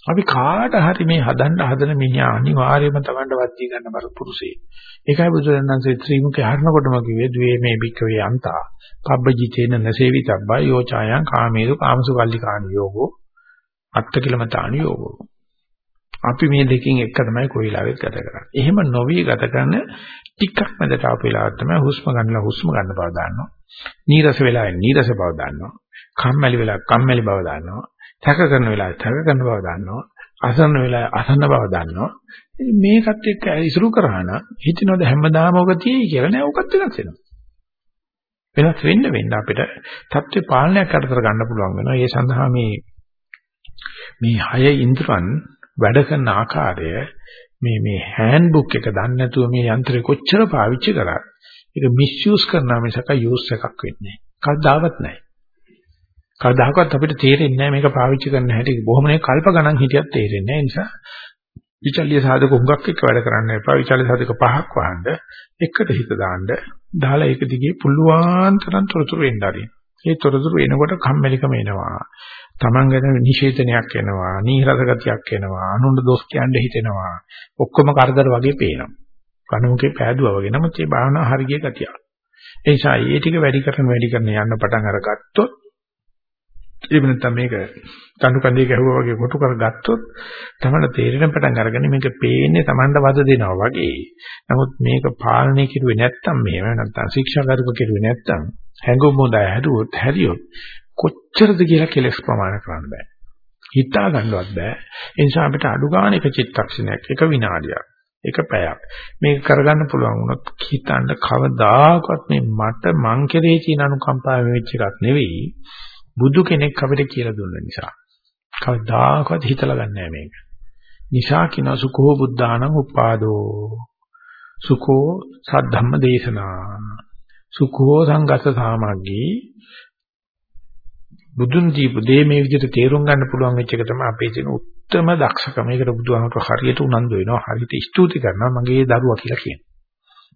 අපි කාට හරි මේ හදන්න හදන මිනිහා අනිවාර්යයෙන්ම Tamanට වද්දී ගන්න බර පුරුෂේ. ඒකයි බුදුරජාණන්සේ ත්‍රිමුඛය හරනකොටම කිව්වේ ද්වේ මේ භික්කවේ අන්තා. පබ්බජිතේන නසේවිතබ්බා යෝචායන් කාමේසු කාමසු කල්ලිකාණ යෝගෝ අත්තකිලමතාණ යෝගෝ. අපි මේ දෙකෙන් එක තමයි කොයිලාවෙත් ගත කරන්නේ. එහෙම නොවි ගත කරන ටිකක් මැදට ආපු වෙලාව තමයි හුස්ම ගන්නලා හුස්ම ගන්න බව දාන්නවා. නීරස වෙලාවෙන් නීරස බව දාන්නවා. කම්මැලි වෙලාව කම්මැලි බව දාන්නවා. තක කරන වෙලාවේ තක කරන බව දන්නවා. අසන්න වෙලාවේ අසන්න බව දන්නවා. මේකත් එක්ක ඉසුරු කරා නම් හිතනවාද හැමදාම ඔක තියෙයි කියලා නෑ ඔකත් වෙනස් වෙනවා. වෙනස් වෙන්න වෙන්න අපිට தත්ත්ව පාලනයක් අතර ගන්න පුළුවන් වෙනවා. ඒ සඳහා මේ මේ හය ඉන්ද්‍රයන් වැඩ කරන ආකාරය මේ මේ හෑන්ඩ් බුක් එක දන්නේ නැතුව මේ යන්ත්‍රය කොච්චර පාවිච්චි කරා ඒක මිස්යූස් කරනවා මිසක යූස් එකක් වෙන්නේ නැහැ. කවදාවත් නැහැ. කවදාකවත් අපිට තේරෙන්නේ නැහැ මේක පාවිච්චි කරන්න හැටි. බොහොම නේ කල්ප ගණන් හිටියත් තේරෙන්නේ නැහැ. ඒ නිසා විචල්්‍ය සාධක හුඟක් එක්ක වැඩ කරන්න එපා. විචල්්‍ය සාධක පහක් වහන්න එකට හිත දාන්න. දාලා ඒක දිගේ පුළුවන් තරම් තොරතුරු එන්න ආරින්. ඒ තොරතුරු එනකොට කම්මැලිකම එනවා. Taman ගැන නිෂේධනයක් එනවා. නීරස ගතියක් එනවා. අනුන්ට දොස් කියන්න හිතෙනවා. ඔක්කොම කරදර වගේ පේනවා. කණුකේ පෑදුවා වගේ. නමුත් මේ භාවනාව හරිය ගතියක්. ඒ නිසා මේ ටික වැඩි කරන වැඩි කරන යන්න පටන් අරගත්තොත් එහෙම නැත්නම් මේක කණු කන්දේ ගැහුවා වගේ කොටු කරගත්තොත් තමයි තේරෙන පටන් අරගෙන මේක පේන්නේ Tamanda වද දෙනවා වගේ. නමුත් මේක පාලනය කෙරුවේ නැත්නම් මෙහෙම නැත්නම් ශික්ෂාගාරක කෙරුවේ නැත්නම් හැඟුම් හොඳයි හැදුවොත් හැරියොත් කොච්චරද කියලා කෙලස් ප්‍රමාණ කරන්න බෑ. හිතා ගන්නවත් බෑ. ඒ නිසා අපිට අඩු ගන්න එක චිත්තක්ෂණයක් එක විනාඩියක් එක පැයක් මේක කරගන්න පුළුවන් වුණොත් හිතන්න කවදාකවත් මේ මට මං කෙරේ තියෙන අනුකම්පාව වෙච්ච එකක් නෙවෙයි බුදු කෙනෙක් අපිට කියලා දුන්න නිසා. කවදාකවත් හිතලා ගන්නෑ මේක. නිසා කින සුඛෝ බුද්ධානං උපාදෝ. සුඛෝ සද්ධම්ම දේශනා. සුඛෝ සංගත සාමග්ගී බුදුන් දීපු දේ මේ විදිහට තේරුම් ගන්න පුළුවන් වෙච්ච එක තමයි අපේ තියෙන උත්තරම දක්ෂකම. ඒකට බුදුහාමර හරියට උනන්දු වෙනවා. හරියට ස්තුති කරනවා මගේ දරුවා කියලා කියනවා.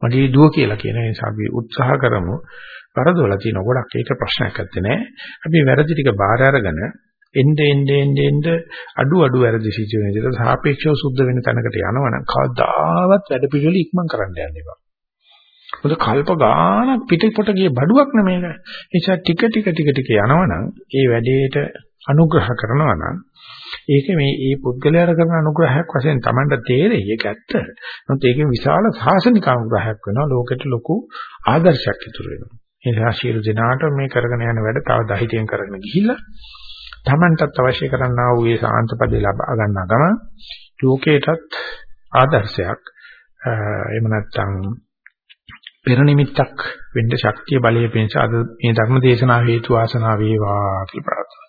මගේ දුව කියලා කියන නිසා අපි උත්සාහ කරමු වරදොල තියෙන ගොඩක් ඒක ප්‍රශ්නයක් නැත්තේ නෑ. අපි වැරදි ටික බාර අරගෙන එnde ende ende ende අඩු අඩු වැරදි සිද්ධ වෙන විදිහට සාපේක්ෂව සුද්ධ වෙන තැනකට යනවනම් කවදාවත් වැඩ පිළිවෙල ඉක්මන් කරන්න යන්න එපා. මොකද කල්ප ගානක් පිටිපොට ගිය බඩුවක් නෙමේක. ඒ නිසා ටික ටික ටික ටික යනවනම් ඒ වැඩේට අනුග්‍රහ කරනවා නම් ඒක මේ ඒ පුද්ගලයාට කරන අනුග්‍රහයක් වශයෙන් Tamanට තේරෙයි ඒක ඇත්ත. නමුත් ඒකෙන් විශාල සාසනික අනුග්‍රහයක් වෙනවා ලෝකෙට ලොකු ආදර්ශයක් ඉතුරු වෙනවා. ඒ නිසා සියලු දෙනාට මේ කරගෙන යන වැඩ තව දහිතෙන් කරගෙන ගිහිල්ලා Tamanටත් අවශ්‍ය කරන්නා වූ ඒ සාන්ත පදේ ලබා ගන්නා ගමන් ලෝකේටත් ආදර්ශයක් එහෙම නැත්නම් පෙර නිමිත්තක් වෙන්න ශක්තිය බලය පිණිස අද මේ ධර්ම දේශනාව හේතු ආසනාව වේවා කියලා